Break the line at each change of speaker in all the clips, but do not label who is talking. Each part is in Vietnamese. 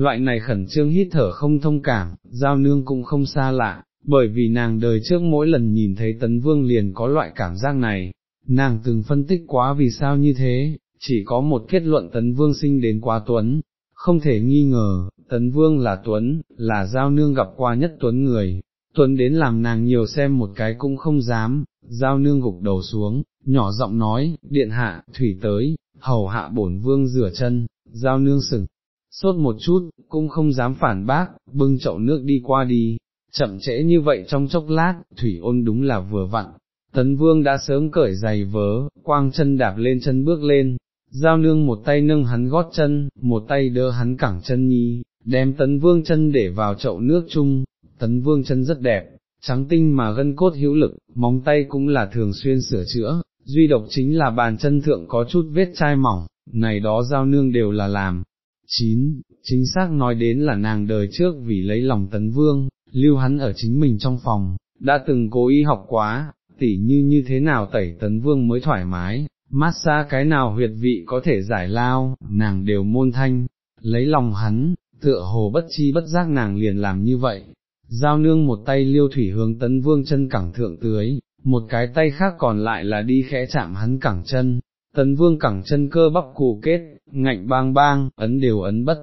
loại này khẩn trương hít thở không thông cảm, giao nương cũng không xa lạ, bởi vì nàng đời trước mỗi lần nhìn thấy tấn vương liền có loại cảm giác này, nàng từng phân tích quá vì sao như thế, chỉ có một kết luận tấn vương sinh đến quá tuấn, không thể nghi ngờ, tấn vương là tuấn, là giao nương gặp qua nhất tuấn người, tuấn đến làm nàng nhiều xem một cái cũng không dám, giao nương gục đầu xuống, nhỏ giọng nói, điện hạ, thủy tới, hầu hạ bổn vương rửa chân, giao nương sừng, sốt một chút, cũng không dám phản bác, bưng chậu nước đi qua đi, chậm trễ như vậy trong chốc lát, thủy ôn đúng là vừa vặn. Tấn vương đã sớm cởi giày vớ, quang chân đạp lên chân bước lên, giao nương một tay nâng hắn gót chân, một tay đỡ hắn cẳng chân nhi, đem tấn vương chân để vào chậu nước chung, tấn vương chân rất đẹp, trắng tinh mà gân cốt hữu lực, móng tay cũng là thường xuyên sửa chữa, duy độc chính là bàn chân thượng có chút vết chai mỏng, này đó giao nương đều là làm. Chín, chính xác nói đến là nàng đời trước vì lấy lòng tấn vương, lưu hắn ở chính mình trong phòng, đã từng cố ý học quá, tỉ như như thế nào tẩy tấn vương mới thoải mái, massage cái nào huyệt vị có thể giải lao, nàng đều môn thanh, lấy lòng hắn, tựa hồ bất chi bất giác nàng liền làm như vậy. Giao nương một tay liêu thủy hướng tấn vương chân cẳng thượng tưới, một cái tay khác còn lại là đi khẽ chạm hắn cẳng chân, tấn vương cẳng chân cơ bắp cù kết, ngạnh bang bang, ấn đều ấn bất,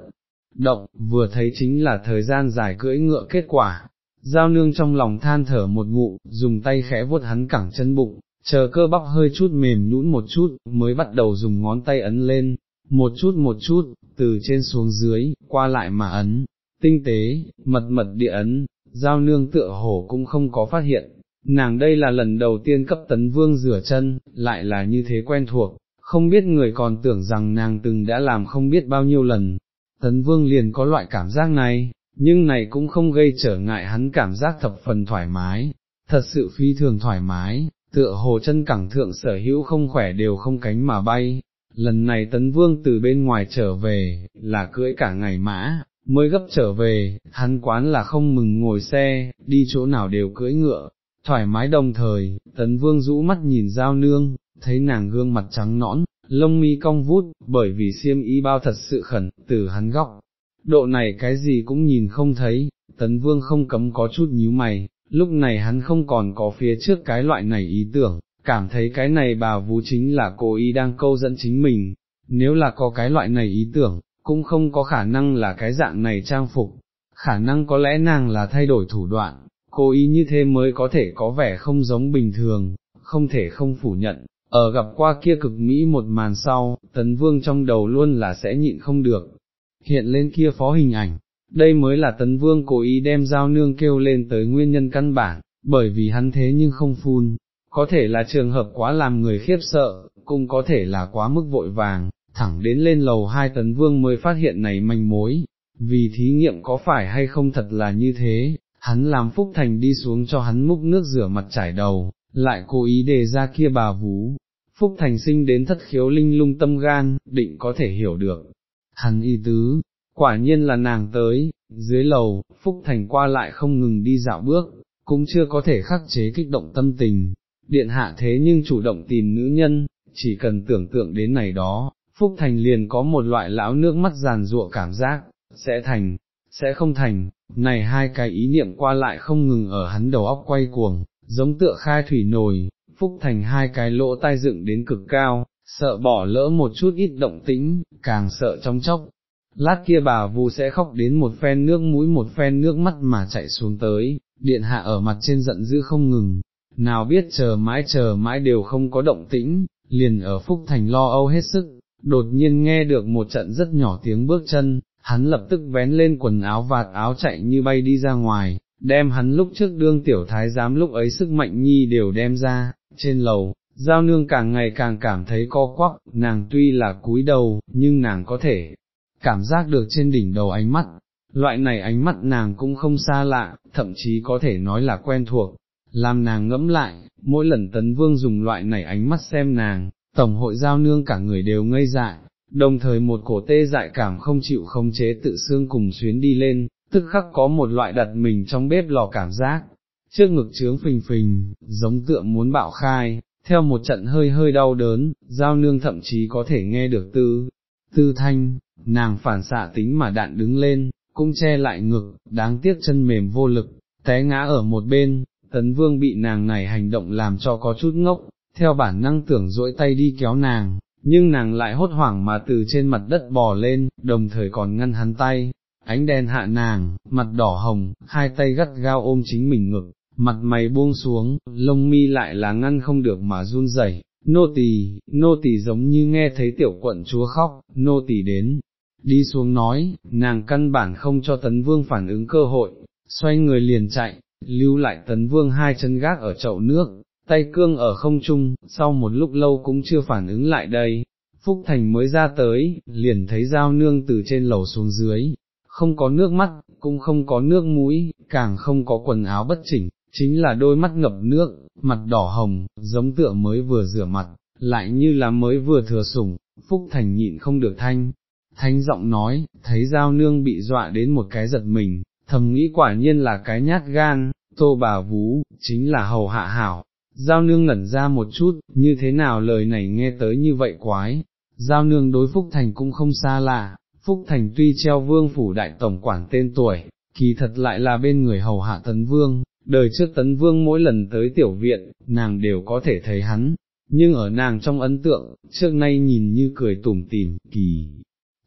động, vừa thấy chính là thời gian dài cưỡi ngựa kết quả. Giao nương trong lòng than thở một ngụ, dùng tay khẽ vuốt hắn cẳng chân bụng, chờ cơ bắp hơi chút mềm nhũn một chút, mới bắt đầu dùng ngón tay ấn lên, một chút một chút, từ trên xuống dưới, qua lại mà ấn, tinh tế, mật mật địa ấn, giao nương tựa hổ cũng không có phát hiện, nàng đây là lần đầu tiên cấp tấn vương rửa chân, lại là như thế quen thuộc, không biết người còn tưởng rằng nàng từng đã làm không biết bao nhiêu lần, tấn vương liền có loại cảm giác này, nhưng này cũng không gây trở ngại hắn cảm giác thập phần thoải mái, thật sự phi thường thoải mái, tựa hồ chân cẳng thượng sở hữu không khỏe đều không cánh mà bay. Lần này tấn vương từ bên ngoài trở về, là cưỡi cả ngày mã, mới gấp trở về, hắn quán là không mừng ngồi xe, đi chỗ nào đều cưỡi ngựa, thoải mái đồng thời, tấn vương rũ mắt nhìn giao nương, thấy nàng gương mặt trắng nõn, lông mi cong vút, bởi vì xiêm y bao thật sự khẩn, từ hắn góc, độ này cái gì cũng nhìn không thấy, tấn vương không cấm có chút nhíu mày, lúc này hắn không còn có phía trước cái loại này ý tưởng, cảm thấy cái này bà vú chính là cô y đang câu dẫn chính mình, nếu là có cái loại này ý tưởng, cũng không có khả năng là cái dạng này trang phục, khả năng có lẽ nàng là thay đổi thủ đoạn, Cố ý như thế mới có thể có vẻ không giống bình thường, không thể không phủ nhận, ở gặp qua kia cực Mỹ một màn sau, tấn vương trong đầu luôn là sẽ nhịn không được, hiện lên kia phó hình ảnh, đây mới là tấn vương cố ý đem giao nương kêu lên tới nguyên nhân căn bản, bởi vì hắn thế nhưng không phun, có thể là trường hợp quá làm người khiếp sợ, cũng có thể là quá mức vội vàng, thẳng đến lên lầu hai tấn vương mới phát hiện này manh mối, vì thí nghiệm có phải hay không thật là như thế, hắn làm Phúc Thành đi xuống cho hắn múc nước rửa mặt trải đầu, lại cố ý đề ra kia bà vú. Phúc Thành sinh đến thất khiếu linh lung tâm gan, định có thể hiểu được. Hắn y tứ, quả nhiên là nàng tới, dưới lầu, Phúc Thành qua lại không ngừng đi dạo bước, cũng chưa có thể khắc chế kích động tâm tình. Điện hạ thế nhưng chủ động tìm nữ nhân, chỉ cần tưởng tượng đến này đó, Phúc Thành liền có một loại lão nước mắt giàn ruộng cảm giác, sẽ thành, sẽ không thành, này hai cái ý niệm qua lại không ngừng ở hắn đầu óc quay cuồng, giống tựa khai thủy nồi, Phúc Thành hai cái lỗ tai dựng đến cực cao, sợ bỏ lỡ một chút ít động tĩnh, càng sợ trong chốc. Lát kia bà vù sẽ khóc đến một phen nước mũi một phen nước mắt mà chạy xuống tới, điện hạ ở mặt trên giận dữ không ngừng, nào biết chờ mãi chờ mãi đều không có động tĩnh, liền ở Phúc Thành lo âu hết sức, đột nhiên nghe được một trận rất nhỏ tiếng bước chân, hắn lập tức vén lên quần áo vạt áo chạy như bay đi ra ngoài, đem hắn lúc trước đương tiểu thái giám lúc ấy sức mạnh nhi đều đem ra, trên lầu, giao nương càng ngày càng cảm thấy co quắp, nàng tuy là cúi đầu, nhưng nàng có thể cảm giác được trên đỉnh đầu ánh mắt, loại này ánh mắt nàng cũng không xa lạ, thậm chí có thể nói là quen thuộc, làm nàng ngẫm lại, mỗi lần tấn vương dùng loại này ánh mắt xem nàng, tổng hội giao nương cả người đều ngây dại, đồng thời một cổ tê dại cảm không chịu không chế tự xương cùng xuyến đi lên, tức khắc có một loại đặt mình trong bếp lò cảm giác, trước ngực trướng phình phình, giống tượng muốn bạo khai, theo một trận hơi hơi đau đớn, giao nương thậm chí có thể nghe được tư, tư thanh, nàng phản xạ tính mà đạn đứng lên, cũng che lại ngực, đáng tiếc chân mềm vô lực, té ngã ở một bên, tấn vương bị nàng này hành động làm cho có chút ngốc, theo bản năng tưởng duỗi tay đi kéo nàng, nhưng nàng lại hốt hoảng mà từ trên mặt đất bò lên, đồng thời còn ngăn hắn tay, ánh đèn hạ nàng, mặt đỏ hồng, hai tay gắt gao ôm chính mình ngực, mặt mày buông xuống, lông mi lại là ngăn không được mà run rẩy. Nô tỳ, nô tỳ giống như nghe thấy tiểu quận chúa khóc, nô tỳ đến, đi xuống nói, nàng căn bản không cho tấn vương phản ứng cơ hội, xoay người liền chạy, lưu lại tấn vương hai chân gác ở chậu nước, tay cương ở không trung, sau một lúc lâu cũng chưa phản ứng lại đây, Phúc Thành mới ra tới, liền thấy giao nương từ trên lầu xuống dưới, không có nước mắt, cũng không có nước mũi, càng không có quần áo bất chỉnh, chính là đôi mắt ngập nước, mặt đỏ hồng, giống tựa mới vừa rửa mặt, lại như là mới vừa thừa sủng, Phúc Thành nhịn không được thanh. Thanh giọng nói, thấy giao nương bị dọa đến một cái giật mình, thầm nghĩ quả nhiên là cái nhát gan, tô bà vú, chính là hầu hạ hảo, giao nương ngẩn ra một chút, như thế nào lời này nghe tới như vậy quái, giao nương đối Phúc Thành cũng không xa lạ, Phúc Thành tuy treo vương phủ đại tổng quản tên tuổi, kỳ thật lại là bên người hầu hạ tấn vương, đời trước tấn vương mỗi lần tới tiểu viện, nàng đều có thể thấy hắn, nhưng ở nàng trong ấn tượng, trước nay nhìn như cười tủm tỉm, kỳ,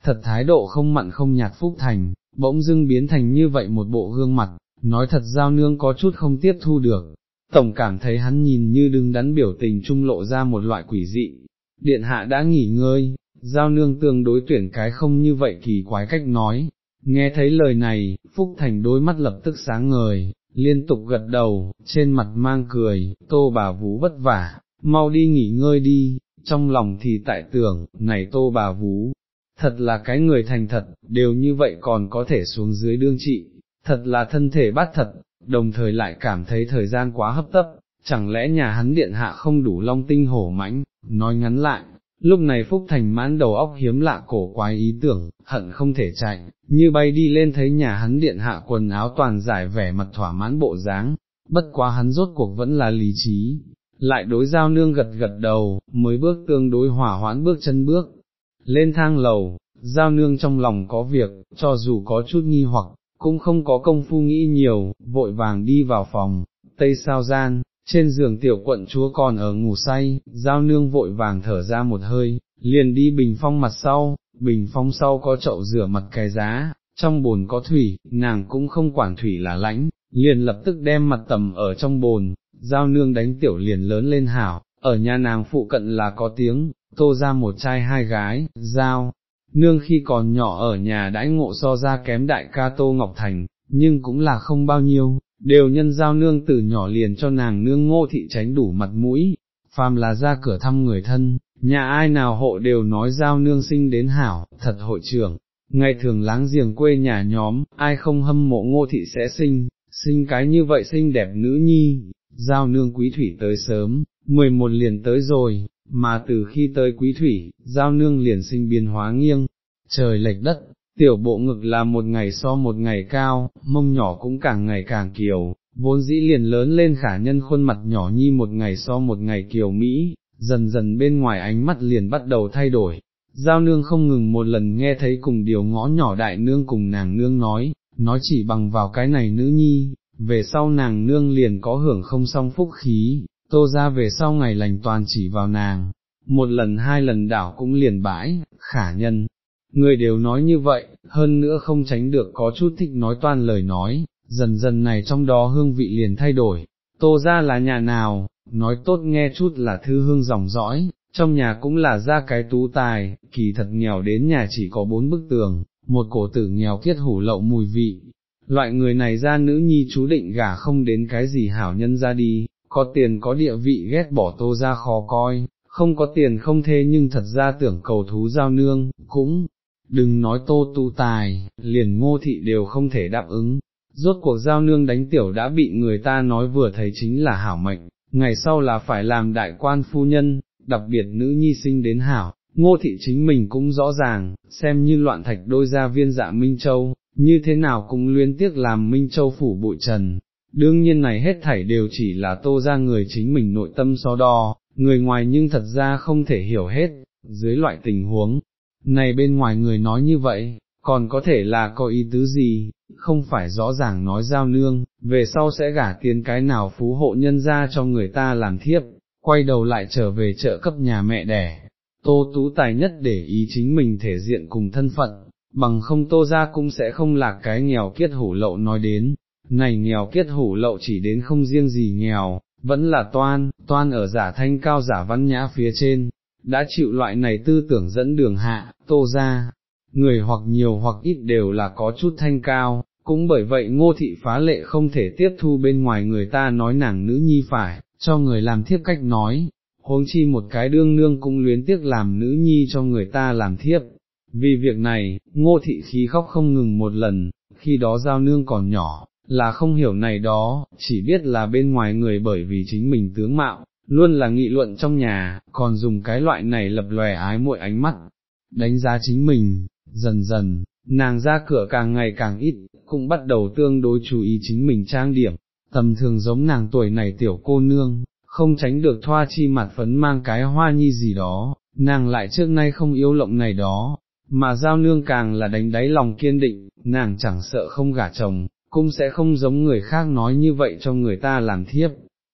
thật thái độ không mặn không nhạt Phúc Thành, bỗng dưng biến thành như vậy một bộ gương mặt, nói thật giao nương có chút không tiếp thu được, tổng cảm thấy hắn nhìn như đứng đắn biểu tình trung lộ ra một loại quỷ dị, điện hạ đã nghỉ ngơi, giao nương tương đối tuyển cái không như vậy kỳ quái cách nói, nghe thấy lời này, Phúc Thành đôi mắt lập tức sáng ngời, liên tục gật đầu, trên mặt mang cười, tô bà vú vất vả, mau đi nghỉ ngơi đi, trong lòng thì tại tưởng, này tô bà vú, thật là cái người thành thật, đều như vậy còn có thể xuống dưới đương trị, thật là thân thể bát thật, đồng thời lại cảm thấy thời gian quá hấp tấp, chẳng lẽ nhà hắn điện hạ không đủ long tinh hổ mãnh, nói ngắn lại, lúc này Phúc Thành mãn đầu óc hiếm lạ cổ quái ý tưởng, hận không thể chạy, như bay đi lên thấy nhà hắn điện hạ quần áo toàn giải vẻ mặt thỏa mãn bộ dáng, bất quá hắn rốt cuộc vẫn là lý trí, lại đối giao nương gật gật đầu, mới bước tương đối hỏa hoãn bước chân bước, lên thang lầu, giao nương trong lòng có việc, cho dù có chút nghi hoặc, cũng không có công phu nghĩ nhiều, vội vàng đi vào phòng, tây sao gian, trên giường tiểu quận chúa còn ở ngủ say, giao nương vội vàng thở ra một hơi, liền đi bình phong mặt sau, bình phong sau có chậu rửa mặt cái giá, trong bồn có thủy, nàng cũng không quản thủy là lãnh, liền lập tức đem mặt tầm ở trong bồn, giao nương đánh tiểu liền lớn lên hảo, ở nhà nàng phụ cận là có tiếng, tô ra một trai hai gái, giao. Nương khi còn nhỏ ở nhà đãi ngộ so ra kém đại ca Tô Ngọc Thành, nhưng cũng là không bao nhiêu, đều nhân giao nương từ nhỏ liền cho nàng nương ngô thị tránh đủ mặt mũi, phàm là ra cửa thăm người thân, nhà ai nào hộ đều nói giao nương sinh đến hảo, thật hội trưởng, ngày thường láng giềng quê nhà nhóm, ai không hâm mộ ngô thị sẽ sinh, sinh cái như vậy xinh đẹp nữ nhi, giao nương quý thủy tới sớm, 11 liền tới rồi, mà từ khi tới quý thủy, giao nương liền sinh biến hóa nghiêng, trời lệch đất, tiểu bộ ngực là một ngày so một ngày cao, mông nhỏ cũng càng ngày càng kiều, vốn dĩ liền lớn lên khả nhân khuôn mặt nhỏ nhi một ngày so một ngày kiều Mỹ, dần dần bên ngoài ánh mắt liền bắt đầu thay đổi. Giao nương không ngừng một lần nghe thấy cùng điều ngõ nhỏ đại nương cùng nàng nương nói, nói chỉ bằng vào cái này nữ nhi, về sau nàng nương liền có hưởng không song phúc khí, tô ra về sau ngày lành toàn chỉ vào nàng, một lần hai lần đảo cũng liền bãi, khả nhân, người đều nói như vậy, hơn nữa không tránh được có chút thích nói toàn lời nói, dần dần này trong đó hương vị liền thay đổi, tô ra là nhà nào, nói tốt nghe chút là thư hương dòng dõi, trong nhà cũng là ra cái tú tài, kỳ thật nghèo đến nhà chỉ có bốn bức tường, một cổ tử nghèo kiết hủ lậu mùi vị. Loại người này ra nữ nhi chú định gả không đến cái gì hảo nhân ra đi, có tiền có địa vị ghét bỏ tô ra khó coi, không có tiền không thế nhưng thật ra tưởng cầu thú giao nương, cũng, đừng nói tô tu tài, liền ngô thị đều không thể đáp ứng, rốt cuộc giao nương đánh tiểu đã bị người ta nói vừa thấy chính là hảo mệnh, ngày sau là phải làm đại quan phu nhân, đặc biệt nữ nhi sinh đến hảo, ngô thị chính mình cũng rõ ràng, xem như loạn thạch đôi gia viên dạ Minh Châu, như thế nào cũng luyến tiếc làm Minh Châu phủ bụi trần. Đương nhiên này hết thảy đều chỉ là tô ra người chính mình nội tâm so đo, người ngoài nhưng thật ra không thể hiểu hết, dưới loại tình huống, này bên ngoài người nói như vậy, còn có thể là có ý tứ gì, không phải rõ ràng nói giao nương, về sau sẽ gả tiền cái nào phú hộ nhân ra cho người ta làm thiếp, quay đầu lại trở về chợ cấp nhà mẹ đẻ. Tô Tú Tài nhất để ý chính mình thể diện cùng thân phận, bằng không tô ra cũng sẽ không là cái nghèo kiết hủ lậu nói đến, này nghèo kiết hủ lậu chỉ đến không riêng gì nghèo, vẫn là toan, toan ở giả thanh cao giả văn nhã phía trên, đã chịu loại này tư tưởng dẫn đường hạ, tô ra, người hoặc nhiều hoặc ít đều là có chút thanh cao, cũng bởi vậy ngô thị phá lệ không thể tiếp thu bên ngoài người ta nói nàng nữ nhi phải, cho người làm thiếp cách nói, huống chi một cái đương nương cũng luyến tiếc làm nữ nhi cho người ta làm thiếp. Vì việc này, ngô thị khí khóc không ngừng một lần, khi đó giao nương còn nhỏ, là không hiểu này đó, chỉ biết là bên ngoài người bởi vì chính mình tướng mạo, luôn là nghị luận trong nhà, còn dùng cái loại này lập lòe ái muội ánh mắt, đánh giá chính mình, dần dần, nàng ra cửa càng ngày càng ít, cũng bắt đầu tương đối chú ý chính mình trang điểm, tầm thường giống nàng tuổi này tiểu cô nương, không tránh được thoa chi mặt phấn mang cái hoa nhi gì đó, nàng lại trước nay không yêu lộng này đó, mà giao nương càng là đánh đáy lòng kiên định, nàng chẳng sợ không gả chồng, cũng sẽ không giống người khác nói như vậy cho người ta làm thiếp.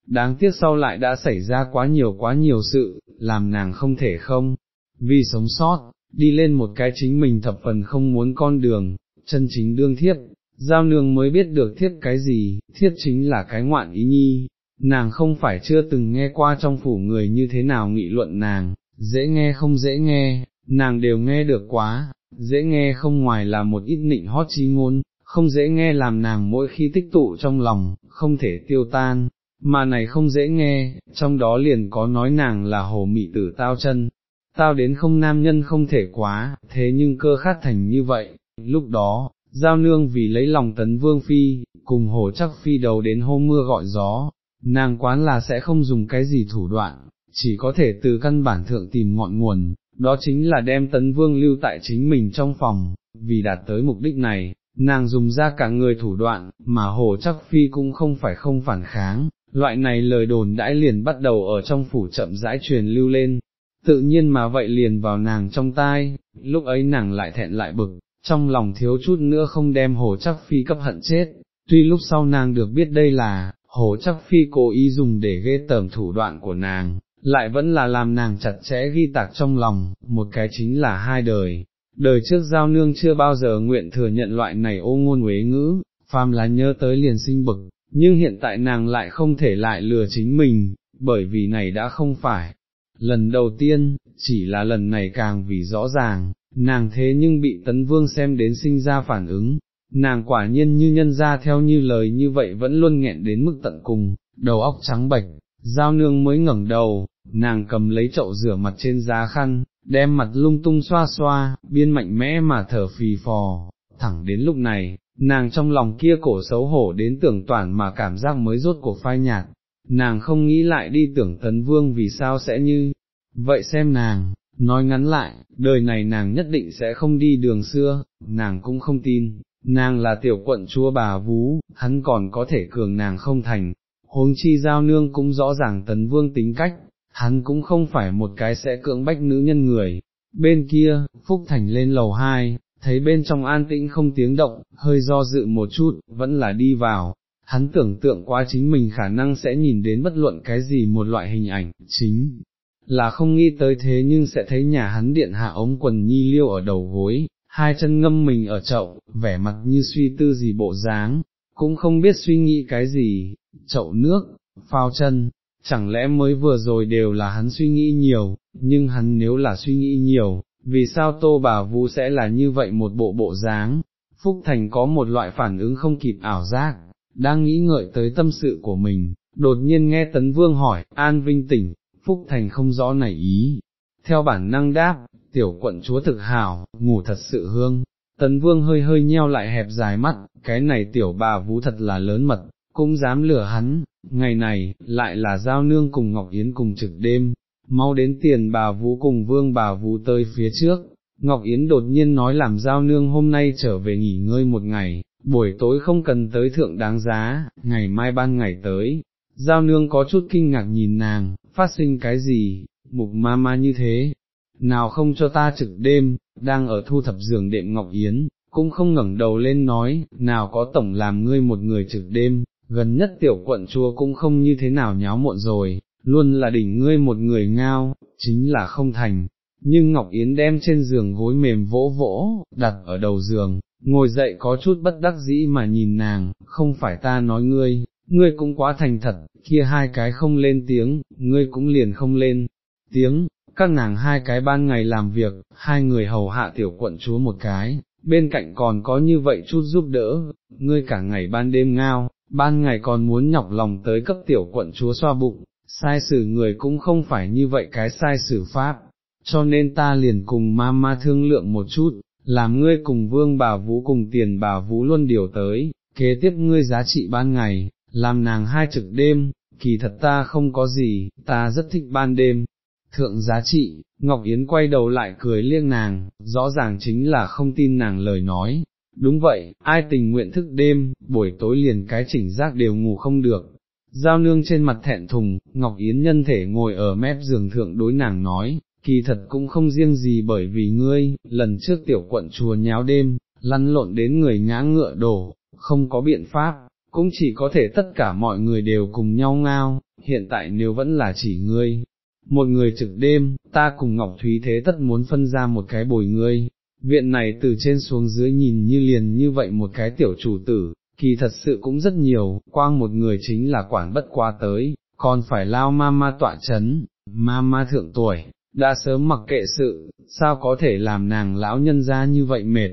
Đáng tiếc sau lại đã xảy ra quá nhiều quá nhiều sự, làm nàng không thể không, vì sống sót, đi lên một cái chính mình thập phần không muốn con đường, chân chính đương thiếp, giao nương mới biết được thiếp cái gì, thiếp chính là cái ngoạn ý nhi, nàng không phải chưa từng nghe qua trong phủ người như thế nào nghị luận nàng, dễ nghe không dễ nghe, nàng đều nghe được quá, dễ nghe không ngoài là một ít nịnh hót chi ngôn, không dễ nghe làm nàng mỗi khi tích tụ trong lòng, không thể tiêu tan, mà này không dễ nghe, trong đó liền có nói nàng là hồ mị tử tao chân, tao đến không nam nhân không thể quá, thế nhưng cơ khát thành như vậy, lúc đó, giao nương vì lấy lòng tấn vương phi, cùng hồ chắc phi đầu đến hôm mưa gọi gió, nàng quán là sẽ không dùng cái gì thủ đoạn, chỉ có thể từ căn bản thượng tìm ngọn nguồn, đó chính là đem tấn vương lưu tại chính mình trong phòng, vì đạt tới mục đích này, nàng dùng ra cả người thủ đoạn, mà hồ chắc phi cũng không phải không phản kháng, loại này lời đồn đãi liền bắt đầu ở trong phủ chậm rãi truyền lưu lên, tự nhiên mà vậy liền vào nàng trong tai, lúc ấy nàng lại thẹn lại bực, trong lòng thiếu chút nữa không đem hồ chắc phi cấp hận chết, tuy lúc sau nàng được biết đây là, hồ chắc phi cố ý dùng để ghê tởm thủ đoạn của nàng, lại vẫn là làm nàng chặt chẽ ghi tạc trong lòng, một cái chính là hai đời. Đời trước giao nương chưa bao giờ nguyện thừa nhận loại này ô ngôn uế ngữ, phàm là nhớ tới liền sinh bực, nhưng hiện tại nàng lại không thể lại lừa chính mình, bởi vì này đã không phải, lần đầu tiên, chỉ là lần này càng vì rõ ràng, nàng thế nhưng bị tấn vương xem đến sinh ra phản ứng, nàng quả nhiên như nhân ra theo như lời như vậy vẫn luôn nghẹn đến mức tận cùng, đầu óc trắng bệch, giao nương mới ngẩng đầu, nàng cầm lấy chậu rửa mặt trên giá khăn, đem mặt lung tung xoa xoa, biên mạnh mẽ mà thở phì phò, thẳng đến lúc này, nàng trong lòng kia cổ xấu hổ đến tưởng toàn mà cảm giác mới rốt cuộc phai nhạt, nàng không nghĩ lại đi tưởng tấn vương vì sao sẽ như, vậy xem nàng, nói ngắn lại, đời này nàng nhất định sẽ không đi đường xưa, nàng cũng không tin, nàng là tiểu quận chúa bà vú, hắn còn có thể cường nàng không thành, huống chi giao nương cũng rõ ràng tấn vương tính cách, hắn cũng không phải một cái sẽ cưỡng bách nữ nhân người. Bên kia, Phúc Thành lên lầu hai, thấy bên trong an tĩnh không tiếng động, hơi do dự một chút, vẫn là đi vào, hắn tưởng tượng quá chính mình khả năng sẽ nhìn đến bất luận cái gì một loại hình ảnh, chính là không nghĩ tới thế nhưng sẽ thấy nhà hắn điện hạ ống quần nhi liêu ở đầu gối, hai chân ngâm mình ở chậu, vẻ mặt như suy tư gì bộ dáng, cũng không biết suy nghĩ cái gì, chậu nước, phao chân, chẳng lẽ mới vừa rồi đều là hắn suy nghĩ nhiều, nhưng hắn nếu là suy nghĩ nhiều, vì sao tô bà vũ sẽ là như vậy một bộ bộ dáng, Phúc Thành có một loại phản ứng không kịp ảo giác, đang nghĩ ngợi tới tâm sự của mình, đột nhiên nghe Tấn Vương hỏi, An Vinh tỉnh, Phúc Thành không rõ nảy ý, theo bản năng đáp, tiểu quận chúa thực hảo, ngủ thật sự hương, Tấn Vương hơi hơi nheo lại hẹp dài mắt, cái này tiểu bà vũ thật là lớn mật, cũng dám lừa hắn, ngày này, lại là giao nương cùng Ngọc Yến cùng trực đêm, mau đến tiền bà vũ cùng vương bà vũ tới phía trước, Ngọc Yến đột nhiên nói làm giao nương hôm nay trở về nghỉ ngơi một ngày, buổi tối không cần tới thượng đáng giá, ngày mai ban ngày tới, giao nương có chút kinh ngạc nhìn nàng, phát sinh cái gì, mục ma ma như thế, nào không cho ta trực đêm, đang ở thu thập giường đệm Ngọc Yến, cũng không ngẩng đầu lên nói, nào có tổng làm ngươi một người trực đêm, gần nhất tiểu quận chúa cũng không như thế nào nháo muộn rồi, luôn là đỉnh ngươi một người ngao, chính là không thành. Nhưng Ngọc Yến đem trên giường gối mềm vỗ vỗ, đặt ở đầu giường, ngồi dậy có chút bất đắc dĩ mà nhìn nàng, không phải ta nói ngươi, ngươi cũng quá thành thật, kia hai cái không lên tiếng, ngươi cũng liền không lên tiếng, các nàng hai cái ban ngày làm việc, hai người hầu hạ tiểu quận chúa một cái, bên cạnh còn có như vậy chút giúp đỡ, ngươi cả ngày ban đêm ngao, ban ngày còn muốn nhọc lòng tới cấp tiểu quận chúa xoa bụng, sai xử người cũng không phải như vậy cái sai xử pháp, cho nên ta liền cùng ma ma thương lượng một chút, làm ngươi cùng vương bà vũ cùng tiền bà vũ luôn điều tới, kế tiếp ngươi giá trị ban ngày, làm nàng hai trực đêm, kỳ thật ta không có gì, ta rất thích ban đêm. Thượng giá trị, Ngọc Yến quay đầu lại cười liêng nàng, rõ ràng chính là không tin nàng lời nói. Đúng vậy, ai tình nguyện thức đêm, buổi tối liền cái chỉnh giác đều ngủ không được. Giao nương trên mặt thẹn thùng, Ngọc Yến nhân thể ngồi ở mép giường thượng đối nàng nói, kỳ thật cũng không riêng gì bởi vì ngươi, lần trước tiểu quận chùa nháo đêm, lăn lộn đến người ngã ngựa đổ, không có biện pháp, cũng chỉ có thể tất cả mọi người đều cùng nhau ngao, hiện tại nếu vẫn là chỉ ngươi, một người trực đêm, ta cùng Ngọc Thúy thế tất muốn phân ra một cái bồi ngươi, viện này từ trên xuống dưới nhìn như liền như vậy một cái tiểu chủ tử, kỳ thật sự cũng rất nhiều, quang một người chính là quản bất qua tới, còn phải lao ma ma tọa chấn, ma ma thượng tuổi, đã sớm mặc kệ sự, sao có thể làm nàng lão nhân ra như vậy mệt,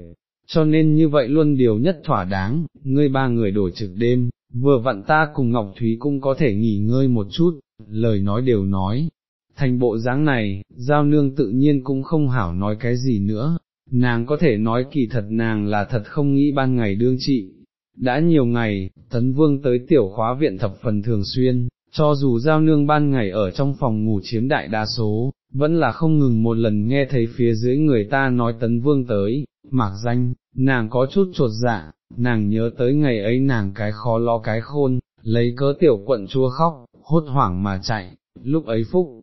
cho nên như vậy luôn điều nhất thỏa đáng, ngươi ba người đổi trực đêm, vừa vặn ta cùng Ngọc Thúy cũng có thể nghỉ ngơi một chút, lời nói đều nói. Thành bộ dáng này, giao nương tự nhiên cũng không hảo nói cái gì nữa, nàng có thể nói kỳ thật nàng là thật không nghĩ ban ngày đương trị. Đã nhiều ngày, Tấn Vương tới tiểu khóa viện thập phần thường xuyên, cho dù giao nương ban ngày ở trong phòng ngủ chiếm đại đa số, vẫn là không ngừng một lần nghe thấy phía dưới người ta nói Tấn Vương tới, mạc danh, nàng có chút trột dạ, nàng nhớ tới ngày ấy nàng cái khó lo cái khôn, lấy cớ tiểu quận chua khóc, hốt hoảng mà chạy, lúc ấy Phúc,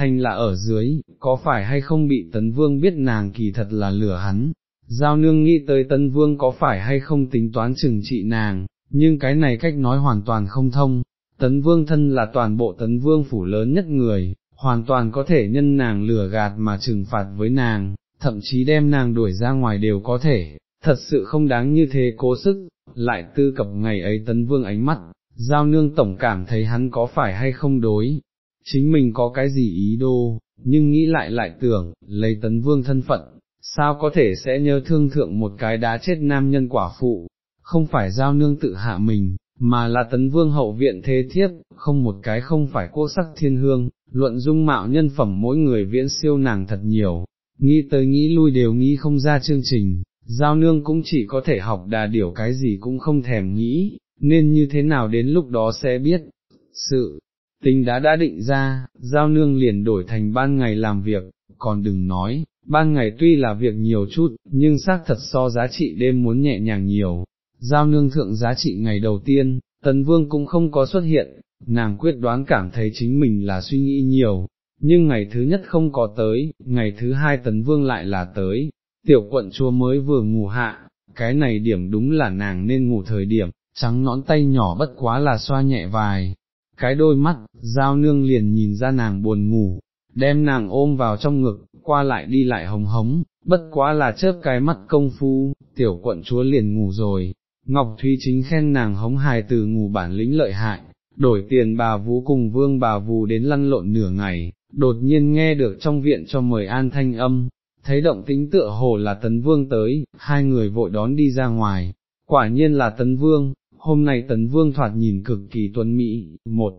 Thanh là ở dưới, có phải hay không bị Tấn Vương biết nàng kỳ thật là lửa hắn, Giao nương nghĩ tới Tấn Vương có phải hay không tính toán trừng trị nàng, nhưng cái này cách nói hoàn toàn không thông, Tấn Vương thân là toàn bộ Tấn Vương phủ lớn nhất người, hoàn toàn có thể nhân nàng lừa gạt mà trừng phạt với nàng, thậm chí đem nàng đuổi ra ngoài đều có thể, thật sự không đáng như thế cố sức, lại tư cập ngày ấy tấn vương ánh mắt, giao nương tổng cảm thấy hắn có phải hay không đối, chính mình có cái gì ý đồ, nhưng nghĩ lại lại tưởng, lấy tấn vương thân phận, sao có thể sẽ nhớ thương thượng một cái đá chết nam nhân quả phụ, không phải giao nương tự hạ mình, mà là tấn vương hậu viện thế thiếp, không một cái không phải cô sắc thiên hương, luận dung mạo nhân phẩm mỗi người viễn siêu nàng thật nhiều, nghĩ tới nghĩ lui đều nghĩ không ra chương trình, giao nương cũng chỉ có thể học đà điểu cái gì cũng không thèm nghĩ, nên như thế nào đến lúc đó sẽ biết. Sự tình đã đã định ra, giao nương liền đổi thành ban ngày làm việc, còn đừng nói, ban ngày tuy là việc nhiều chút, nhưng xác thật so giá trị đêm muốn nhẹ nhàng nhiều. Giao nương thượng giá trị ngày đầu tiên, tần vương cũng không có xuất hiện, nàng quyết đoán cảm thấy chính mình là suy nghĩ nhiều, nhưng ngày thứ nhất không có tới, ngày thứ hai tấn vương lại là tới, tiểu quận chúa mới vừa ngủ hạ, cái này điểm đúng là nàng nên ngủ thời điểm, trắng nõn tay nhỏ bất quá là xoa nhẹ vài, cái đôi mắt, giao nương liền nhìn ra nàng buồn ngủ, đem nàng ôm vào trong ngực, qua lại đi lại hồng hống, bất quá là chớp cái mắt công phu, tiểu quận chúa liền ngủ rồi, Ngọc Thúy chính khen nàng hống hài từ ngủ bản lĩnh lợi hại, đổi tiền bà vũ cùng vương bà vù đến lăn lộn nửa ngày, đột nhiên nghe được trong viện cho mời an thanh âm, thấy động tính tựa hồ là tấn vương tới, hai người vội đón đi ra ngoài, quả nhiên là tấn vương, hôm nay tấn vương thoạt nhìn cực kỳ tuấn mỹ, một,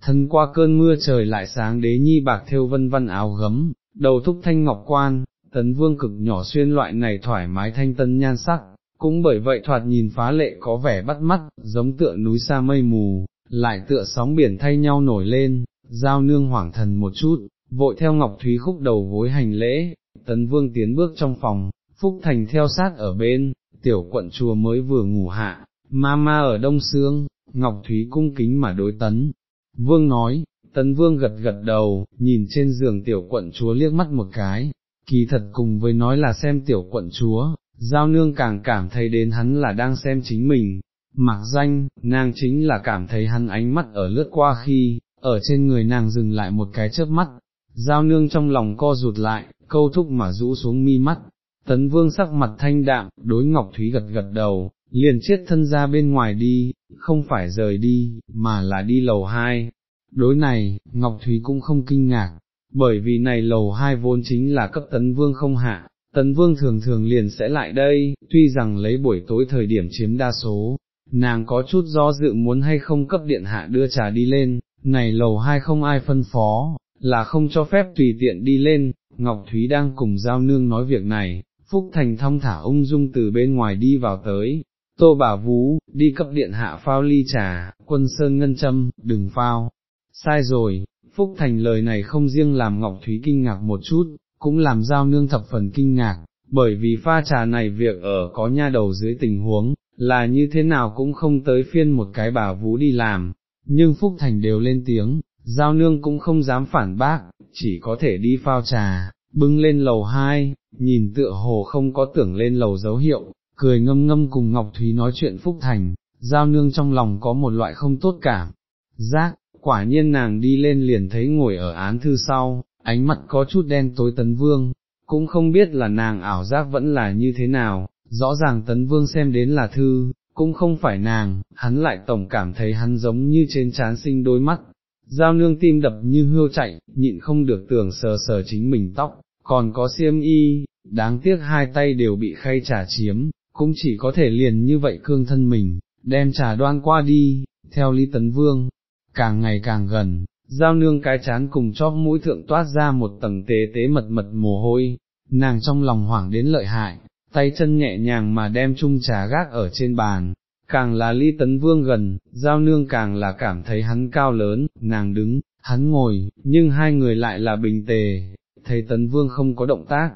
thân qua cơn mưa trời lại sáng đế nhi bạc theo vân văn áo gấm, đầu thúc thanh ngọc quan, tấn vương cực nhỏ xuyên loại này thoải mái thanh tân nhan sắc, cũng bởi vậy thoạt nhìn phá lệ có vẻ bắt mắt, giống tựa núi xa mây mù, lại tựa sóng biển thay nhau nổi lên, giao nương hoảng thần một chút, vội theo Ngọc Thúy khúc đầu gối hành lễ, tấn vương tiến bước trong phòng, Phúc Thành theo sát ở bên, tiểu quận chùa mới vừa ngủ hạ, ma ma ở đông sương, Ngọc Thúy cung kính mà đối tấn. Vương nói, tấn vương gật gật đầu, nhìn trên giường tiểu quận chúa liếc mắt một cái, kỳ thật cùng với nói là xem tiểu quận chúa, giao nương càng cảm thấy đến hắn là đang xem chính mình, mặc danh, nàng chính là cảm thấy hắn ánh mắt ở lướt qua khi, ở trên người nàng dừng lại một cái chớp mắt, giao nương trong lòng co rụt lại, câu thúc mà rũ xuống mi mắt, tấn vương sắc mặt thanh đạm, đối Ngọc Thúy gật gật đầu, liền chết thân ra bên ngoài đi, không phải rời đi, mà là đi lầu hai. Đối này, Ngọc Thúy cũng không kinh ngạc, bởi vì này lầu hai vốn chính là cấp tấn vương không hạ, tấn vương thường thường liền sẽ lại đây, tuy rằng lấy buổi tối thời điểm chiếm đa số, nàng có chút do dự muốn hay không cấp điện hạ đưa trà đi lên, này lầu hai không ai phân phó, là không cho phép tùy tiện đi lên, Ngọc Thúy đang cùng Giao Nương nói việc này, Phúc Thành thong thả ung dung từ bên ngoài đi vào tới, Tô Bà Vú, đi cấp điện hạ phao ly trà, quân sơn ngân châm, đừng phao, sai rồi, Phúc Thành lời này không riêng làm Ngọc Thúy kinh ngạc một chút, cũng làm Giao Nương thập phần kinh ngạc, bởi vì pha trà này việc ở có nha đầu dưới tình huống, là như thế nào cũng không tới phiên một cái bà Vú đi làm, nhưng Phúc Thành đều lên tiếng, Giao Nương cũng không dám phản bác, chỉ có thể đi phao trà, bưng lên lầu hai, nhìn tựa hồ không có tưởng lên lầu dấu hiệu, cười ngâm ngâm cùng Ngọc Thúy nói chuyện Phúc Thành, Giao Nương trong lòng có một loại không tốt cảm, giác, quả nhiên nàng đi lên liền thấy ngồi ở án thư sau, ánh mặt có chút đen tối tấn vương, cũng không biết là nàng ảo giác vẫn là như thế nào, rõ ràng tấn vương xem đến là thư, cũng không phải nàng, hắn lại tổng cảm thấy hắn giống như trên chán sinh đôi mắt, giao nương tim đập như hươu chạy, nhịn không được tưởng sờ sờ chính mình tóc, còn có xiêm y, đáng tiếc hai tay đều bị khay trà chiếm, cũng chỉ có thể liền như vậy cương thân mình, đem trà đoan qua đi, theo Lý Tấn Vương, càng ngày càng gần, giao nương cái chán cùng chóp mũi thượng toát ra một tầng tế tế mật mật mồ hôi, nàng trong lòng hoảng đến lợi hại, tay chân nhẹ nhàng mà đem chung trà gác ở trên bàn, càng là lý tấn vương gần, giao nương càng là cảm thấy hắn cao lớn, nàng đứng, hắn ngồi, nhưng hai người lại là bình tề, thấy tấn vương không có động tác,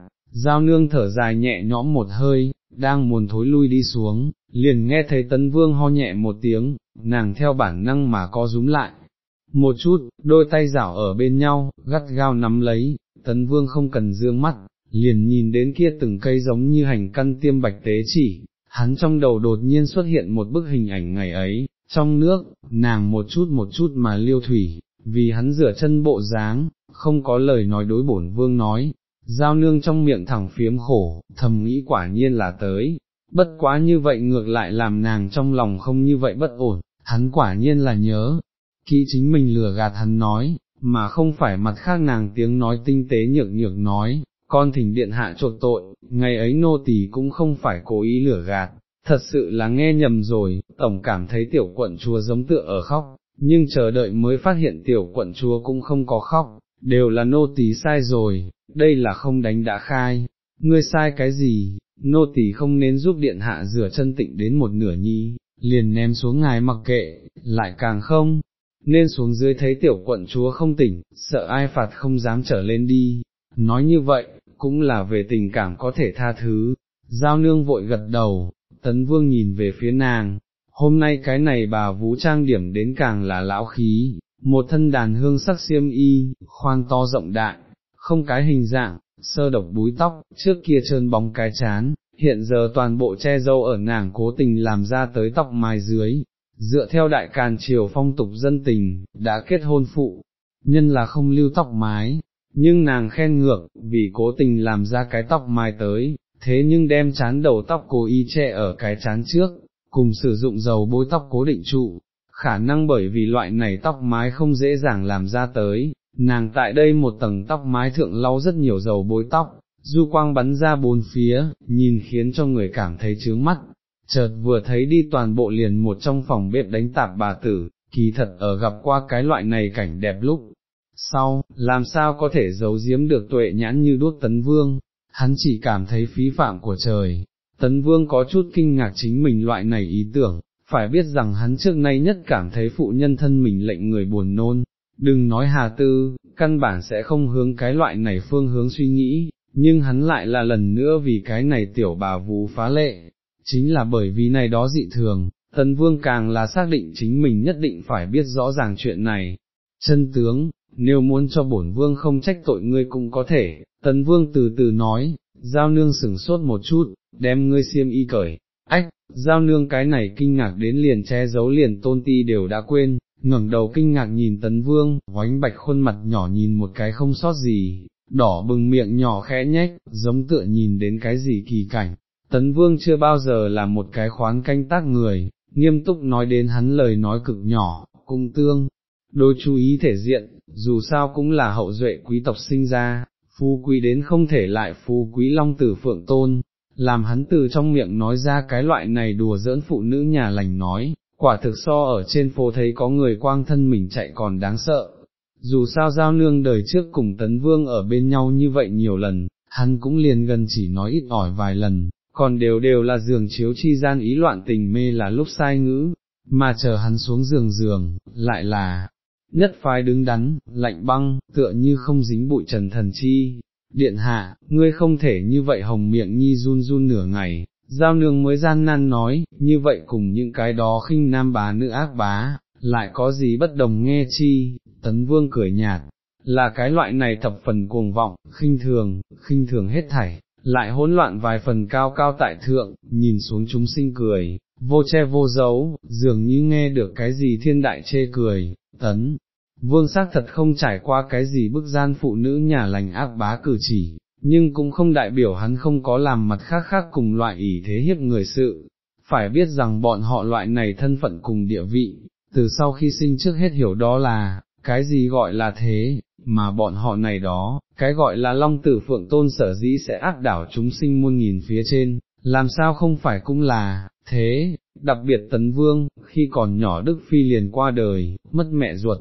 giao nương thở dài nhẹ nhõm một hơi, đang muốn thối lui đi xuống, liền nghe thấy tấn vương ho nhẹ một tiếng, nàng theo bản năng mà co rúm lại. Một chút, đôi tay rảo ở bên nhau, gắt gao nắm lấy, tấn vương không cần dương mắt, liền nhìn đến kia từng cây giống như hành căn tiêm bạch tế chỉ, hắn trong đầu đột nhiên xuất hiện một bức hình ảnh ngày ấy, trong nước, nàng một chút một chút mà liêu thủy, vì hắn rửa chân bộ dáng, không có lời nói đối bổn vương nói, giao nương trong miệng thẳng phiếm khổ, thầm nghĩ quả nhiên là tới, bất quá như vậy ngược lại làm nàng trong lòng không như vậy bất ổn, hắn quả nhiên là nhớ, kỹ chính mình lừa gạt hắn nói, mà không phải mặt khác nàng tiếng nói tinh tế nhược nhược nói, con thỉnh điện hạ chuột tội, ngày ấy nô tỳ cũng không phải cố ý lửa gạt, thật sự là nghe nhầm rồi, tổng cảm thấy tiểu quận chúa giống tựa ở khóc, nhưng chờ đợi mới phát hiện tiểu quận chúa cũng không có khóc, đều là nô tỳ sai rồi, đây là không đánh đã khai, ngươi sai cái gì, nô tỳ không nên giúp điện hạ rửa chân tịnh đến một nửa nhi, liền ném xuống ngài mặc kệ, lại càng không, nên xuống dưới thấy tiểu quận chúa không tỉnh, sợ ai phạt không dám trở lên đi, nói như vậy, cũng là về tình cảm có thể tha thứ, giao nương vội gật đầu, tấn vương nhìn về phía nàng, hôm nay cái này bà vũ trang điểm đến càng là lão khí, một thân đàn hương sắc xiêm y, khoang to rộng đại, không cái hình dạng, sơ độc búi tóc, trước kia trơn bóng cái chán, hiện giờ toàn bộ che dâu ở nàng cố tình làm ra tới tóc mài dưới, dựa theo đại càn triều phong tục dân tình, đã kết hôn phụ, nhân là không lưu tóc mái, nhưng nàng khen ngược, vì cố tình làm ra cái tóc mai tới, thế nhưng đem chán đầu tóc cố ý che ở cái chán trước, cùng sử dụng dầu bôi tóc cố định trụ, khả năng bởi vì loại này tóc mái không dễ dàng làm ra tới, nàng tại đây một tầng tóc mái thượng lau rất nhiều dầu bôi tóc, du quang bắn ra bốn phía, nhìn khiến cho người cảm thấy chướng mắt, chợt vừa thấy đi toàn bộ liền một trong phòng bếp đánh tạp bà tử, kỳ thật ở gặp qua cái loại này cảnh đẹp lúc, sau, làm sao có thể giấu giếm được tuệ nhãn như đuốc tấn vương, hắn chỉ cảm thấy phí phạm của trời, tấn vương có chút kinh ngạc chính mình loại này ý tưởng, phải biết rằng hắn trước nay nhất cảm thấy phụ nhân thân mình lệnh người buồn nôn, đừng nói hà tư, căn bản sẽ không hướng cái loại này phương hướng suy nghĩ, nhưng hắn lại là lần nữa vì cái này tiểu bà vũ phá lệ, chính là bởi vì này đó dị thường, tấn vương càng là xác định chính mình nhất định phải biết rõ ràng chuyện này, chân tướng, nếu muốn cho bổn vương không trách tội ngươi cũng có thể, tấn vương từ từ nói, giao nương sửng sốt một chút, đem ngươi xiêm y cởi, ách, giao nương cái này kinh ngạc đến liền che giấu liền tôn ti đều đã quên, ngẩng đầu kinh ngạc nhìn tấn vương, oánh bạch khuôn mặt nhỏ nhìn một cái không sót gì, đỏ bừng miệng nhỏ khẽ nhách, giống tựa nhìn đến cái gì kỳ cảnh. Tấn vương chưa bao giờ là một cái khoán canh tác người, nghiêm túc nói đến hắn lời nói cực nhỏ, cung tương, đôi chú ý thể diện, dù sao cũng là hậu duệ quý tộc sinh ra, phú quý đến không thể lại phú quý long tử phượng tôn, làm hắn từ trong miệng nói ra cái loại này đùa giỡn phụ nữ nhà lành nói, quả thực so ở trên phố thấy có người quang thân mình chạy còn đáng sợ. Dù sao giao nương đời trước cùng tấn vương ở bên nhau như vậy nhiều lần, hắn cũng liền gần chỉ nói ít ỏi vài lần, còn đều đều là giường chiếu chi gian ý loạn tình mê là lúc sai ngữ, mà chờ hắn xuống giường giường, lại là, nhất phái đứng đắn, lạnh băng, tựa như không dính bụi trần thần chi. Điện hạ, ngươi không thể như vậy hồng miệng nhi run run nửa ngày, giao nương mới gian nan nói, như vậy cùng những cái đó khinh nam bá nữ ác bá, lại có gì bất đồng nghe chi, tấn vương cười nhạt, là cái loại này thập phần cuồng vọng, khinh thường, khinh thường hết thảy, lại hỗn loạn vài phần cao cao tại thượng, nhìn xuống chúng sinh cười, vô che vô giấu, dường như nghe được cái gì thiên đại chê cười, tấn. Vương xác thật không trải qua cái gì bức gian phụ nữ nhà lành ác bá cử chỉ, nhưng cũng không đại biểu hắn không có làm mặt khác khác cùng loại ỷ thế hiếp người sự, phải biết rằng bọn họ loại này thân phận cùng địa vị, từ sau khi sinh trước hết hiểu đó là, cái gì gọi là thế, mà bọn họ này đó, cái gọi là long tử phượng tôn sở dĩ sẽ ác đảo chúng sinh muôn nghìn phía trên, làm sao không phải cũng là, thế, đặc biệt tấn vương, khi còn nhỏ Đức Phi liền qua đời, mất mẹ ruột,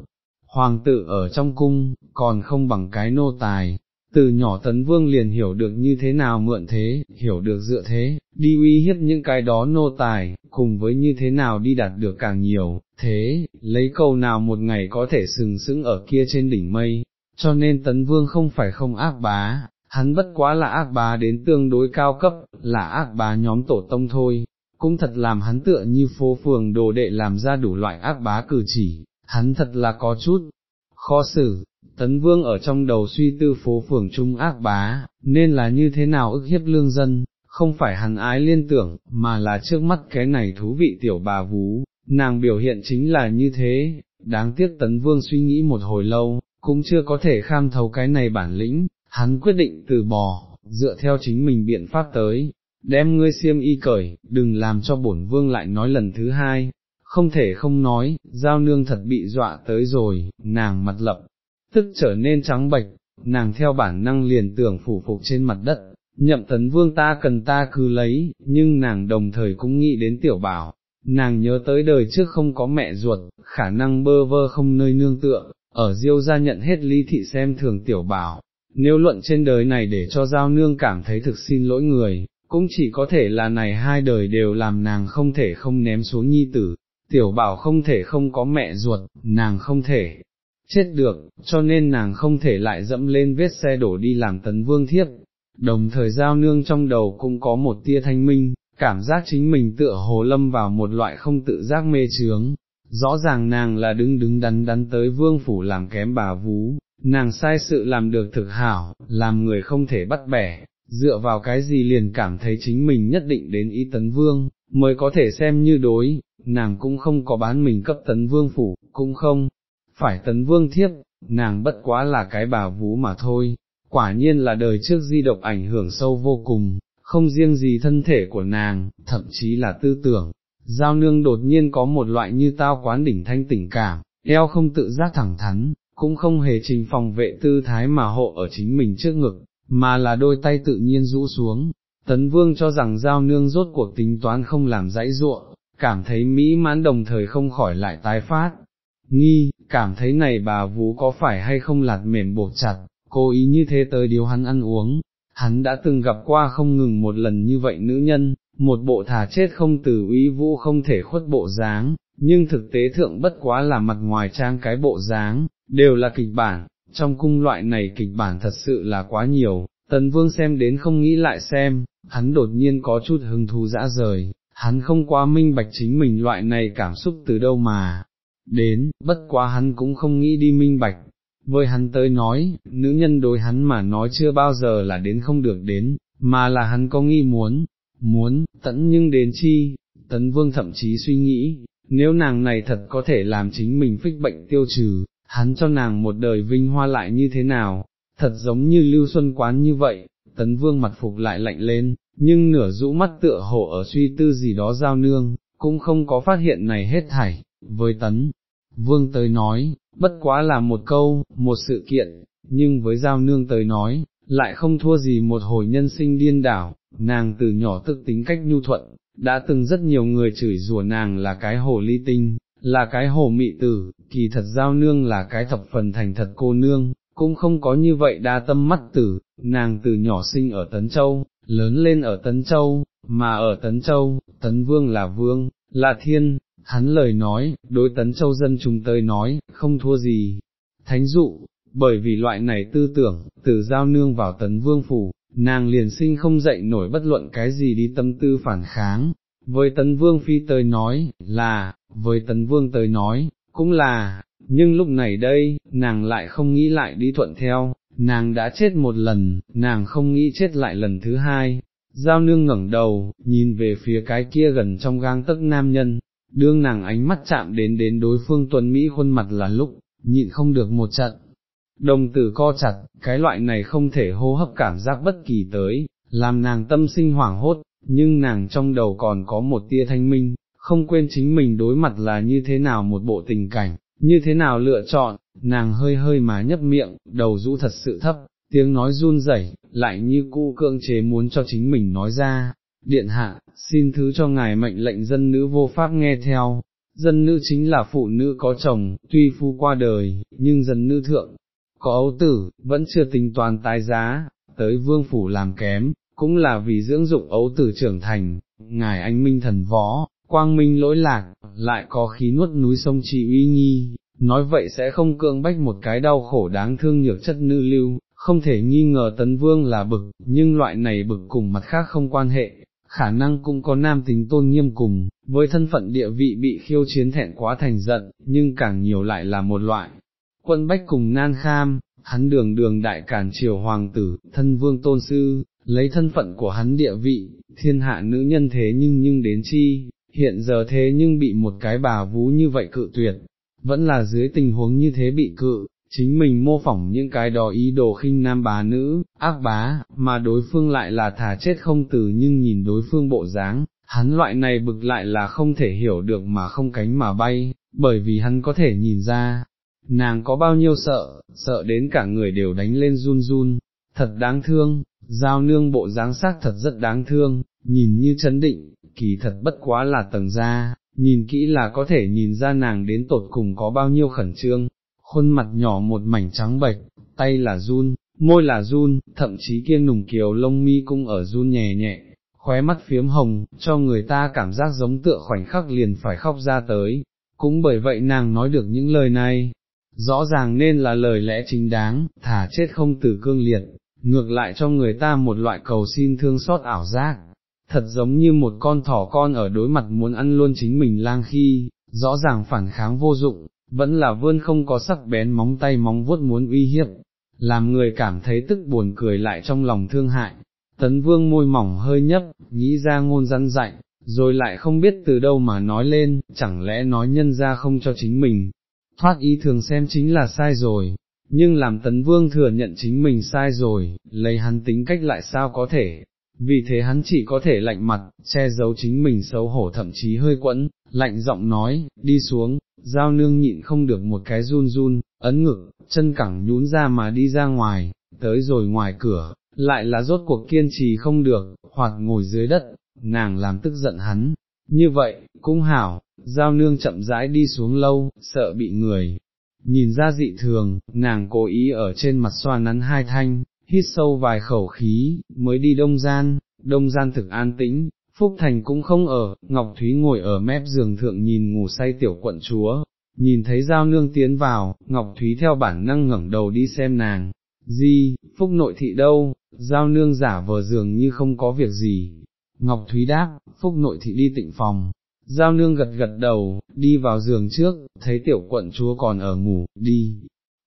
hoàng tử ở trong cung, còn không bằng cái nô tài, từ nhỏ tấn vương liền hiểu được như thế nào mượn thế, hiểu được dựa thế, đi uy hiếp những cái đó nô tài, cùng với như thế nào đi đạt được càng nhiều, thế, lấy câu nào một ngày có thể sừng sững ở kia trên đỉnh mây, cho nên tấn vương không phải không ác bá, hắn bất quá là ác bá đến tương đối cao cấp, là ác bá nhóm tổ tông thôi, cũng thật làm hắn tựa như phố phường đồ đệ làm ra đủ loại ác bá cử chỉ, hắn thật là có chút khó xử, tấn vương ở trong đầu suy tư phố phường trung ác bá, nên là như thế nào ức hiếp lương dân, không phải hắn ái liên tưởng, mà là trước mắt cái này thú vị tiểu bà vú, nàng biểu hiện chính là như thế, đáng tiếc tấn vương suy nghĩ một hồi lâu, cũng chưa có thể kham thấu cái này bản lĩnh, hắn quyết định từ bỏ, dựa theo chính mình biện pháp tới, đem ngươi xiêm y cởi, đừng làm cho bổn vương lại nói lần thứ hai, không thể không nói, giao nương thật bị dọa tới rồi, nàng mặt lập, tức trở nên trắng bệch, nàng theo bản năng liền tưởng phủ phục trên mặt đất, nhậm tấn vương ta cần ta cứ lấy, nhưng nàng đồng thời cũng nghĩ đến tiểu bảo, nàng nhớ tới đời trước không có mẹ ruột, khả năng bơ vơ không nơi nương tựa, ở diêu ra nhận hết ly thị xem thường tiểu bảo, nếu luận trên đời này để cho giao nương cảm thấy thực xin lỗi người, cũng chỉ có thể là này hai đời đều làm nàng không thể không ném xuống nhi tử, tiểu bảo không thể không có mẹ ruột, nàng không thể chết được, cho nên nàng không thể lại dẫm lên vết xe đổ đi làm tấn vương thiếp. Đồng thời giao nương trong đầu cũng có một tia thanh minh, cảm giác chính mình tựa hồ lâm vào một loại không tự giác mê trướng, rõ ràng nàng là đứng đứng đắn đắn tới vương phủ làm kém bà vú, nàng sai sự làm được thực hảo, làm người không thể bắt bẻ, dựa vào cái gì liền cảm thấy chính mình nhất định đến ý tấn vương, mới có thể xem như đối, nàng cũng không có bán mình cấp tấn vương phủ, cũng không, phải tấn vương thiếp, nàng bất quá là cái bà vú mà thôi, quả nhiên là đời trước di độc ảnh hưởng sâu vô cùng, không riêng gì thân thể của nàng, thậm chí là tư tưởng. Giao nương đột nhiên có một loại như tao quán đỉnh thanh tỉnh cảm, eo không tự giác thẳng thắn, cũng không hề trình phòng vệ tư thái mà hộ ở chính mình trước ngực, mà là đôi tay tự nhiên rũ xuống. Tấn vương cho rằng giao nương rốt cuộc tính toán không làm dãy ruộng, cảm thấy mỹ mãn đồng thời không khỏi lại tái phát. Nghi, cảm thấy này bà vú có phải hay không lạt mềm buộc chặt, cố ý như thế tới điều hắn ăn uống, hắn đã từng gặp qua không ngừng một lần như vậy nữ nhân, một bộ thả chết không từ uy vũ không thể khuất bộ dáng, nhưng thực tế thượng bất quá là mặt ngoài trang cái bộ dáng, đều là kịch bản, trong cung loại này kịch bản thật sự là quá nhiều, tần vương xem đến không nghĩ lại xem, hắn đột nhiên có chút hứng thú dã rời, hắn không quá minh bạch chính mình loại này cảm xúc từ đâu mà, đến, bất quá hắn cũng không nghĩ đi minh bạch. Với hắn tới nói, nữ nhân đối hắn mà nói chưa bao giờ là đến không được đến, mà là hắn có nghi muốn, muốn, tẫn nhưng đến chi, tấn vương thậm chí suy nghĩ, nếu nàng này thật có thể làm chính mình phích bệnh tiêu trừ, hắn cho nàng một đời vinh hoa lại như thế nào, thật giống như lưu xuân quán như vậy, tấn vương mặt phục lại lạnh lên, nhưng nửa rũ mắt tựa hồ ở suy tư gì đó giao nương, cũng không có phát hiện này hết thảy, với tấn. Vương tới nói, bất quá là một câu, một sự kiện, nhưng với giao nương tới nói, lại không thua gì một hồi nhân sinh điên đảo, nàng từ nhỏ tức tính cách nhu thuận, đã từng rất nhiều người chửi rủa nàng là cái hồ ly tinh, là cái hồ mị tử, kỳ thật giao nương là cái thập phần thành thật cô nương, cũng không có như vậy đa tâm mắt tử, nàng từ nhỏ sinh ở Tấn Châu, lớn lên ở Tấn Châu, mà ở Tấn Châu, Tấn Vương là Vương, là Thiên, hắn lời nói, đối Tấn Châu dân chúng tới nói, không thua gì, thánh dụ, bởi vì loại này tư tưởng, từ giao nương vào Tấn Vương phủ, nàng liền sinh không dậy nổi bất luận cái gì đi tâm tư phản kháng, với Tấn Vương Phi tới nói, là, với Tấn Vương tới nói, cũng là, nhưng lúc này đây, nàng lại không nghĩ lại đi thuận theo, nàng đã chết một lần, nàng không nghĩ chết lại lần thứ hai. Giao nương ngẩng đầu, nhìn về phía cái kia gần trong gang tấc nam nhân, đương nàng ánh mắt chạm đến đến đối phương tuấn Mỹ khuôn mặt là lúc, nhịn không được một trận. Đồng tử co chặt, cái loại này không thể hô hấp cảm giác bất kỳ tới, làm nàng tâm sinh hoảng hốt, nhưng nàng trong đầu còn có một tia thanh minh, không quên chính mình đối mặt là như thế nào một bộ tình cảnh, như thế nào lựa chọn, nàng hơi hơi mà nhấp miệng, đầu rũ thật sự thấp, tiếng nói run rẩy, lại như cu cưỡng chế muốn cho chính mình nói ra, điện hạ, xin thứ cho ngài mệnh lệnh dân nữ vô pháp nghe theo, dân nữ chính là phụ nữ có chồng, tuy phu qua đời, nhưng dân nữ thượng, có ấu tử, vẫn chưa tính toàn tái giá, tới vương phủ làm kém, cũng là vì dưỡng dục ấu tử trưởng thành, ngài anh minh thần võ, quang minh lỗi lạc, lại có khí nuốt núi sông trị uy nghi, nói vậy sẽ không cưỡng bách một cái đau khổ đáng thương nhược chất nữ lưu, không thể nghi ngờ tấn vương là bực, nhưng loại này bực cùng mặt khác không quan hệ, khả năng cũng có nam tính tôn nghiêm cùng, với thân phận địa vị bị khiêu chiến thẹn quá thành giận, nhưng càng nhiều lại là một loại. Quân Bách cùng nan kham, hắn đường đường đại cản triều hoàng tử, thân vương tôn sư, lấy thân phận của hắn địa vị, thiên hạ nữ nhân thế nhưng nhưng đến chi, hiện giờ thế nhưng bị một cái bà vú như vậy cự tuyệt, vẫn là dưới tình huống như thế bị cự, chính mình mô phỏng những cái đó ý đồ khinh nam bá nữ, ác bá, mà đối phương lại là thả chết không từ nhưng nhìn đối phương bộ dáng, hắn loại này bực lại là không thể hiểu được mà không cánh mà bay, bởi vì hắn có thể nhìn ra, nàng có bao nhiêu sợ, sợ đến cả người đều đánh lên run run, thật đáng thương, giao nương bộ dáng sắc thật rất đáng thương, nhìn như chấn định, kỳ thật bất quá là tầng ra nhìn kỹ là có thể nhìn ra nàng đến tột cùng có bao nhiêu khẩn trương, khuôn mặt nhỏ một mảnh trắng bệch, tay là run, môi là run, thậm chí kia nùng kiều lông mi cũng ở run nhẹ nhẹ, khóe mắt phiếm hồng, cho người ta cảm giác giống tựa khoảnh khắc liền phải khóc ra tới, cũng bởi vậy nàng nói được những lời này, rõ ràng nên là lời lẽ chính đáng, thả chết không tử cương liệt, ngược lại cho người ta một loại cầu xin thương xót ảo giác, thật giống như một con thỏ con ở đối mặt muốn ăn luôn chính mình lang khi, rõ ràng phản kháng vô dụng, vẫn là vươn không có sắc bén móng tay móng vuốt muốn uy hiếp, làm người cảm thấy tức buồn cười lại trong lòng thương hại. Tấn vương môi mỏng hơi nhấp, nghĩ ra ngôn răn dạy, rồi lại không biết từ đâu mà nói lên, chẳng lẽ nói nhân ra không cho chính mình, thoát ý thường xem chính là sai rồi, nhưng làm tấn vương thừa nhận chính mình sai rồi, lấy hắn tính cách lại sao có thể, vì thế hắn chỉ có thể lạnh mặt, che giấu chính mình xấu hổ thậm chí hơi quẫn, lạnh giọng nói, đi xuống, giao nương nhịn không được một cái run run, ấn ngực, chân cẳng nhún ra mà đi ra ngoài, tới rồi ngoài cửa, lại là rốt cuộc kiên trì không được, hoặc ngồi dưới đất, nàng làm tức giận hắn, như vậy, cũng hảo, giao nương chậm rãi đi xuống lâu, sợ bị người. Nhìn ra dị thường, nàng cố ý ở trên mặt xoa nắn hai thanh, hít sâu vài khẩu khí, mới đi đông gian, đông gian thực an tĩnh, Phúc Thành cũng không ở, Ngọc Thúy ngồi ở mép giường thượng nhìn ngủ say tiểu quận chúa, nhìn thấy giao nương tiến vào, Ngọc Thúy theo bản năng ngẩng đầu đi xem nàng, gì, Phúc nội thị đâu, giao nương giả vờ giường như không có việc gì. Ngọc Thúy đáp, Phúc nội thị đi tịnh phòng, Giao nương gật gật đầu, đi vào giường trước, thấy tiểu quận chúa còn ở ngủ, đi,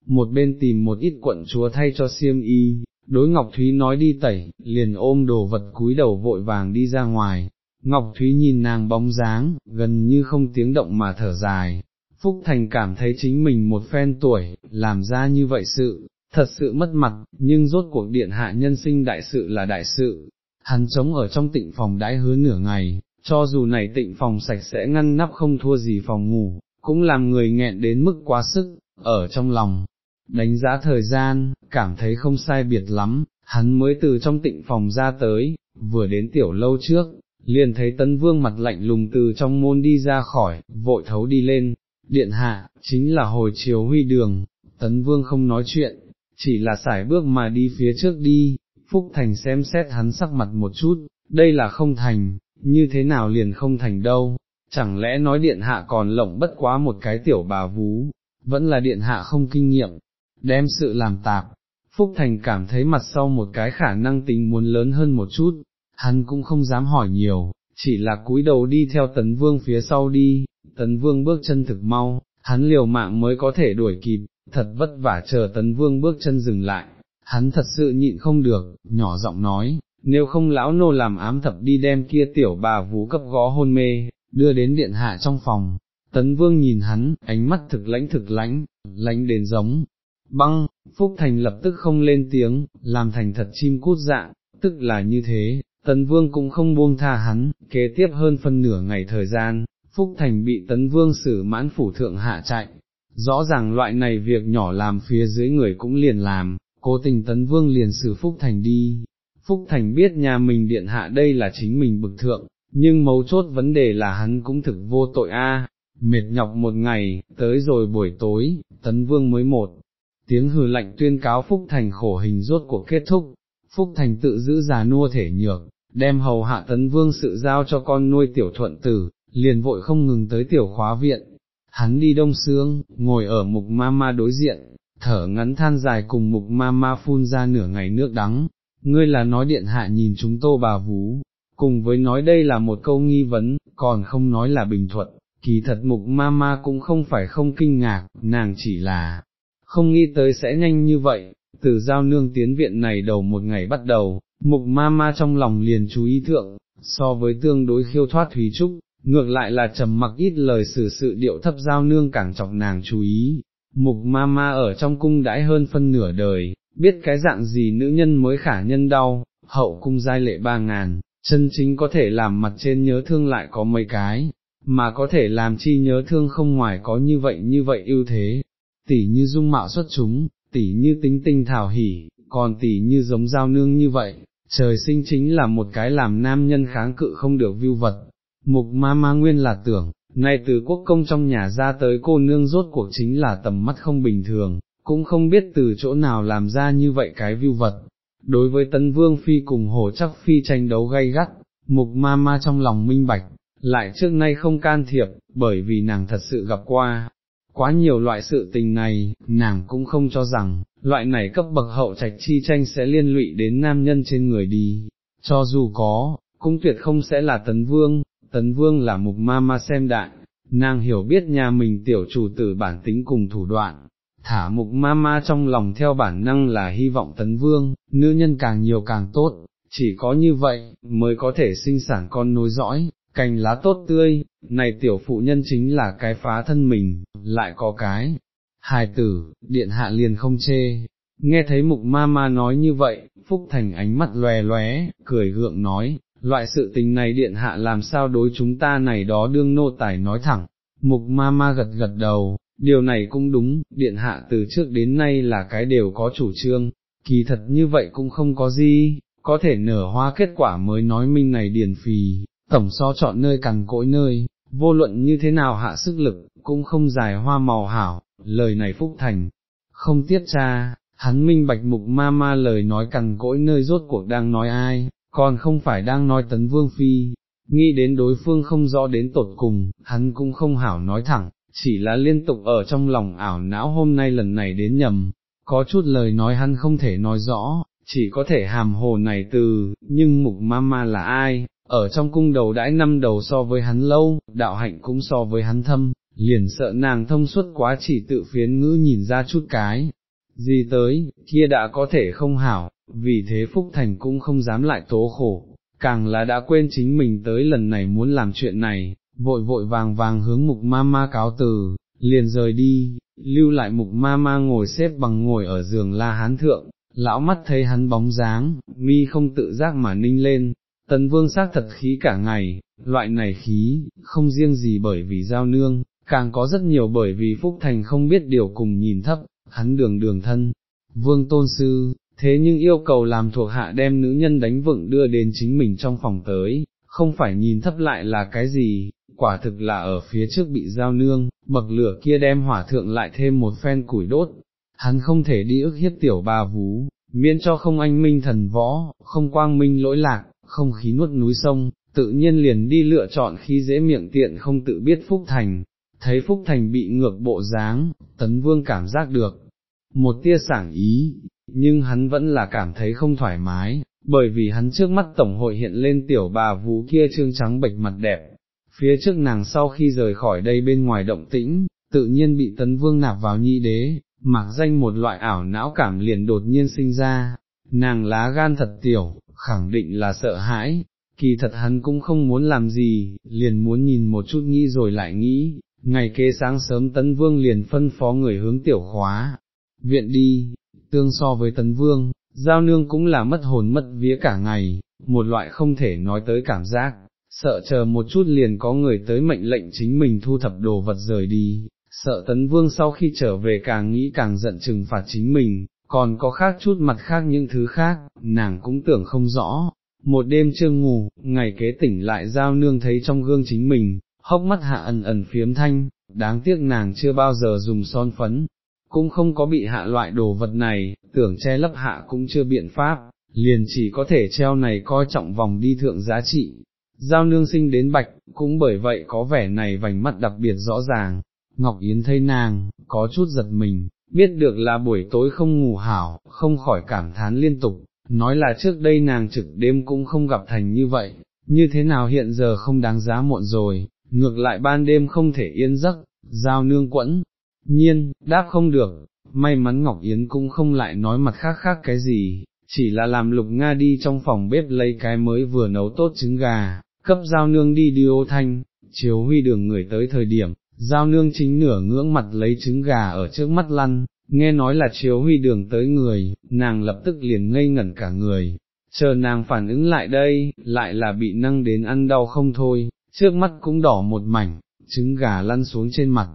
một bên tìm một ít quận chúa thay cho xiêm y, đối Ngọc Thúy nói đi tẩy, liền ôm đồ vật cúi đầu vội vàng đi ra ngoài, Ngọc Thúy nhìn nàng bóng dáng, gần như không tiếng động mà thở dài, Phúc Thành cảm thấy chính mình một phen tuổi, làm ra như vậy sự, thật sự mất mặt, nhưng rốt cuộc điện hạ nhân sinh đại sự là đại sự, hắn chống ở trong tịnh phòng đãi hứa nửa ngày, cho dù này tịnh phòng sạch sẽ ngăn nắp không thua gì phòng ngủ, cũng làm người nghẹn đến mức quá sức, ở trong lòng, đánh giá thời gian, cảm thấy không sai biệt lắm, hắn mới từ trong tịnh phòng ra tới, vừa đến tiểu lâu trước, liền thấy tấn vương mặt lạnh lùng từ trong môn đi ra khỏi, vội thấu đi lên, điện hạ, chính là hồi chiều huy đường, tấn vương không nói chuyện, chỉ là sải bước mà đi phía trước đi, Phúc Thành xem xét hắn sắc mặt một chút, đây là không thành, như thế nào liền không thành đâu, chẳng lẽ nói điện hạ còn lộng bất quá một cái tiểu bà vú, vẫn là điện hạ không kinh nghiệm, đem sự làm tạp. Phúc Thành cảm thấy mặt sau một cái khả năng tính muốn lớn hơn một chút, hắn cũng không dám hỏi nhiều, chỉ là cúi đầu đi theo tấn vương phía sau đi, tấn vương bước chân thực mau, hắn liều mạng mới có thể đuổi kịp, thật vất vả chờ tấn vương bước chân dừng lại, hắn thật sự nhịn không được, nhỏ giọng nói, nếu không lão nô làm ám thập đi đem kia tiểu bà vú cấp gó hôn mê, đưa đến điện hạ trong phòng, tấn vương nhìn hắn, ánh mắt thực lãnh thực lãnh, lãnh đến giống, băng, Phúc Thành lập tức không lên tiếng, làm thành thật chim cút dạng, tức là như thế, tấn vương cũng không buông tha hắn, kế tiếp hơn phân nửa ngày thời gian, Phúc Thành bị tấn vương xử mãn phủ thượng hạ chạy, rõ ràng loại này việc nhỏ làm phía dưới người cũng liền làm, cố tình tấn vương liền xử Phúc Thành đi, Phúc Thành biết nhà mình điện hạ đây là chính mình bực thượng, nhưng mấu chốt vấn đề là hắn cũng thực vô tội a. mệt nhọc một ngày, tới rồi buổi tối, tấn vương mới một, tiếng hừ lạnh tuyên cáo Phúc Thành khổ hình rốt cuộc kết thúc, Phúc Thành tự giữ già nua thể nhược, đem hầu hạ tấn vương sự giao cho con nuôi tiểu thuận tử, liền vội không ngừng tới tiểu khóa viện, hắn đi đông sương, ngồi ở mục ma ma đối diện, thở ngắn than dài cùng mục ma ma phun ra nửa ngày nước đắng, ngươi là nói điện hạ nhìn chúng tô bà vú, cùng với nói đây là một câu nghi vấn, còn không nói là bình thuận, kỳ thật mục ma ma cũng không phải không kinh ngạc, nàng chỉ là, không nghĩ tới sẽ nhanh như vậy, từ giao nương tiến viện này đầu một ngày bắt đầu, mục ma ma trong lòng liền chú ý thượng, so với tương đối khiêu thoát Thúy Trúc, ngược lại là trầm mặc ít lời xử sự điệu thấp giao nương càng trọng nàng chú ý, mục ma ma ở trong cung đãi hơn phân nửa đời, biết cái dạng gì nữ nhân mới khả nhân đau, hậu cung giai lệ ba ngàn, chân chính có thể làm mặt trên nhớ thương lại có mấy cái, mà có thể làm chi nhớ thương không ngoài có như vậy như vậy ưu thế, tỉ như dung mạo xuất chúng, tỉ như tính tinh thảo hỉ, còn tỉ như giống giao nương như vậy, trời sinh chính là một cái làm nam nhân kháng cự không được vưu vật. Mục ma ma nguyên là tưởng, nay từ quốc công trong nhà ra tới cô nương rốt cuộc chính là tầm mắt không bình thường, cũng không biết từ chỗ nào làm ra như vậy cái vưu vật. Đối với tân vương phi cùng hồ chắc phi tranh đấu gay gắt, mục ma ma trong lòng minh bạch, lại trước nay không can thiệp, bởi vì nàng thật sự gặp qua, quá nhiều loại sự tình này, nàng cũng không cho rằng, loại này cấp bậc hậu trạch chi tranh sẽ liên lụy đến nam nhân trên người đi, cho dù có, cũng tuyệt không sẽ là tấn vương, tấn vương là mục ma ma xem đại, nàng hiểu biết nhà mình tiểu chủ tử bản tính cùng thủ đoạn, thả mục ma ma trong lòng theo bản năng là hy vọng tấn vương, nữ nhân càng nhiều càng tốt, chỉ có như vậy, mới có thể sinh sản con nối dõi, cành lá tốt tươi, này tiểu phụ nhân chính là cái phá thân mình, lại có cái, hài tử, điện hạ liền không chê. Nghe thấy mục ma ma nói như vậy, Phúc Thành ánh mắt lòe lóe, cười gượng nói, loại sự tình này điện hạ làm sao đối chúng ta này đó đương nô tài nói thẳng, mục ma ma gật gật đầu, điều này cũng đúng, điện hạ từ trước đến nay là cái đều có chủ trương, kỳ thật như vậy cũng không có gì, có thể nở hoa kết quả mới nói minh này điền phì, tổng so chọn nơi cằn cỗi nơi, vô luận như thế nào hạ sức lực, cũng không dài hoa màu hảo, lời này phúc thành, không tiết cha, hắn minh bạch mục ma ma lời nói cằn cỗi nơi rốt cuộc đang nói ai, còn không phải đang nói tấn vương phi, nghĩ đến đối phương không rõ đến tột cùng, hắn cũng không hảo nói thẳng, chỉ là liên tục ở trong lòng ảo não hôm nay lần này đến nhầm, có chút lời nói hắn không thể nói rõ, chỉ có thể hàm hồ này từ, nhưng mục ma ma là ai, ở trong cung đầu đãi năm đầu so với hắn lâu, đạo hạnh cũng so với hắn thâm, liền sợ nàng thông suốt quá chỉ tự phiến ngữ nhìn ra chút cái, gì tới, kia đã có thể không hảo, vì thế Phúc Thành cũng không dám lại tố khổ, càng là đã quên chính mình tới lần này muốn làm chuyện này, vội vội vàng vàng hướng mục ma ma cáo từ, liền rời đi, lưu lại mục ma ma ngồi xếp bằng ngồi ở giường la hán thượng, lão mắt thấy hắn bóng dáng, mi không tự giác mà ninh lên, Tần vương xác thật khí cả ngày, loại này khí, không riêng gì bởi vì giao nương, càng có rất nhiều bởi vì Phúc Thành không biết điều cùng nhìn thấp, hắn đường đường thân, vương tôn sư, thế nhưng yêu cầu làm thuộc hạ đem nữ nhân đánh vựng đưa đến chính mình trong phòng tới, không phải nhìn thấp lại là cái gì, quả thực là ở phía trước bị giao nương, bậc lửa kia đem hỏa thượng lại thêm một phen củi đốt, hắn không thể đi ức hiếp tiểu bà vú, miễn cho không anh minh thần võ, không quang minh lỗi lạc, không khí nuốt núi sông, tự nhiên liền đi lựa chọn khi dễ miệng tiện không tự biết Phúc Thành, thấy Phúc Thành bị ngược bộ dáng, tấn vương cảm giác được, một tia sảng ý, nhưng hắn vẫn là cảm thấy không thoải mái, bởi vì hắn trước mắt tổng hội hiện lên tiểu bà vũ kia trương trắng bệch mặt đẹp, phía trước nàng sau khi rời khỏi đây bên ngoài động tĩnh, tự nhiên bị tấn vương nạp vào nhi đế, mặc danh một loại ảo não cảm liền đột nhiên sinh ra, nàng lá gan thật tiểu, khẳng định là sợ hãi, kỳ thật hắn cũng không muốn làm gì, liền muốn nhìn một chút nghĩ rồi lại nghĩ, ngày kế sáng sớm tấn vương liền phân phó người hướng tiểu khóa, viện đi, tương so với tấn vương, giao nương cũng là mất hồn mất vía cả ngày, một loại không thể nói tới cảm giác, sợ chờ một chút liền có người tới mệnh lệnh chính mình thu thập đồ vật rời đi, sợ tấn vương sau khi trở về càng nghĩ càng giận trừng phạt chính mình, còn có khác chút mặt khác những thứ khác, nàng cũng tưởng không rõ. Một đêm chưa ngủ, ngày kế tỉnh lại giao nương thấy trong gương chính mình, hốc mắt hạ ẩn ẩn phiếm thanh, đáng tiếc nàng chưa bao giờ dùng son phấn, cũng không có bị hạ loại đồ vật này, tưởng che lấp hạ cũng chưa biện pháp, liền chỉ có thể treo này coi trọng vòng đi thượng giá trị. Giao nương sinh đến bạch, cũng bởi vậy có vẻ này vành mắt đặc biệt rõ ràng, Ngọc Yến thấy nàng, có chút giật mình, biết được là buổi tối không ngủ hảo, không khỏi cảm thán liên tục, nói là trước đây nàng trực đêm cũng không gặp thành như vậy, như thế nào hiện giờ không đáng giá muộn rồi, ngược lại ban đêm không thể yên giấc, giao nương quẫn, nhiên, đáp không được, may mắn Ngọc Yến cũng không lại nói mặt khác khác cái gì, chỉ là làm lục Nga đi trong phòng bếp lấy cái mới vừa nấu tốt trứng gà, cấp giao nương đi đi ô thanh, chiếu huy đường người tới thời điểm, giao nương chính nửa ngưỡng mặt lấy trứng gà ở trước mắt lăn, nghe nói là chiếu huy đường tới người, nàng lập tức liền ngây ngẩn cả người, chờ nàng phản ứng lại đây, lại là bị năng đến ăn đau không thôi, trước mắt cũng đỏ một mảnh, trứng gà lăn xuống trên mặt,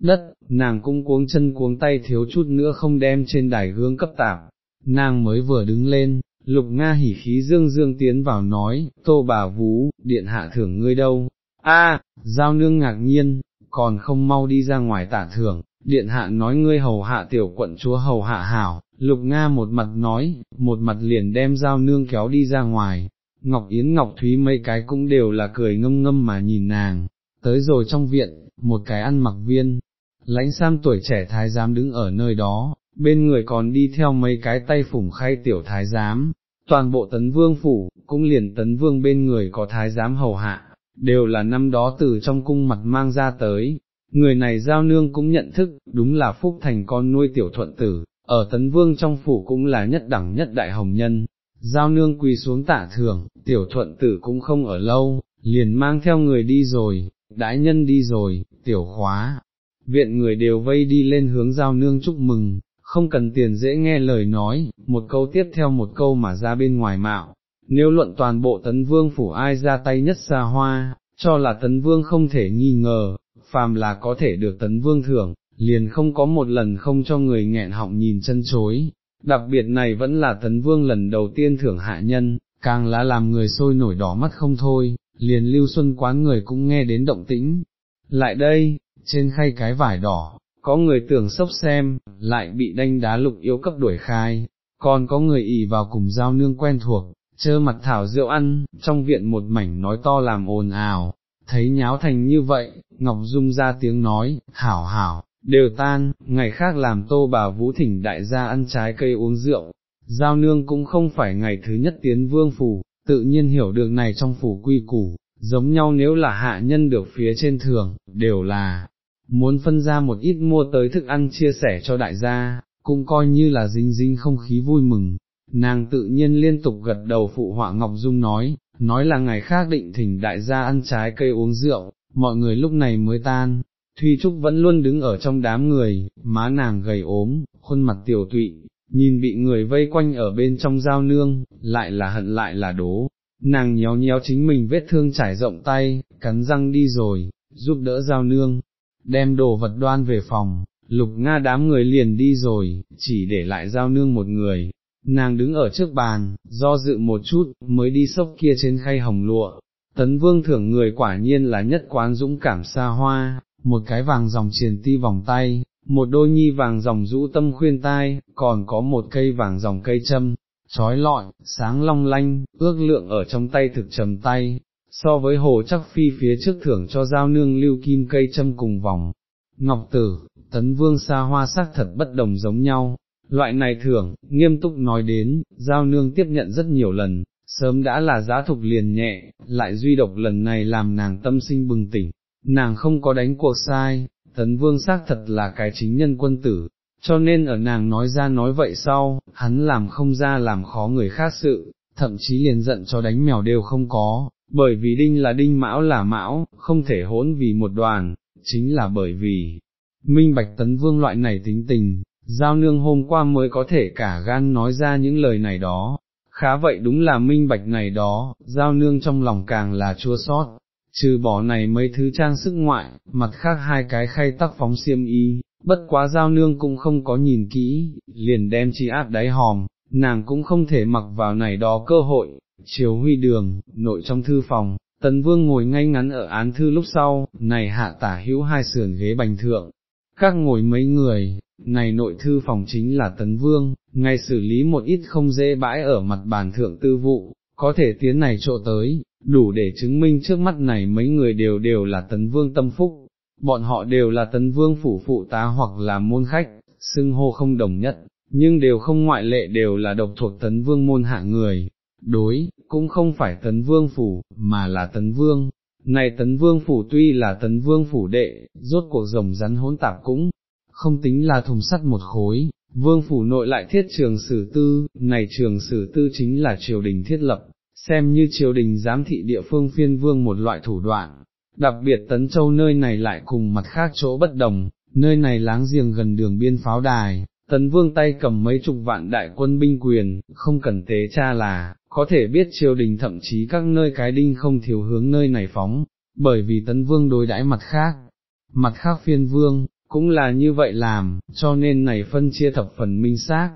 đất, nàng cũng cuống chân cuống tay thiếu chút nữa không đem trên đài hướng cấp tạp, nàng mới vừa đứng lên, lục Nga hỉ khí dương dương tiến vào nói, tô bà vú, điện hạ thưởng ngươi đâu, a giao nương ngạc nhiên, còn không mau đi ra ngoài tả thưởng, điện hạ nói ngươi hầu hạ tiểu quận chúa hầu hạ hảo, lục Nga một mặt nói, một mặt liền đem dao nương kéo đi ra ngoài, Ngọc Yến Ngọc Thúy mấy cái cũng đều là cười ngâm ngâm mà nhìn nàng, tới rồi trong viện, một cái ăn mặc viên, lãnh sam tuổi trẻ thái giám đứng ở nơi đó, bên người còn đi theo mấy cái tay phủng khay tiểu thái giám, toàn bộ tấn vương phủ, cũng liền tấn vương bên người có thái giám hầu hạ, đều là năm đó từ trong cung mặt mang ra tới, người này giao nương cũng nhận thức, đúng là phúc thành con nuôi tiểu thuận tử, ở tấn vương trong phủ cũng là nhất đẳng nhất đại hồng nhân. Giao nương quỳ xuống tạ thưởng, tiểu thuận tử cũng không ở lâu, liền mang theo người đi rồi, đãi nhân đi rồi, tiểu khóa, viện người đều vây đi lên hướng giao nương chúc mừng, không cần tiền dễ nghe lời nói, một câu tiếp theo một câu mà ra bên ngoài mạo. Nếu luận toàn bộ tấn vương phủ ai ra tay nhất xa hoa, cho là tấn vương không thể nghi ngờ, phàm là có thể được tấn vương thưởng, liền không có một lần không cho người nghẹn họng nhìn chân chối. Đặc biệt này vẫn là tấn vương lần đầu tiên thưởng hạ nhân, càng là làm người sôi nổi đỏ mắt không thôi, liền lưu xuân quán người cũng nghe đến động tĩnh. Lại đây, trên khay cái vải đỏ, có người tưởng sốc xem, lại bị đanh đá lục yếu cấp đuổi khai, còn có người ỉ vào cùng giao nương quen thuộc, chơ mặt thảo rượu ăn, trong viện một mảnh nói to làm ồn ào, thấy nháo thành như vậy, Ngọc Dung ra tiếng nói, hảo hảo, đều tan, ngày khác làm tô bà vũ thỉnh đại gia ăn trái cây uống rượu, giao nương cũng không phải ngày thứ nhất tiến vương phủ, tự nhiên hiểu được này trong phủ quy củ, giống nhau nếu là hạ nhân được phía trên thường, đều là muốn phân ra một ít mua tới thức ăn chia sẻ cho đại gia, cũng coi như là dính dính không khí vui mừng. Nàng tự nhiên liên tục gật đầu phụ họa Ngọc Dung nói, nói là ngày khác định thỉnh đại gia ăn trái cây uống rượu, mọi người lúc này mới tan. thuy Trúc vẫn luôn đứng ở trong đám người, má nàng gầy ốm, khuôn mặt tiểu tụy, nhìn bị người vây quanh ở bên trong giao nương, lại là hận lại là đố, nàng nhéo nhéo chính mình vết thương trải rộng tay, cắn răng đi rồi, giúp đỡ giao nương, đem đồ vật đoan về phòng, lục nga đám người liền đi rồi, chỉ để lại giao nương một người, nàng đứng ở trước bàn, do dự một chút, mới đi sốc kia trên khay hồng lụa, tấn vương thưởng người quả nhiên là nhất quán dũng cảm xa hoa, một cái vàng dòng triền ti vòng tay, một đôi nhi vàng dòng rũ tâm khuyên tai, còn có một cây vàng dòng cây châm, trói lọi, sáng long lanh, ước lượng ở trong tay thực trầm tay, so với hồ chắc phi phía trước thưởng cho giao nương lưu kim cây châm cùng vòng. Ngọc tử, tấn vương xa hoa sắc thật bất đồng giống nhau, loại này thưởng, nghiêm túc nói đến, giao nương tiếp nhận rất nhiều lần, sớm đã là giá thục liền nhẹ, lại duy độc lần này làm nàng tâm sinh bừng tỉnh, nàng không có đánh cuộc sai, tấn vương xác thật là cái chính nhân quân tử, cho nên ở nàng nói ra nói vậy sau, hắn làm không ra làm khó người khác sự, thậm chí liền giận cho đánh mèo đều không có, bởi vì đinh là đinh mão là mão, không thể hỗn vì một đoàn, chính là bởi vì, minh bạch tấn vương loại này tính tình, giao nương hôm qua mới có thể cả gan nói ra những lời này đó, khá vậy đúng là minh bạch này đó, giao nương trong lòng càng là chua sót, trừ bỏ này mấy thứ trang sức ngoại, mặt khác hai cái khay tắc phóng xiêm y, bất quá giao nương cũng không có nhìn kỹ, liền đem chi áp đáy hòm, nàng cũng không thể mặc vào này đó cơ hội, chiều huy đường, nội trong thư phòng, tấn vương ngồi ngay ngắn ở án thư lúc sau, này hạ tả hữu hai sườn ghế bành thượng, các ngồi mấy người, này nội thư phòng chính là tấn vương, ngay xử lý một ít không dễ bãi ở mặt bàn thượng tư vụ, có thể tiến này chỗ tới, đủ để chứng minh trước mắt này mấy người đều đều là tấn vương tâm phúc, bọn họ đều là tấn vương phủ phụ tá hoặc là môn khách, xưng hô không đồng nhất, nhưng đều không ngoại lệ đều là độc thuộc tấn vương môn hạ người, đối, cũng không phải tấn vương phủ, mà là tấn vương. Này tấn vương phủ tuy là tấn vương phủ đệ, rốt cuộc rồng rắn hỗn tạp cũng, không tính là thùng sắt một khối, vương phủ nội lại thiết trường sử tư, này trường sử tư chính là triều đình thiết lập, xem như triều đình giám thị địa phương phiên vương một loại thủ đoạn, đặc biệt Tấn Châu nơi này lại cùng mặt khác chỗ bất đồng, nơi này láng giềng gần đường biên pháo đài, Tấn Vương tay cầm mấy chục vạn đại quân binh quyền, không cần tế cha là, có thể biết triều đình thậm chí các nơi cái đinh không thiếu hướng nơi này phóng, bởi vì Tấn Vương đối đãi mặt khác, mặt khác phiên vương, cũng là như vậy làm, cho nên này phân chia thập phần minh xác.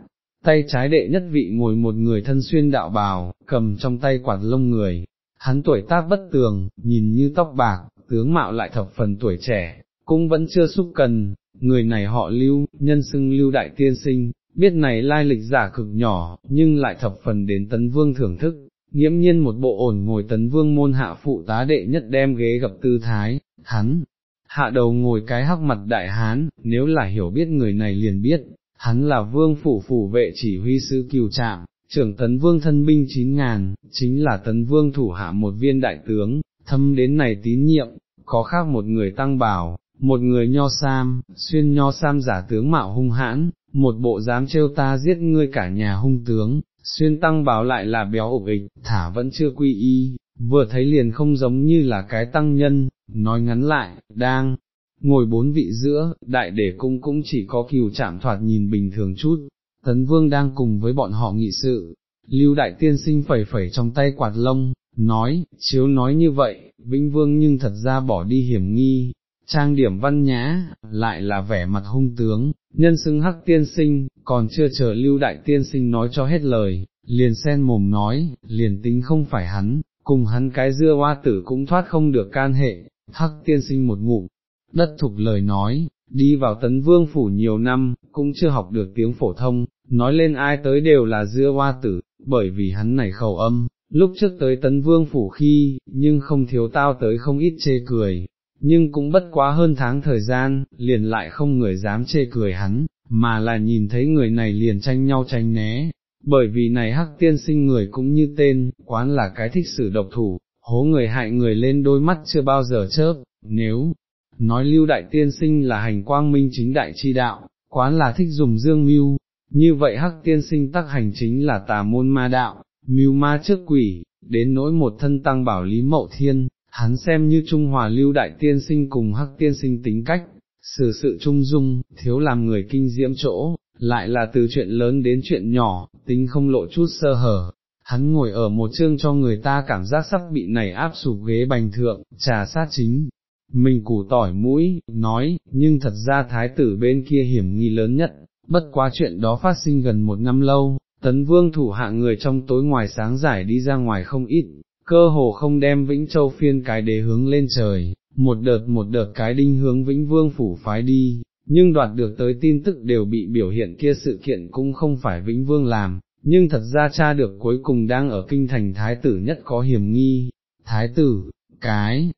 Tay trái đệ nhất vị ngồi một người thân xuyên đạo bào, cầm trong tay quạt lông người, hắn tuổi tác bất tường, nhìn như tóc bạc, tướng mạo lại thập phần tuổi trẻ, cũng vẫn chưa xúc cần, người này họ lưu, nhân xưng lưu đại tiên sinh, biết này lai lịch giả cực nhỏ, nhưng lại thập phần đến tấn vương thưởng thức, nghiễm nhiên một bộ ổn ngồi tấn vương môn hạ phụ tá đệ nhất đem ghế gặp tư thái, hắn, hạ đầu ngồi cái hắc mặt đại hán, nếu là hiểu biết người này liền biết, hắn là vương phủ phủ vệ chỉ huy sứ kiều trạm, trưởng tấn vương thân binh chín ngàn, chính là tấn vương thủ hạ một viên đại tướng, thâm đến này tín nhiệm, có khác một người tăng bảo, một người nho sam, xuyên nho sam giả tướng mạo hung hãn, một bộ dám trêu ta giết ngươi cả nhà hung tướng, xuyên tăng bảo lại là béo ục ịch, thả vẫn chưa quy y, vừa thấy liền không giống như là cái tăng nhân, nói ngắn lại, đang ngồi bốn vị giữa, đại để cung cũng chỉ có kiều chạm thoạt nhìn bình thường chút, tấn vương đang cùng với bọn họ nghị sự, lưu đại tiên sinh phẩy phẩy trong tay quạt lông, nói, chiếu nói như vậy, Vĩnh Vương nhưng thật ra bỏ đi hiểm nghi, trang điểm văn nhã, lại là vẻ mặt hung tướng, nhân xưng hắc tiên sinh, còn chưa chờ lưu đại tiên sinh nói cho hết lời, liền sen mồm nói, liền tính không phải hắn, cùng hắn cái dưa hoa tử cũng thoát không được can hệ, hắc tiên sinh một ngụm, đất thục lời nói, đi vào tấn vương phủ nhiều năm, cũng chưa học được tiếng phổ thông, nói lên ai tới đều là dưa hoa tử, bởi vì hắn này khẩu âm, lúc trước tới tấn vương phủ khi, nhưng không thiếu tao tới không ít chê cười, nhưng cũng bất quá hơn tháng thời gian, liền lại không người dám chê cười hắn, mà là nhìn thấy người này liền tranh nhau tranh né, bởi vì này hắc tiên sinh người cũng như tên, quán là cái thích sự độc thủ, hố người hại người lên đôi mắt chưa bao giờ chớp, nếu nói lưu đại tiên sinh là hành quang minh chính đại chi đạo, quán là thích dùng dương mưu, như vậy hắc tiên sinh tắc hành chính là tà môn ma đạo, mưu ma trước quỷ, đến nỗi một thân tăng bảo lý mậu thiên, hắn xem như Trung Hòa lưu đại tiên sinh cùng hắc tiên sinh tính cách, xử sự trung dung, thiếu làm người kinh diễm chỗ, lại là từ chuyện lớn đến chuyện nhỏ, tính không lộ chút sơ hở. Hắn ngồi ở một chương cho người ta cảm giác sắp bị này áp sụp ghế bành thượng, trà sát chính, mình củ tỏi mũi, nói, nhưng thật ra thái tử bên kia hiểm nghi lớn nhất, bất quá chuyện đó phát sinh gần một năm lâu, tấn vương thủ hạ người trong tối ngoài sáng giải đi ra ngoài không ít, cơ hồ không đem Vĩnh Châu phiên cái đế hướng lên trời, một đợt một đợt cái đinh hướng Vĩnh Vương phủ phái đi, nhưng đoạt được tới tin tức đều bị biểu hiện kia sự kiện cũng không phải Vĩnh Vương làm, nhưng thật ra cha được cuối cùng đang ở kinh thành Thái tử nhất có hiểm nghi, Thái tử, cái,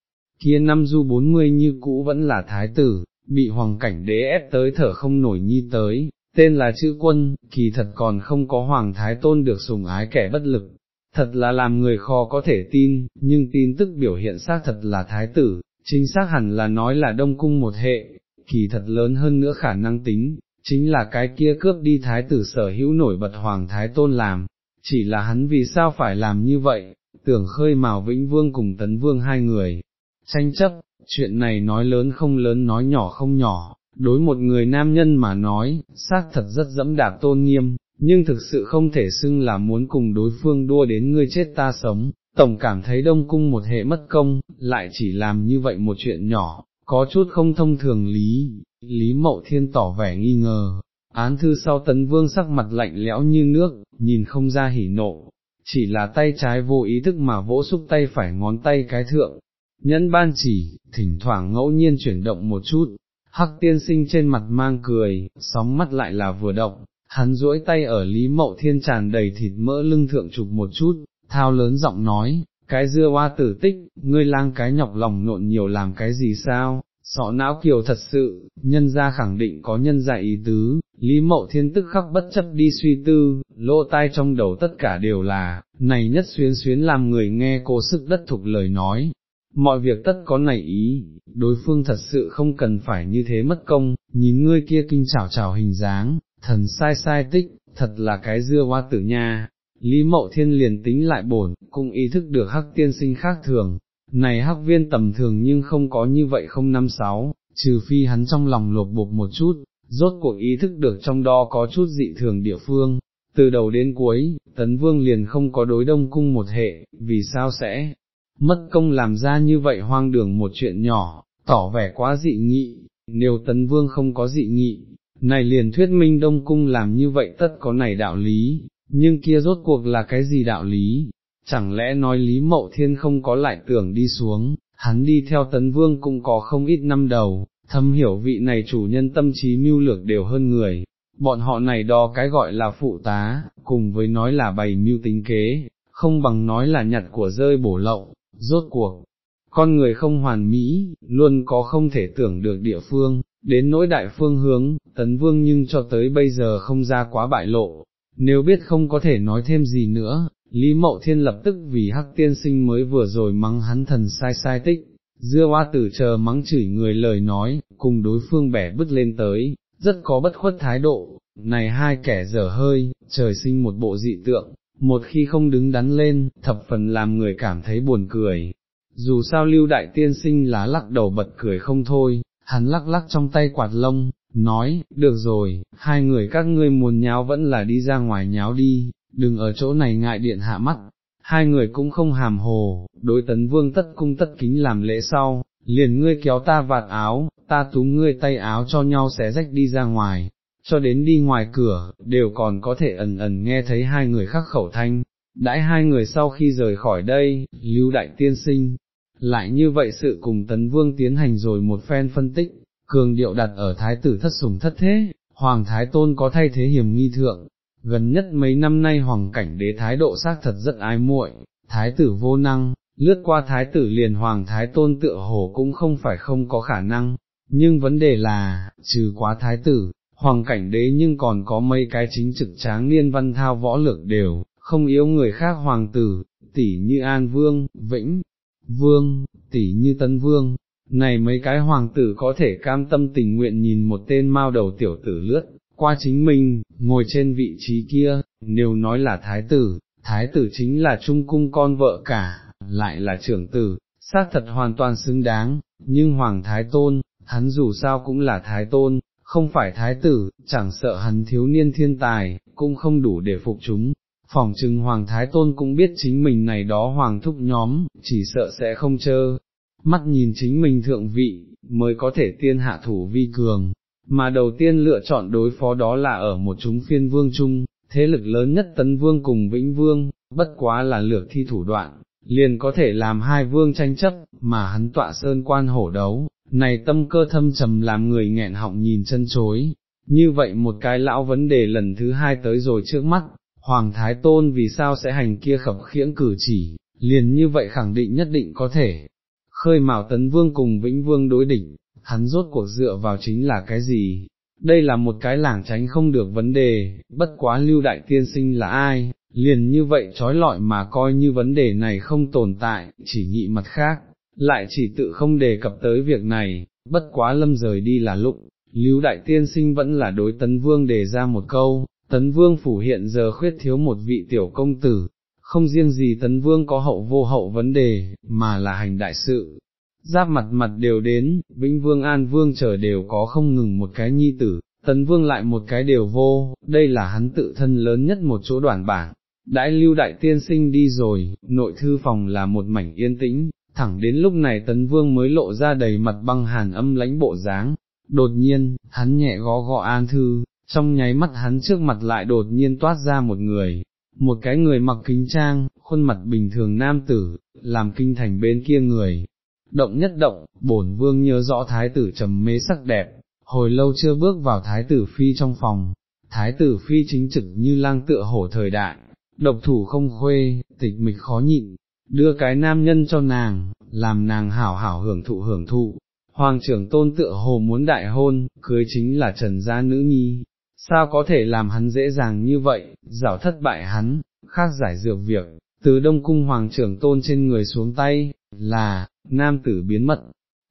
kia năm du bốn mươi như cũ vẫn là Thái tử, bị hoàng cảnh đế ép tới thở không nổi nhi tới, tên là chữ quân, kỳ thật còn không có hoàng thái tôn được sùng ái kẻ bất lực, thật là làm người khó có thể tin, nhưng tin tức biểu hiện xác thật là thái tử, chính xác hẳn là nói là đông cung một hệ, kỳ thật lớn hơn nữa khả năng tính, chính là cái kia cướp đi thái tử sở hữu nổi bật hoàng thái tôn làm, chỉ là hắn vì sao phải làm như vậy, tưởng khơi mào vĩnh vương cùng tấn vương hai người, tranh chấp, chuyện này nói lớn không lớn nói nhỏ không nhỏ, đối một người nam nhân mà nói, xác thật rất dẫm đạp tôn nghiêm, nhưng thực sự không thể xưng là muốn cùng đối phương đua đến ngươi chết ta sống, tổng cảm thấy đông cung một hệ mất công, lại chỉ làm như vậy một chuyện nhỏ, có chút không thông thường lý, lý mậu thiên tỏ vẻ nghi ngờ, án thư sau tấn vương sắc mặt lạnh lẽo như nước, nhìn không ra hỉ nộ, chỉ là tay trái vô ý thức mà vỗ xúc tay phải ngón tay cái thượng, nhẫn ban chỉ, thỉnh thoảng ngẫu nhiên chuyển động một chút, hắc tiên sinh trên mặt mang cười, sóng mắt lại là vừa động, hắn duỗi tay ở Lý Mậu Thiên tràn đầy thịt mỡ lưng thượng chụp một chút, thao lớn giọng nói, cái dưa hoa tử tích, ngươi lang cái nhọc lòng nộn nhiều làm cái gì sao, sọ não kiều thật sự, nhân ra khẳng định có nhân dạy ý tứ, Lý Mậu Thiên tức khắc bất chấp đi suy tư, lỗ tai trong đầu tất cả đều là, này nhất xuyến xuyến làm người nghe cô sức đất thục lời nói. Mọi việc tất có nảy ý, đối phương thật sự không cần phải như thế mất công, nhìn ngươi kia kinh chảo chảo hình dáng, thần sai sai tích, thật là cái dưa hoa tử nha. Lý Mậu Thiên liền tính lại bổn, cũng ý thức được hắc tiên sinh khác thường, này hắc viên tầm thường nhưng không có như vậy không năm sáu, trừ phi hắn trong lòng lột bột một chút, rốt cuộc ý thức được trong đó có chút dị thường địa phương, từ đầu đến cuối, tấn vương liền không có đối đông cung một hệ, vì sao sẽ mất công làm ra như vậy hoang đường một chuyện nhỏ, tỏ vẻ quá dị nghị, nếu tấn vương không có dị nghị, này liền thuyết minh Đông Cung làm như vậy tất có này đạo lý, nhưng kia rốt cuộc là cái gì đạo lý, chẳng lẽ nói Lý Mậu Thiên không có lại tưởng đi xuống, hắn đi theo Tấn Vương cũng có không ít năm đầu, thâm hiểu vị này chủ nhân tâm trí mưu lược đều hơn người, bọn họ này đó cái gọi là phụ tá, cùng với nói là bày mưu tính kế, không bằng nói là nhặt của rơi bổ lậu, rốt cuộc. Con người không hoàn mỹ, luôn có không thể tưởng được địa phương, đến nỗi đại phương hướng, tấn vương nhưng cho tới bây giờ không ra quá bại lộ, nếu biết không có thể nói thêm gì nữa, Lý Mậu Thiên lập tức vì hắc tiên sinh mới vừa rồi mắng hắn thần sai sai tích, dưa hoa tử chờ mắng chửi người lời nói, cùng đối phương bẻ bứt lên tới, rất có bất khuất thái độ, này hai kẻ dở hơi, trời sinh một bộ dị tượng, một khi không đứng đắn lên, thập phần làm người cảm thấy buồn cười. Dù sao lưu đại tiên sinh lá lắc đầu bật cười không thôi, hắn lắc lắc trong tay quạt lông, nói, được rồi, hai người các ngươi muốn nháo vẫn là đi ra ngoài nháo đi, đừng ở chỗ này ngại điện hạ mắt. Hai người cũng không hàm hồ, đối tấn vương tất cung tất kính làm lễ sau, liền ngươi kéo ta vạt áo, ta túm ngươi tay áo cho nhau xé rách đi ra ngoài, cho đến đi ngoài cửa, đều còn có thể ẩn ẩn nghe thấy hai người khắc khẩu thanh. Đãi hai người sau khi rời khỏi đây, lưu đại tiên sinh, lại như vậy sự cùng tấn vương tiến hành rồi một phen phân tích, cường điệu đặt ở thái tử thất sủng thất thế, hoàng thái tôn có thay thế hiểm nghi thượng, gần nhất mấy năm nay hoàng cảnh đế thái độ xác thật rất ái muội, thái tử vô năng, lướt qua thái tử liền hoàng thái tôn tựa hồ cũng không phải không có khả năng, nhưng vấn đề là, trừ quá thái tử, hoàng cảnh đế nhưng còn có mấy cái chính trực tráng niên văn thao võ lược đều, không yếu người khác hoàng tử, tỷ như An Vương, Vĩnh, Vương, tỷ như Tân Vương, này mấy cái hoàng tử có thể cam tâm tình nguyện nhìn một tên mao đầu tiểu tử lướt, qua chính mình, ngồi trên vị trí kia, nếu nói là thái tử, thái tử chính là trung cung con vợ cả, lại là trưởng tử, xác thật hoàn toàn xứng đáng, nhưng hoàng thái tôn, hắn dù sao cũng là thái tôn, không phải thái tử, chẳng sợ hắn thiếu niên thiên tài, cũng không đủ để phục chúng. Phỏng chừng Hoàng Thái Tôn cũng biết chính mình này đó Hoàng thúc nhóm, chỉ sợ sẽ không chơ, mắt nhìn chính mình thượng vị, mới có thể tiên hạ thủ vi cường, mà đầu tiên lựa chọn đối phó đó là ở một chúng phiên vương chung, thế lực lớn nhất tấn vương cùng vĩnh vương, bất quá là lược thi thủ đoạn, liền có thể làm hai vương tranh chấp, mà hắn tọa sơn quan hổ đấu, này tâm cơ thâm trầm làm người nghẹn họng nhìn chân chối, như vậy một cái lão vấn đề lần thứ hai tới rồi trước mắt, Hoàng Thái Tôn vì sao sẽ hành kia khập khiễng cử chỉ, liền như vậy khẳng định nhất định có thể, khơi mào tấn vương cùng vĩnh vương đối đỉnh. hắn rốt cuộc dựa vào chính là cái gì? Đây là một cái làng tránh không được vấn đề, bất quá lưu đại tiên sinh là ai, liền như vậy trói lọi mà coi như vấn đề này không tồn tại, chỉ nhị mặt khác, lại chỉ tự không đề cập tới việc này, bất quá lâm rời đi là lúc, lưu đại tiên sinh vẫn là đối tấn vương đề ra một câu, tấn vương phủ hiện giờ khuyết thiếu một vị tiểu công tử, không riêng gì tấn vương có hậu vô hậu vấn đề, mà là hành đại sự. Giáp mặt mặt đều đến, Vĩnh Vương An Vương chờ đều có không ngừng một cái nhi tử, Tấn Vương lại một cái đều vô, đây là hắn tự thân lớn nhất một chỗ đoàn bảng. Đại lưu đại tiên sinh đi rồi, nội thư phòng là một mảnh yên tĩnh, thẳng đến lúc này Tấn Vương mới lộ ra đầy mặt băng hàn âm lãnh bộ dáng. Đột nhiên, hắn nhẹ gõ gõ an thư, trong nháy mắt hắn trước mặt lại đột nhiên toát ra một người, một cái người mặc kính trang, khuôn mặt bình thường nam tử, làm kinh thành bên kia người. Động nhất động, bổn vương nhớ rõ thái tử trầm mê sắc đẹp, hồi lâu chưa bước vào thái tử phi trong phòng, thái tử phi chính trực như lang tựa hổ thời đại, độc thủ không khuê, tịch mịch khó nhịn, đưa cái nam nhân cho nàng, làm nàng hảo hảo hưởng thụ hưởng thụ. Hoàng trưởng tôn tựa hồ muốn đại hôn, cưới chính là trần gia nữ nhi, sao có thể làm hắn dễ dàng như vậy, giảo thất bại hắn, khác giải dược việc, từ đông cung hoàng trưởng tôn trên người xuống tay, là, nam tử biến mất,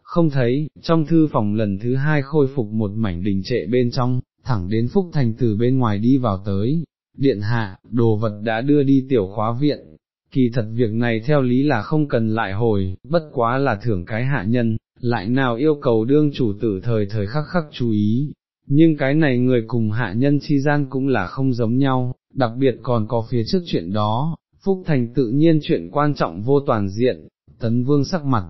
không thấy, trong thư phòng lần thứ hai khôi phục một mảnh đình trệ bên trong, thẳng đến phúc thành từ bên ngoài đi vào tới, điện hạ, đồ vật đã đưa đi tiểu khóa viện, kỳ thật việc này theo lý là không cần lại hồi, bất quá là thưởng cái hạ nhân, lại nào yêu cầu đương chủ tử thời thời khắc khắc chú ý, nhưng cái này người cùng hạ nhân chi gian cũng là không giống nhau, đặc biệt còn có phía trước chuyện đó, Phúc Thành tự nhiên chuyện quan trọng vô toàn diện, tấn vương sắc mặt,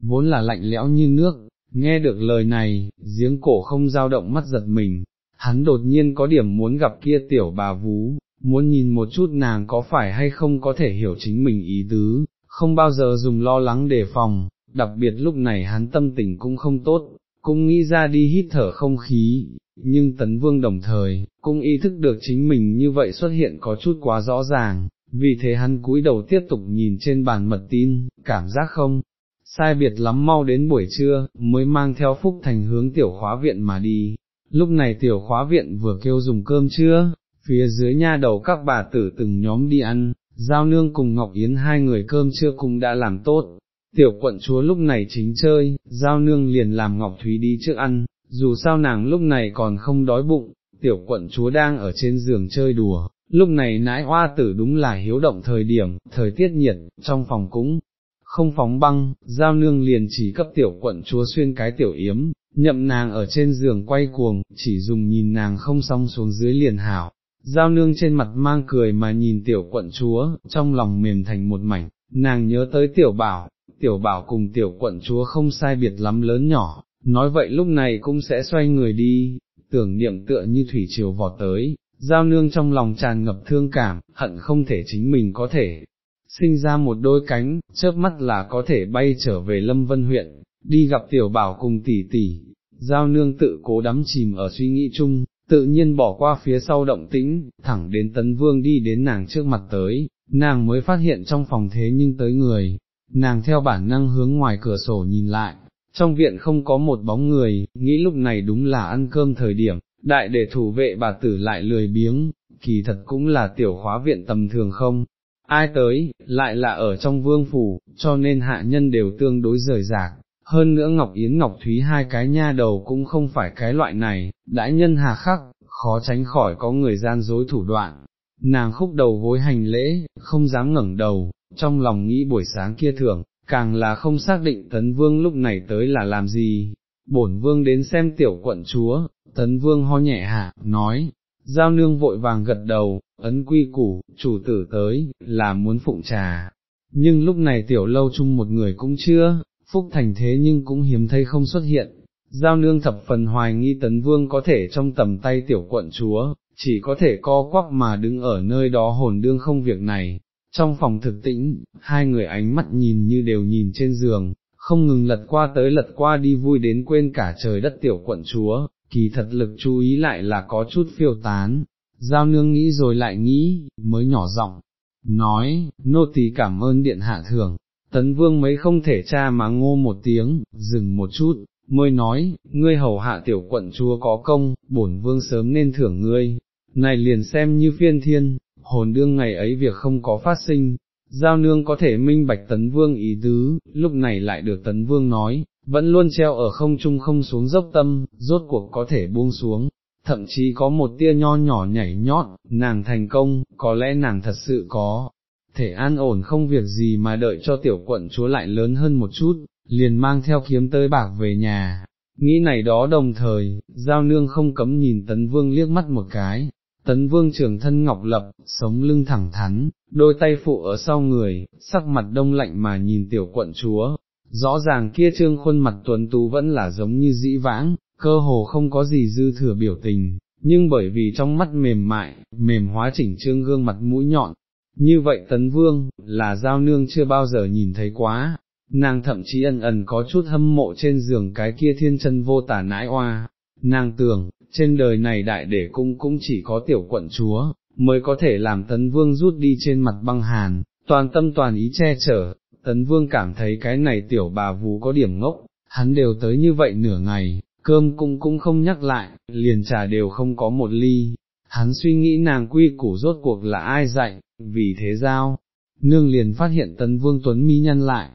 vốn là lạnh lẽo như nước, nghe được lời này, giếng cổ không dao động mắt giật mình, hắn đột nhiên có điểm muốn gặp kia tiểu bà vú, muốn nhìn một chút nàng có phải hay không có thể hiểu chính mình ý tứ, không bao giờ dùng lo lắng đề phòng, đặc biệt lúc này hắn tâm tình cũng không tốt, cũng nghĩ ra đi hít thở không khí, nhưng tấn vương đồng thời, cũng ý thức được chính mình như vậy xuất hiện có chút quá rõ ràng, vì thế hắn cúi đầu tiếp tục nhìn trên bàn mật tin, cảm giác không, sai biệt lắm mau đến buổi trưa, mới mang theo Phúc Thành hướng tiểu khóa viện mà đi. Lúc này tiểu khóa viện vừa kêu dùng cơm trưa, phía dưới nha đầu các bà tử từng nhóm đi ăn, Giao Nương cùng Ngọc Yến hai người cơm trưa cũng đã làm tốt, tiểu quận chúa lúc này chính chơi, giao nương liền làm Ngọc Thúy đi trước ăn, dù sao nàng lúc này còn không đói bụng, tiểu quận chúa đang ở trên giường chơi đùa, lúc này nãi hoa tử đúng là hiếu động thời điểm, thời tiết nhiệt, trong phòng cũng không phóng băng, giao nương liền chỉ cấp tiểu quận chúa xuyên cái tiểu yếm, nhậm nàng ở trên giường quay cuồng, chỉ dùng nhìn nàng không xong xuống dưới liền hảo. Giao nương trên mặt mang cười mà nhìn tiểu quận chúa, trong lòng mềm thành một mảnh, nàng nhớ tới tiểu bảo, tiểu bảo cùng tiểu quận chúa không sai biệt lắm lớn nhỏ, nói vậy lúc này cũng sẽ xoay người đi, tưởng niệm tựa như thủy triều vọt tới, giao nương trong lòng tràn ngập thương cảm, hận không thể chính mình có thể sinh ra một đôi cánh, chớp mắt là có thể bay trở về Lâm Vân huyện, đi gặp tiểu bảo cùng tỷ tỷ, giao nương tự cố đắm chìm ở suy nghĩ chung, tự nhiên bỏ qua phía sau động tĩnh, thẳng đến tấn vương đi đến nàng trước mặt tới, nàng mới phát hiện trong phòng thế nhưng tới người, nàng theo bản năng hướng ngoài cửa sổ nhìn lại, trong viện không có một bóng người, nghĩ lúc này đúng là ăn cơm thời điểm, đại để thủ vệ bà tử lại lười biếng, kỳ thật cũng là tiểu khóa viện tầm thường không, ai tới, lại là ở trong vương phủ, cho nên hạ nhân đều tương đối rời rạc. Hơn nữa Ngọc Yến Ngọc Thúy hai cái nha đầu cũng không phải cái loại này, đã nhân hà khắc, khó tránh khỏi có người gian dối thủ đoạn. Nàng khúc đầu gối hành lễ, không dám ngẩng đầu, trong lòng nghĩ buổi sáng kia thưởng, càng là không xác định tấn vương lúc này tới là làm gì. Bổn vương đến xem tiểu quận chúa, tấn vương ho nhẹ hạ, nói, giao nương vội vàng gật đầu, ấn quy củ, chủ tử tới, là muốn phụng trà. Nhưng lúc này tiểu lâu chung một người cũng chưa, phúc thành thế nhưng cũng hiếm thấy không xuất hiện. Giao nương thập phần hoài nghi tấn vương có thể trong tầm tay tiểu quận chúa, chỉ có thể co quắp mà đứng ở nơi đó hồn đương không việc này. Trong phòng thực tĩnh, hai người ánh mắt nhìn như đều nhìn trên giường, không ngừng lật qua tới lật qua đi vui đến quên cả trời đất tiểu quận chúa, kỳ thật lực chú ý lại là có chút phiêu tán, giao nương nghĩ rồi lại nghĩ, mới nhỏ giọng nói, nô tỳ cảm ơn điện hạ thường tấn vương mấy không thể cha mà ngô một tiếng, dừng một chút, mới nói, ngươi hầu hạ tiểu quận chúa có công, bổn vương sớm nên thưởng ngươi, này liền xem như phiên thiên, hồn đương ngày ấy việc không có phát sinh, giao nương có thể minh bạch tấn vương ý tứ, lúc này lại được tấn vương nói, vẫn luôn treo ở không trung không xuống dốc tâm, rốt cuộc có thể buông xuống, thậm chí có một tia nho nhỏ nhảy nhót, nàng thành công, có lẽ nàng thật sự có, thể an ổn không việc gì mà đợi cho tiểu quận chúa lại lớn hơn một chút, liền mang theo kiếm tới bạc về nhà. Nghĩ này đó đồng thời, giao nương không cấm nhìn tấn vương liếc mắt một cái, tấn vương trường thân ngọc lập, sống lưng thẳng thắn, đôi tay phụ ở sau người, sắc mặt đông lạnh mà nhìn tiểu quận chúa, rõ ràng kia trương khuôn mặt tuấn tú vẫn là giống như dĩ vãng, cơ hồ không có gì dư thừa biểu tình, nhưng bởi vì trong mắt mềm mại, mềm hóa chỉnh trương gương mặt mũi nhọn, như vậy tấn vương, là giao nương chưa bao giờ nhìn thấy quá, nàng thậm chí ẩn ẩn có chút hâm mộ trên giường cái kia thiên chân vô tả nãi oa, nàng tưởng, trên đời này đại để cung cũng chỉ có tiểu quận chúa, mới có thể làm tấn vương rút đi trên mặt băng hàn, toàn tâm toàn ý che chở, tấn vương cảm thấy cái này tiểu bà vú có điểm ngốc, hắn đều tới như vậy nửa ngày, cơm cũng cũng không nhắc lại, liền trà đều không có một ly, hắn suy nghĩ nàng quy củ rốt cuộc là ai dạy, vì thế giao, nương liền phát hiện tấn vương tuấn mi nhân lại,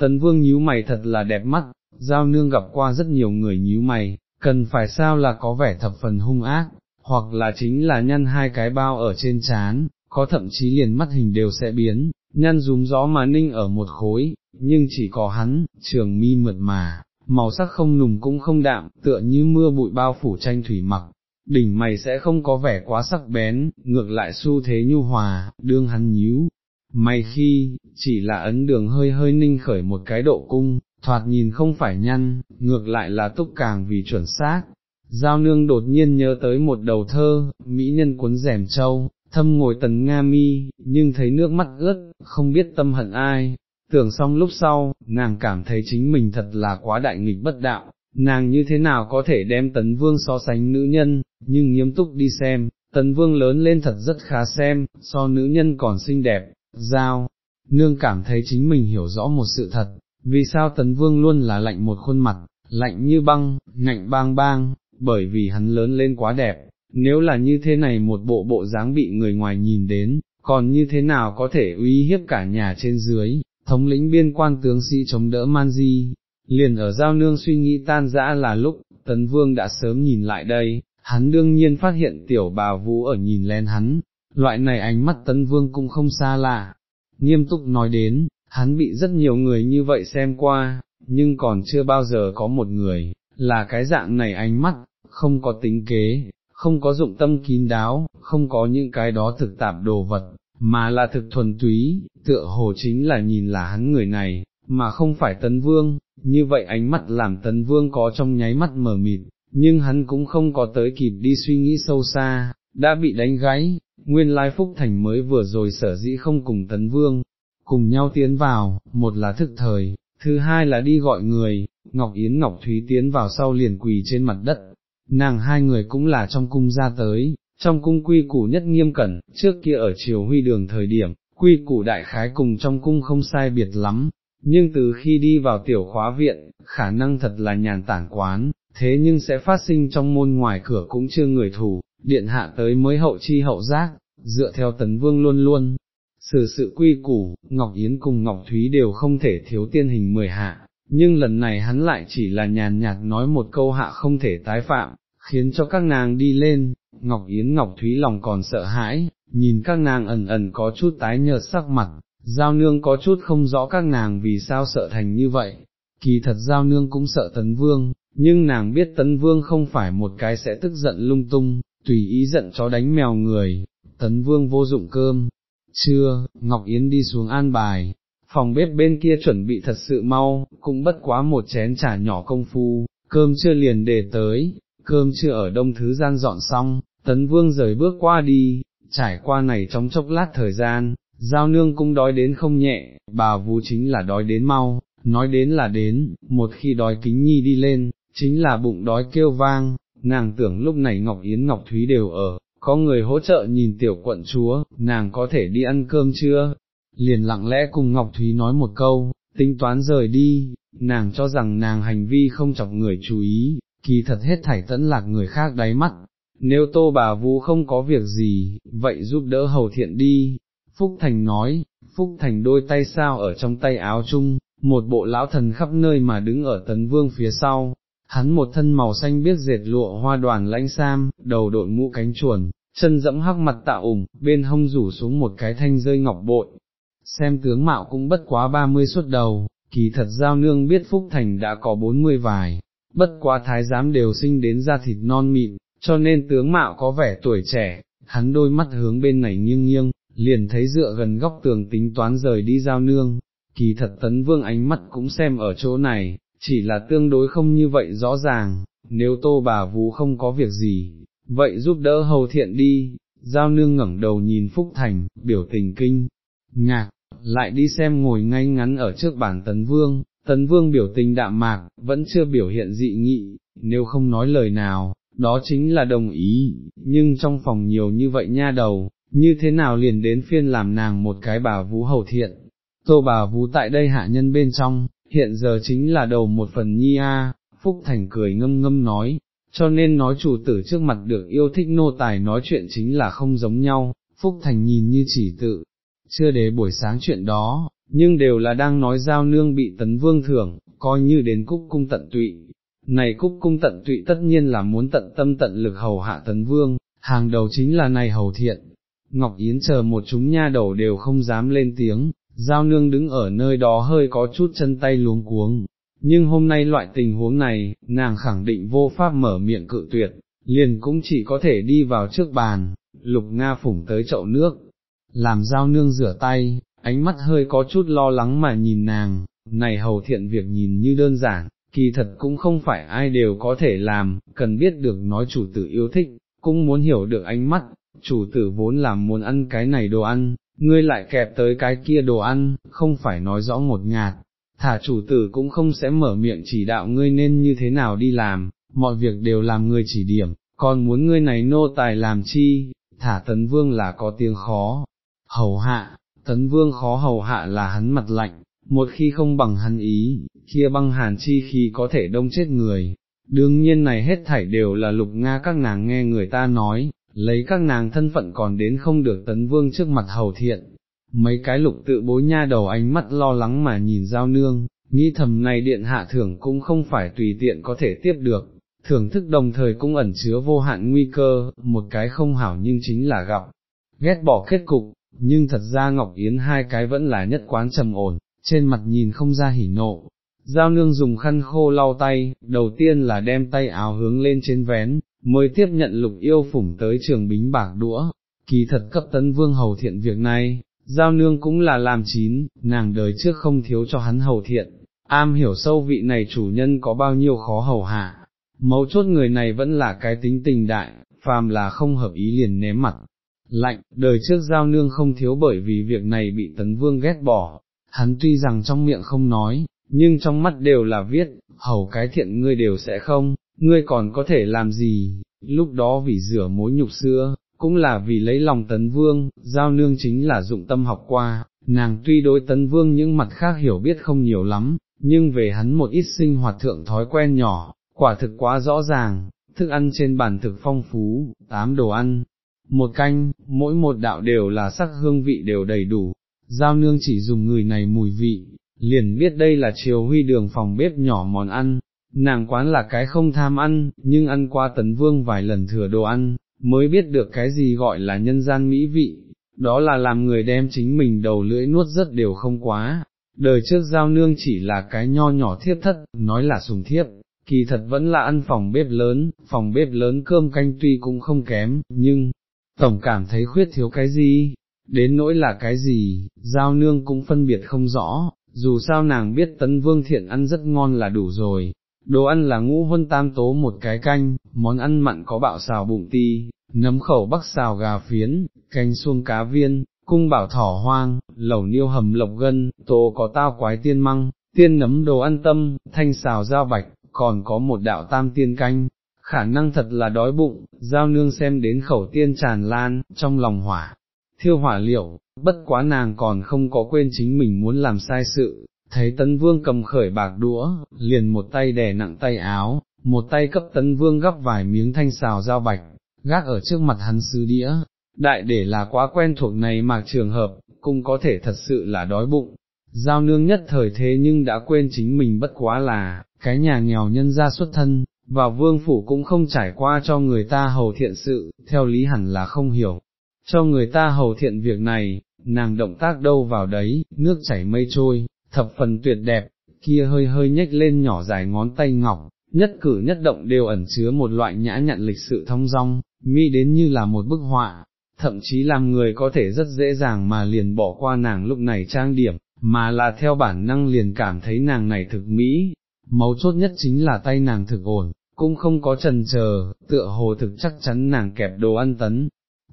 tấn vương nhíu mày thật là đẹp mắt, giao nương gặp qua rất nhiều người nhíu mày, cần phải sao là có vẻ thập phần hung ác, hoặc là chính là nhăn hai cái bao ở trên chán, có thậm chí liền mắt hình đều sẽ biến, nhăn rúm gió mà ninh ở một khối, nhưng chỉ có hắn, trường mi mượt mà, màu sắc không nùng cũng không đạm, tựa như mưa bụi bao phủ tranh thủy mặc, đỉnh mày sẽ không có vẻ quá sắc bén, ngược lại xu thế nhu hòa, đương hắn nhíu. Mày khi, chỉ là ấn đường hơi hơi ninh khởi một cái độ cung, thoạt nhìn không phải nhăn, ngược lại là túc càng vì chuẩn xác. Giao nương đột nhiên nhớ tới một đầu thơ, mỹ nhân cuốn rèm châu, thâm ngồi tần Nga mi, nhưng thấy nước mắt ướt, không biết tâm hận ai, tưởng xong lúc sau, nàng cảm thấy chính mình thật là quá đại nghịch bất đạo, nàng như thế nào có thể đem tấn vương so sánh nữ nhân, nhưng nghiêm túc đi xem, tấn vương lớn lên thật rất khá xem, so nữ nhân còn xinh đẹp, giao, nương cảm thấy chính mình hiểu rõ một sự thật, vì sao tấn vương luôn là lạnh một khuôn mặt, lạnh như băng, ngạnh bang bang, bởi vì hắn lớn lên quá đẹp, nếu là như thế này một bộ bộ dáng bị người ngoài nhìn đến, còn như thế nào có thể uy hiếp cả nhà trên dưới, thống lĩnh biên quan tướng sĩ chống đỡ man di, liền ở giao nương suy nghĩ tan dã là lúc, tấn vương đã sớm nhìn lại đây, hắn đương nhiên phát hiện tiểu bà vũ ở nhìn lên hắn, loại này ánh mắt tấn vương cũng không xa lạ, nghiêm túc nói đến, hắn bị rất nhiều người như vậy xem qua, nhưng còn chưa bao giờ có một người, là cái dạng này ánh mắt, không có tính kế, không có dụng tâm kín đáo, không có những cái đó thực tạp đồ vật, mà là thực thuần túy, tựa hồ chính là nhìn là hắn người này, mà không phải tấn vương, như vậy ánh mắt làm tấn vương có trong nháy mắt mờ mịt, nhưng hắn cũng không có tới kịp đi suy nghĩ sâu xa, đã bị đánh gáy, nguyên lai phúc thành mới vừa rồi sở dĩ không cùng tấn vương, cùng nhau tiến vào, một là thức thời, thứ hai là đi gọi người, Ngọc Yến Ngọc Thúy tiến vào sau liền quỳ trên mặt đất, nàng hai người cũng là trong cung ra tới, trong cung quy củ nhất nghiêm cẩn, trước kia ở triều huy đường thời điểm, quy củ đại khái cùng trong cung không sai biệt lắm, nhưng từ khi đi vào tiểu khóa viện, khả năng thật là nhàn tản quán, thế nhưng sẽ phát sinh trong môn ngoài cửa cũng chưa người thủ, điện hạ tới mới hậu chi hậu giác, dựa theo tấn vương luôn luôn. Sự sự quy củ, Ngọc Yến cùng Ngọc Thúy đều không thể thiếu tiên hình mười hạ, nhưng lần này hắn lại chỉ là nhàn nhạt nói một câu hạ không thể tái phạm, khiến cho các nàng đi lên, Ngọc Yến Ngọc Thúy lòng còn sợ hãi, nhìn các nàng ẩn ẩn có chút tái nhợt sắc mặt, giao nương có chút không rõ các nàng vì sao sợ thành như vậy, kỳ thật giao nương cũng sợ tấn vương, nhưng nàng biết tấn vương không phải một cái sẽ tức giận lung tung, tùy ý giận chó đánh mèo người, tấn vương vô dụng cơm, chưa, Ngọc Yến đi xuống an bài, phòng bếp bên kia chuẩn bị thật sự mau, cũng bất quá một chén trà nhỏ công phu, cơm chưa liền để tới, cơm chưa ở đông thứ gian dọn xong, tấn vương rời bước qua đi, trải qua này trong chốc lát thời gian, giao nương cũng đói đến không nhẹ, bà vú chính là đói đến mau, nói đến là đến, một khi đói kính nhi đi lên, chính là bụng đói kêu vang, nàng tưởng lúc này Ngọc Yến Ngọc Thúy đều ở, có người hỗ trợ nhìn tiểu quận chúa, nàng có thể đi ăn cơm chưa? Liền lặng lẽ cùng Ngọc Thúy nói một câu, tính toán rời đi, nàng cho rằng nàng hành vi không chọc người chú ý, kỳ thật hết thảy tẫn lạc người khác đáy mắt. Nếu tô bà vũ không có việc gì, vậy giúp đỡ hầu thiện đi. Phúc Thành nói, Phúc Thành đôi tay sao ở trong tay áo chung, một bộ lão thần khắp nơi mà đứng ở tấn vương phía sau, hắn một thân màu xanh biết dệt lụa hoa đoàn lãnh sam, đầu đội mũ cánh chuồn, chân dẫm hắc mặt tạ ủng, bên hông rủ xuống một cái thanh rơi ngọc bội. Xem tướng mạo cũng bất quá ba mươi suốt đầu, kỳ thật giao nương biết Phúc Thành đã có bốn mươi vài, bất quá thái giám đều sinh đến da thịt non mịn, cho nên tướng mạo có vẻ tuổi trẻ, hắn đôi mắt hướng bên này nghiêng nghiêng, liền thấy dựa gần góc tường tính toán rời đi giao nương, kỳ thật tấn vương ánh mắt cũng xem ở chỗ này, chỉ là tương đối không như vậy rõ ràng, nếu tô bà vú không có việc gì, vậy giúp đỡ hầu thiện đi, giao nương ngẩng đầu nhìn Phúc Thành, biểu tình kinh, ngạc, lại đi xem ngồi ngay ngắn ở trước bản tấn vương, tấn vương biểu tình đạm mạc, vẫn chưa biểu hiện dị nghị, nếu không nói lời nào, đó chính là đồng ý, nhưng trong phòng nhiều như vậy nha đầu, như thế nào liền đến phiên làm nàng một cái bà vú hầu thiện, tô bà vú tại đây hạ nhân bên trong, hiện giờ chính là đầu một phần nhi a. Phúc Thành cười ngâm ngâm nói, cho nên nói chủ tử trước mặt được yêu thích nô tài nói chuyện chính là không giống nhau, Phúc Thành nhìn như chỉ tự, chưa để buổi sáng chuyện đó, nhưng đều là đang nói giao nương bị tấn vương thưởng, coi như đến cúc cung tận tụy. Này cúc cung tận tụy tất nhiên là muốn tận tâm tận lực hầu hạ tấn vương, hàng đầu chính là này hầu thiện. Ngọc Yến chờ một chúng nha đầu đều không dám lên tiếng, giao nương đứng ở nơi đó hơi có chút chân tay luống cuống, nhưng hôm nay loại tình huống này, nàng khẳng định vô pháp mở miệng cự tuyệt, liền cũng chỉ có thể đi vào trước bàn, lục Nga phủng tới chậu nước, làm giao nương rửa tay, ánh mắt hơi có chút lo lắng mà nhìn nàng, này hầu thiện việc nhìn như đơn giản, kỳ thật cũng không phải ai đều có thể làm, cần biết được nói chủ tử yêu thích, cũng muốn hiểu được ánh mắt, chủ tử vốn làm muốn ăn cái này đồ ăn, ngươi lại kẹp tới cái kia đồ ăn, không phải nói rõ một ngạt, thả chủ tử cũng không sẽ mở miệng chỉ đạo ngươi nên như thế nào đi làm, mọi việc đều làm ngươi chỉ điểm, còn muốn ngươi này nô tài làm chi, thả tấn vương là có tiếng khó, hầu hạ, tấn vương khó hầu hạ là hắn mặt lạnh, một khi không bằng hắn ý, kia băng hàn chi khi có thể đông chết người. Đương nhiên này hết thảy đều là lục Nga các nàng nghe người ta nói, lấy các nàng thân phận còn đến không được tấn vương trước mặt hầu thiện, mấy cái lục tự bối nha đầu ánh mắt lo lắng mà nhìn giao nương, nghĩ thầm này điện hạ thưởng cũng không phải tùy tiện có thể tiếp được, thưởng thức đồng thời cũng ẩn chứa vô hạn nguy cơ, một cái không hảo nhưng chính là gặp, ghét bỏ kết cục, nhưng thật ra Ngọc Yến hai cái vẫn là nhất quán trầm ổn, trên mặt nhìn không ra hỉ nộ. Giao nương dùng khăn khô lau tay, đầu tiên là đem tay áo hướng lên trên vén, mới tiếp nhận lục yêu phủng tới trường bính bạc đũa, kỳ thật cấp tấn vương hầu thiện việc này, giao nương cũng là làm chín, nàng đời trước không thiếu cho hắn hầu thiện, am hiểu sâu vị này chủ nhân có bao nhiêu khó hầu hạ, mấu chốt người này vẫn là cái tính tình đại, phàm là không hợp ý liền ném mặt. Lạnh, đời trước giao nương không thiếu bởi vì việc này bị tấn vương ghét bỏ, hắn tuy rằng trong miệng không nói, nhưng trong mắt đều là viết, hầu cái thiện ngươi đều sẽ không, ngươi còn có thể làm gì, lúc đó vì rửa mối nhục xưa, cũng là vì lấy lòng tấn vương, giao nương chính là dụng tâm học qua, nàng tuy đối tấn vương những mặt khác hiểu biết không nhiều lắm, nhưng về hắn một ít sinh hoạt thượng thói quen nhỏ, quả thực quá rõ ràng, thức ăn trên bàn thực phong phú, tám đồ ăn, một canh, mỗi một đạo đều là sắc hương vị đều đầy đủ, giao nương chỉ dùng người này mùi vị, liền biết đây là chiều huy đường phòng bếp nhỏ món ăn, nàng quán là cái không tham ăn, nhưng ăn qua tấn vương vài lần thừa đồ ăn, mới biết được cái gì gọi là nhân gian mỹ vị, đó là làm người đem chính mình đầu lưỡi nuốt rất đều không quá. Đời trước giao nương chỉ là cái nho nhỏ thiết thất, nói là sùng thiếp, kỳ thật vẫn là ăn phòng bếp lớn, phòng bếp lớn cơm canh tuy cũng không kém, nhưng, tổng cảm thấy khuyết thiếu cái gì, đến nỗi là cái gì, giao nương cũng phân biệt không rõ, dù sao nàng biết tấn vương thiện ăn rất ngon là đủ rồi, đồ ăn là ngũ huân tam tố một cái canh, món ăn mặn có bạo xào bụng ti, nấm khẩu bắc xào gà phiến, canh xuông cá viên, cung bảo thỏ hoang, lẩu niêu hầm lộc gân, tô có tao quái tiên măng, tiên nấm đồ ăn tâm, thanh xào dao bạch, còn có một đạo tam tiên canh, khả năng thật là đói bụng, giao nương xem đến khẩu tiên tràn lan, trong lòng hỏa, thiêu hỏa liệu, bất quá nàng còn không có quên chính mình muốn làm sai sự, thấy tấn vương cầm khởi bạc đũa, liền một tay đè nặng tay áo, một tay cấp tấn vương gấp vài miếng thanh xào dao bạch, gác ở trước mặt hắn sứ đĩa, đại để là quá quen thuộc này mà trường hợp, cũng có thể thật sự là đói bụng. Giao nương nhất thời thế nhưng đã quên chính mình bất quá là, cái nhà nghèo nhân ra xuất thân, vào vương phủ cũng không trải qua cho người ta hầu thiện sự, theo lý hẳn là không hiểu. Cho người ta hầu thiện việc này, nàng động tác đâu vào đấy, nước chảy mây trôi, thập phần tuyệt đẹp, kia hơi hơi nhếch lên nhỏ dài ngón tay ngọc, nhất cử nhất động đều ẩn chứa một loại nhã nhặn lịch sự thông dong, mỹ đến như là một bức họa, thậm chí làm người có thể rất dễ dàng mà liền bỏ qua nàng lúc này trang điểm, mà là theo bản năng liền cảm thấy nàng này thực mỹ, mấu chốt nhất chính là tay nàng thực ổn, cũng không có trần chờ, tựa hồ thực chắc chắn nàng kẹp đồ ăn tấn.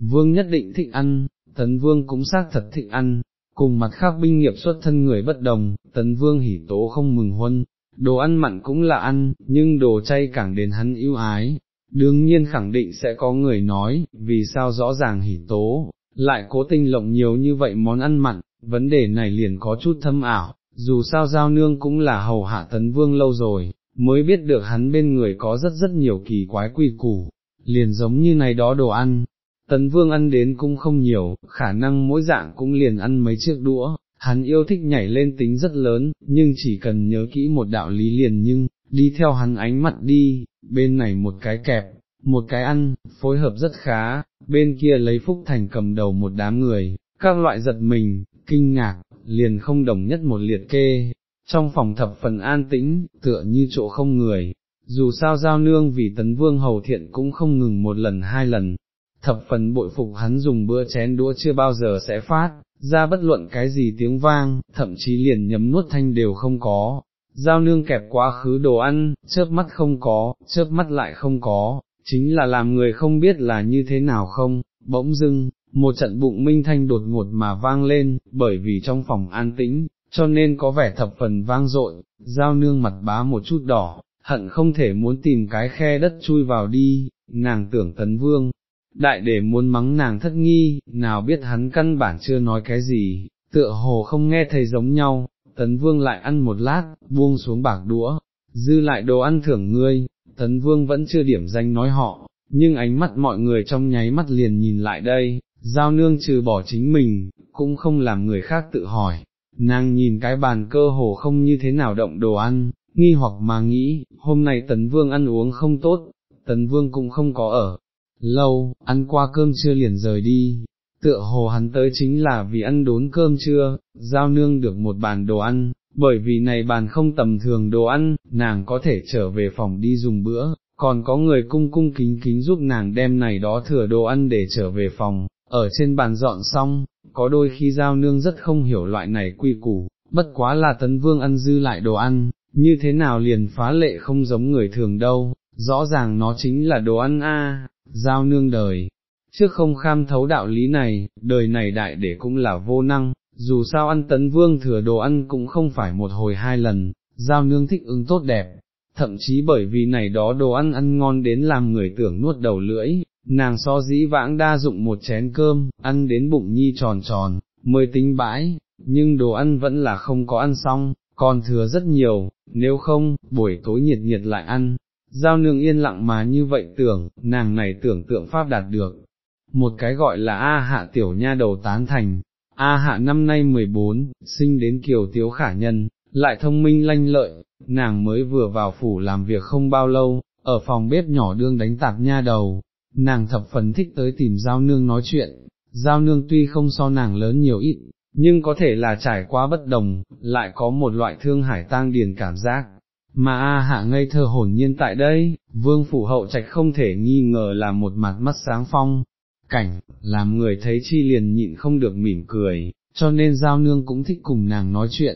Vương nhất định thích ăn, tấn vương cũng xác thật thích ăn, cùng mặt khác binh nghiệp xuất thân người bất đồng, tấn vương hỉ tố không mừng huân, đồ ăn mặn cũng là ăn, nhưng đồ chay càng đến hắn yêu ái. Đương nhiên khẳng định sẽ có người nói, vì sao rõ ràng hỉ tố, lại cố tình lộng nhiều như vậy món ăn mặn, vấn đề này liền có chút thâm ảo, dù sao giao nương cũng là hầu hạ tấn vương lâu rồi, mới biết được hắn bên người có rất rất nhiều kỳ quái quy củ, liền giống như này đó đồ ăn, tấn vương ăn đến cũng không nhiều, khả năng mỗi dạng cũng liền ăn mấy chiếc đũa, hắn yêu thích nhảy lên tính rất lớn, nhưng chỉ cần nhớ kỹ một đạo lý liền nhưng, đi theo hắn ánh mặt đi, bên này một cái kẹp, một cái ăn, phối hợp rất khá, bên kia lấy Phúc Thành cầm đầu một đám người, các loại giật mình, kinh ngạc, liền không đồng nhất một liệt kê, trong phòng thập phần an tĩnh, tựa như chỗ không người, dù sao giao nương vì tấn vương hầu thiện cũng không ngừng một lần hai lần, thập phần bội phục hắn dùng bữa chén đũa chưa bao giờ sẽ phát, ra bất luận cái gì tiếng vang, thậm chí liền nhấm nuốt thanh đều không có. Giao nương kẹp quá khứ đồ ăn, chớp mắt không có, chớp mắt lại không có, chính là làm người không biết là như thế nào không, bỗng dưng, một trận bụng minh thanh đột ngột mà vang lên, bởi vì trong phòng an tĩnh, cho nên có vẻ thập phần vang dội, giao nương mặt bá một chút đỏ, hận không thể muốn tìm cái khe đất chui vào đi, nàng tưởng tấn vương, đại để muốn mắng nàng thất nghi, nào biết hắn căn bản chưa nói cái gì, tựa hồ không nghe thấy giống nhau, tấn vương lại ăn một lát, buông xuống bạc đũa, dư lại đồ ăn thưởng ngươi, tấn vương vẫn chưa điểm danh nói họ, nhưng ánh mắt mọi người trong nháy mắt liền nhìn lại đây, giao nương trừ bỏ chính mình, cũng không làm người khác tự hỏi, nàng nhìn cái bàn cơ hồ không như thế nào động đồ ăn, nghi hoặc mà nghĩ, hôm nay tấn vương ăn uống không tốt, tấn vương cũng không có ở, lâu, ăn qua cơm trưa liền rời đi, tựa hồ hắn tới chính là vì ăn đốn cơm trưa, giao nương được một bàn đồ ăn, bởi vì này bàn không tầm thường đồ ăn, nàng có thể trở về phòng đi dùng bữa, còn có người cung cung kính kính giúp nàng đem này đó thừa đồ ăn để trở về phòng, ở trên bàn dọn xong, có đôi khi giao nương rất không hiểu loại này quy củ, bất quá là tấn vương ăn dư lại đồ ăn, như thế nào liền phá lệ không giống người thường đâu, rõ ràng nó chính là đồ ăn a, giao nương đời. Trước không kham thấu đạo lý này, đời này đại để cũng là vô năng, dù sao ăn tấn vương thừa đồ ăn cũng không phải một hồi hai lần, giao nương thích ứng tốt đẹp, thậm chí bởi vì này đó đồ ăn ăn ngon đến làm người tưởng nuốt đầu lưỡi, nàng so dĩ vãng đa dụng một chén cơm, ăn đến bụng nhi tròn tròn, mới tính bãi, nhưng đồ ăn vẫn là không có ăn xong, còn thừa rất nhiều, nếu không, buổi tối nhiệt nhiệt lại ăn, giao nương yên lặng mà như vậy tưởng, nàng này tưởng tượng pháp đạt được. Một cái gọi là A hạ tiểu nha đầu tán thành, A hạ năm nay 14, sinh đến kiều tiếu khả nhân, lại thông minh lanh lợi, nàng mới vừa vào phủ làm việc không bao lâu, ở phòng bếp nhỏ đương đánh tạp nha đầu, nàng thập phần thích tới tìm giao nương nói chuyện, giao nương tuy không so nàng lớn nhiều ít, nhưng có thể là trải qua bất đồng, lại có một loại thương hải tang điền cảm giác. Mà A hạ ngây thơ hồn nhiên tại đây, vương phủ hậu trạch không thể nghi ngờ là một mặt mắt sáng phong, cảnh, làm người thấy chi liền nhịn không được mỉm cười, cho nên giao nương cũng thích cùng nàng nói chuyện.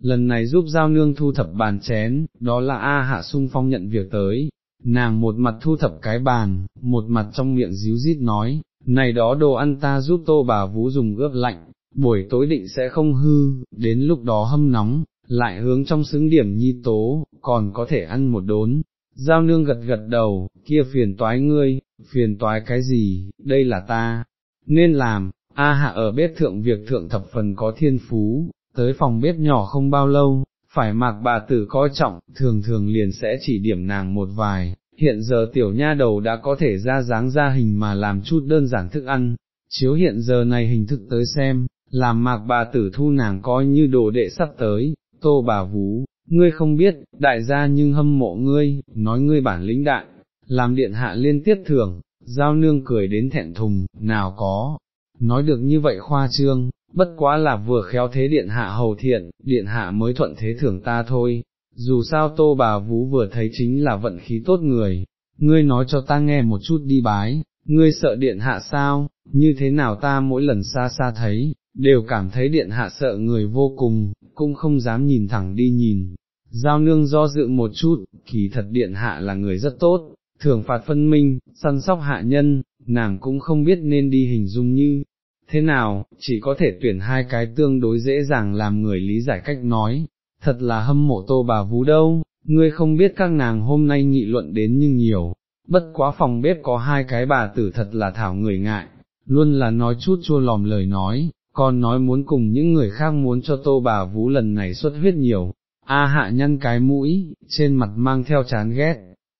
Lần này giúp giao nương thu thập bàn chén, đó là A hạ sung phong nhận việc tới, nàng một mặt thu thập cái bàn, một mặt trong miệng díu rít nói, này đó đồ ăn ta giúp tô bà vú dùng ướp lạnh, buổi tối định sẽ không hư, đến lúc đó hâm nóng, lại hướng trong xứng điểm nhi tố, còn có thể ăn một đốn. Giao nương gật gật đầu, kia phiền toái ngươi, phiền toái cái gì, đây là ta, nên làm, A hạ ở bếp thượng việc thượng thập phần có thiên phú, tới phòng bếp nhỏ không bao lâu, phải mặc bà tử coi trọng, thường thường liền sẽ chỉ điểm nàng một vài, hiện giờ tiểu nha đầu đã có thể ra dáng ra hình mà làm chút đơn giản thức ăn, chiếu hiện giờ này hình thức tới xem, làm mạc bà tử thu nàng coi như đồ đệ sắp tới, tô bà vú, ngươi không biết, đại gia nhưng hâm mộ ngươi, nói ngươi bản lĩnh đại, làm điện hạ liên tiếp thưởng, giao nương cười đến thẹn thùng, nào có, nói được như vậy khoa trương, bất quá là vừa khéo thế điện hạ hầu thiện, điện hạ mới thuận thế thưởng ta thôi, dù sao tô bà vú vừa thấy chính là vận khí tốt người, ngươi nói cho ta nghe một chút đi bái, ngươi sợ điện hạ sao, như thế nào ta mỗi lần xa xa thấy, đều cảm thấy điện hạ sợ người vô cùng, cũng không dám nhìn thẳng đi nhìn. Giao nương do dự một chút, kỳ thật điện hạ là người rất tốt, thường phạt phân minh, săn sóc hạ nhân, nàng cũng không biết nên đi hình dung như, thế nào, chỉ có thể tuyển hai cái tương đối dễ dàng làm người lý giải cách nói, thật là hâm mộ tô bà vú đâu, ngươi không biết các nàng hôm nay nghị luận đến nhưng nhiều, bất quá phòng bếp có hai cái bà tử thật là thảo người ngại, luôn là nói chút chua lòm lời nói, còn nói muốn cùng những người khác muốn cho tô bà vú lần này xuất huyết nhiều, A hạ nhăn cái mũi, trên mặt mang theo chán ghét,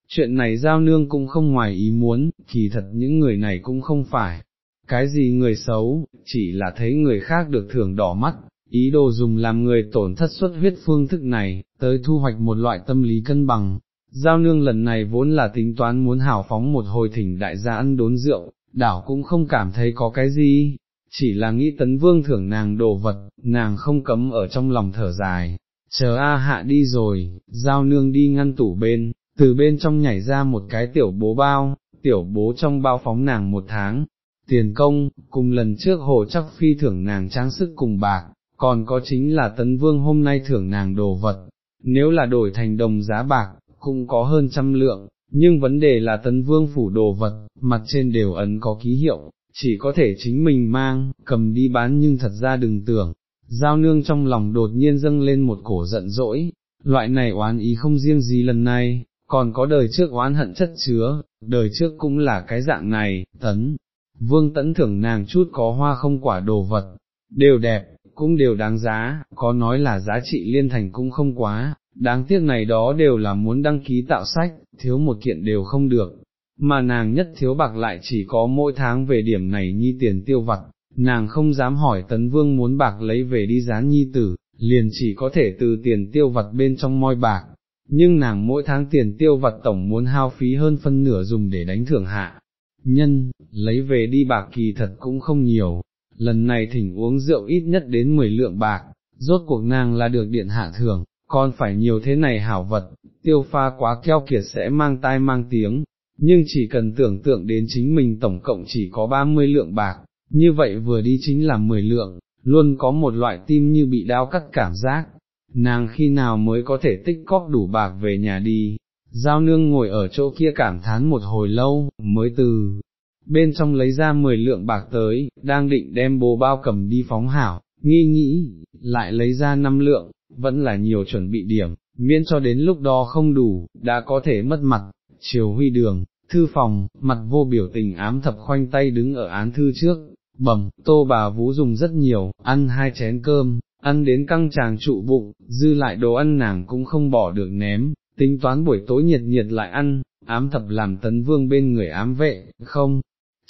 chuyện này giao nương cũng không ngoài ý muốn, kỳ thật những người này cũng không phải, cái gì người xấu, chỉ là thấy người khác được thưởng đỏ mắt, ý đồ dùng làm người tổn thất xuất huyết phương thức này, tới thu hoạch một loại tâm lý cân bằng. Giao nương lần này vốn là tính toán muốn hào phóng một hồi thỉnh đại gia ăn đốn rượu, đảo cũng không cảm thấy có cái gì, chỉ là nghĩ tấn vương thưởng nàng đồ vật, nàng không cấm ở trong lòng thở dài, chờ A hạ đi rồi, giao nương đi ngăn tủ bên, từ bên trong nhảy ra một cái tiểu bố bao, tiểu bố trong bao phóng nàng một tháng, tiền công, cùng lần trước hồ chắc phi thưởng nàng trang sức cùng bạc, còn có chính là tấn vương hôm nay thưởng nàng đồ vật, nếu là đổi thành đồng giá bạc, cũng có hơn trăm lượng, nhưng vấn đề là tấn vương phủ đồ vật, mặt trên đều ấn có ký hiệu, chỉ có thể chính mình mang, cầm đi bán nhưng thật ra đừng tưởng, giao nương trong lòng đột nhiên dâng lên một cổ giận dỗi, loại này oán ý không riêng gì lần này, còn có đời trước oán hận chất chứa, đời trước cũng là cái dạng này, tấn, vương tấn thưởng nàng chút có hoa không quả đồ vật, đều đẹp, cũng đều đáng giá, có nói là giá trị liên thành cũng không quá, đáng tiếc này đó đều là muốn đăng ký tạo sách, thiếu một kiện đều không được, mà nàng nhất thiếu bạc lại chỉ có mỗi tháng về điểm này nhi tiền tiêu vặt, nàng không dám hỏi tấn vương muốn bạc lấy về đi gián nhi tử, liền chỉ có thể từ tiền tiêu vặt bên trong moi bạc, nhưng nàng mỗi tháng tiền tiêu vặt tổng muốn hao phí hơn phân nửa dùng để đánh thưởng hạ. Nhân, lấy về đi bạc kỳ thật cũng không nhiều, lần này thỉnh uống rượu ít nhất đến 10 lượng bạc, rốt cuộc nàng là được điện hạ thưởng, còn phải nhiều thế này hảo vật, tiêu pha quá keo kiệt sẽ mang tai mang tiếng, nhưng chỉ cần tưởng tượng đến chính mình tổng cộng chỉ có 30 lượng bạc, như vậy vừa đi chính là 10 lượng, luôn có một loại tim như bị đau cắt cảm giác, nàng khi nào mới có thể tích cóp đủ bạc về nhà đi, giao nương ngồi ở chỗ kia cảm thán một hồi lâu, mới từ bên trong lấy ra 10 lượng bạc tới, đang định đem bố bao cầm đi phóng hảo, nghi nghĩ, lại lấy ra 5 lượng, vẫn là nhiều chuẩn bị điểm, miễn cho đến lúc đó không đủ, đã có thể mất mặt, chiều huy đường, thư phòng, mặt vô biểu tình ám thập khoanh tay đứng ở án thư trước, bẩm, tô bà vú dùng rất nhiều, ăn hai chén cơm, ăn đến căng tràng trụ bụng, dư lại đồ ăn nàng cũng không bỏ được ném, tính toán buổi tối nhiệt nhiệt lại ăn, ám thập làm tấn vương bên người ám vệ, không,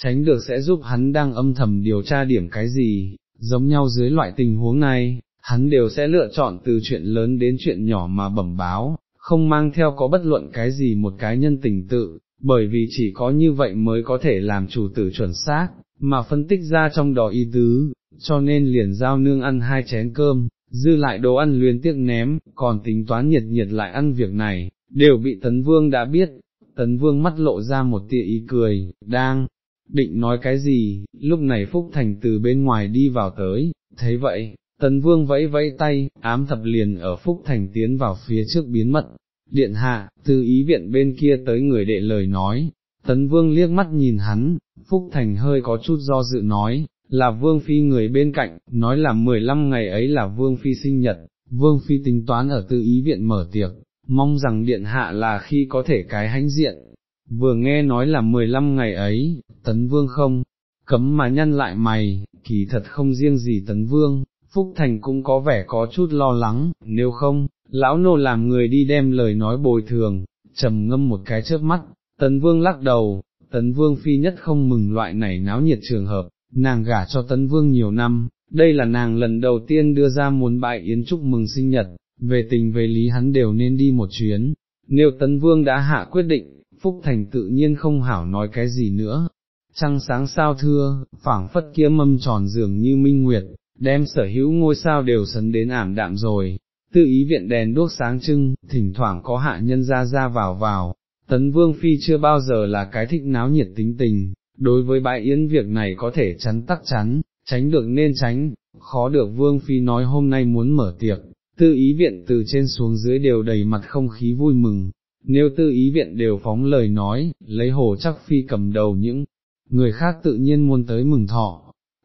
tránh được sẽ giúp hắn đang âm thầm điều tra điểm cái gì, giống nhau dưới loại tình huống này, hắn đều sẽ lựa chọn từ chuyện lớn đến chuyện nhỏ mà bẩm báo, không mang theo có bất luận cái gì một cái nhân tình tự, bởi vì chỉ có như vậy mới có thể làm chủ tử chuẩn xác, mà phân tích ra trong đó ý tứ, cho nên liền giao nương ăn hai chén cơm, dư lại đồ ăn luyến tiếc ném, còn tính toán nhiệt nhiệt lại ăn việc này, đều bị Tấn Vương đã biết, Tấn Vương mắt lộ ra một tia ý cười, đang định nói cái gì, lúc này Phúc Thành từ bên ngoài đi vào tới, thấy vậy, Tấn Vương vẫy vẫy tay, ám thập liền ở Phúc Thành tiến vào phía trước biến mật, điện hạ, từ ý viện bên kia tới người đệ lời nói, Tấn Vương liếc mắt nhìn hắn, Phúc Thành hơi có chút do dự nói, là Vương Phi người bên cạnh, nói là 15 ngày ấy là Vương Phi sinh nhật, Vương Phi tính toán ở tư ý viện mở tiệc, mong rằng điện hạ là khi có thể cái hãnh diện. Vừa nghe nói là 15 ngày ấy, Tấn Vương không, cấm mà nhăn lại mày, kỳ thật không riêng gì Tấn Vương, Phúc Thành cũng có vẻ có chút lo lắng, nếu không, lão nô làm người đi đem lời nói bồi thường, trầm ngâm một cái trước mắt, Tấn Vương lắc đầu, Tấn Vương phi nhất không mừng loại này náo nhiệt trường hợp, nàng gả cho Tấn Vương nhiều năm, đây là nàng lần đầu tiên đưa ra muốn bại yến chúc mừng sinh nhật, về tình về lý hắn đều nên đi một chuyến, nếu Tấn Vương đã hạ quyết định, Phúc Thành tự nhiên không hảo nói cái gì nữa. Trăng sáng sao thưa, phảng phất kia mâm tròn dường như minh nguyệt, đem sở hữu ngôi sao đều sấn đến ảm đạm rồi, tư ý viện đèn đuốc sáng trưng, thỉnh thoảng có hạ nhân ra ra vào vào, tấn vương phi chưa bao giờ là cái thích náo nhiệt tính tình, đối với bãi yến việc này có thể chắn tắc chắn, tránh được nên tránh, khó được vương phi nói hôm nay muốn mở tiệc, tư ý viện từ trên xuống dưới đều đầy mặt không khí vui mừng, nếu tư ý viện đều phóng lời nói, lấy hồ chắc phi cầm đầu những người khác tự nhiên muốn tới mừng thọ.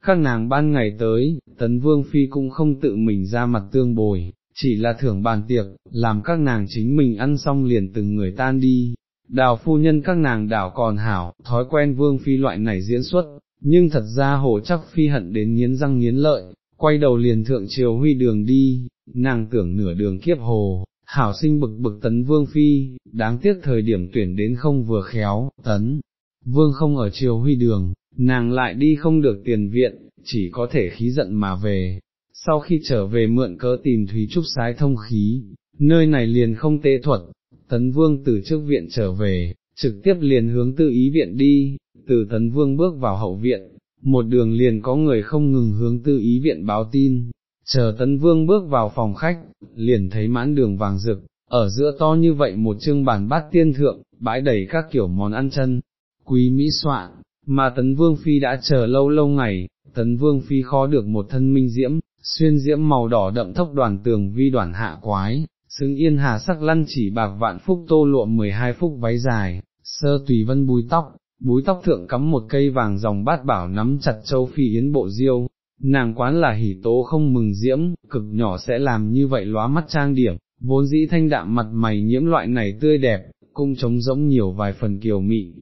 Các nàng ban ngày tới, tấn vương phi cũng không tự mình ra mặt tương bồi, chỉ là thưởng bàn tiệc, làm các nàng chính mình ăn xong liền từng người tan đi. Đào phu nhân các nàng đảo còn hảo, thói quen vương phi loại này diễn xuất, nhưng thật ra hồ chắc phi hận đến nghiến răng nghiến lợi, quay đầu liền thượng triều huy đường đi, nàng tưởng nửa đường kiếp hồ, hảo sinh bực bực tấn vương phi, đáng tiếc thời điểm tuyển đến không vừa khéo, tấn, vương không ở triều huy đường, nàng lại đi không được tiền viện, chỉ có thể khí giận mà về, sau khi trở về mượn cớ tìm Thúy Trúc sái thông khí, nơi này liền không tê thuật, tấn vương từ trước viện trở về, trực tiếp liền hướng tư ý viện đi, từ tấn vương bước vào hậu viện, một đường liền có người không ngừng hướng tư ý viện báo tin, chờ tấn vương bước vào phòng khách, liền thấy mãn đường vàng rực, ở giữa to như vậy một chương bàn bát tiên thượng, bãi đầy các kiểu món ăn chân, quý mỹ soạn, mà tấn vương phi đã chờ lâu lâu ngày, tấn vương phi khó được một thân minh diễm, xuyên diễm màu đỏ đậm thốc đoàn tường vi đoàn hạ quái, xứng yên hà sắc lăn chỉ bạc vạn phúc tô lụa 12 phúc váy dài, sơ tùy vân búi tóc, búi tóc thượng cắm một cây vàng dòng bát bảo nắm chặt châu phi yến bộ diêu, nàng quán là hỉ tố không mừng diễm, cực nhỏ sẽ làm như vậy lóa mắt trang điểm, vốn dĩ thanh đạm mặt mày nhiễm loại này tươi đẹp, cung trống rỗng nhiều vài phần kiều mị.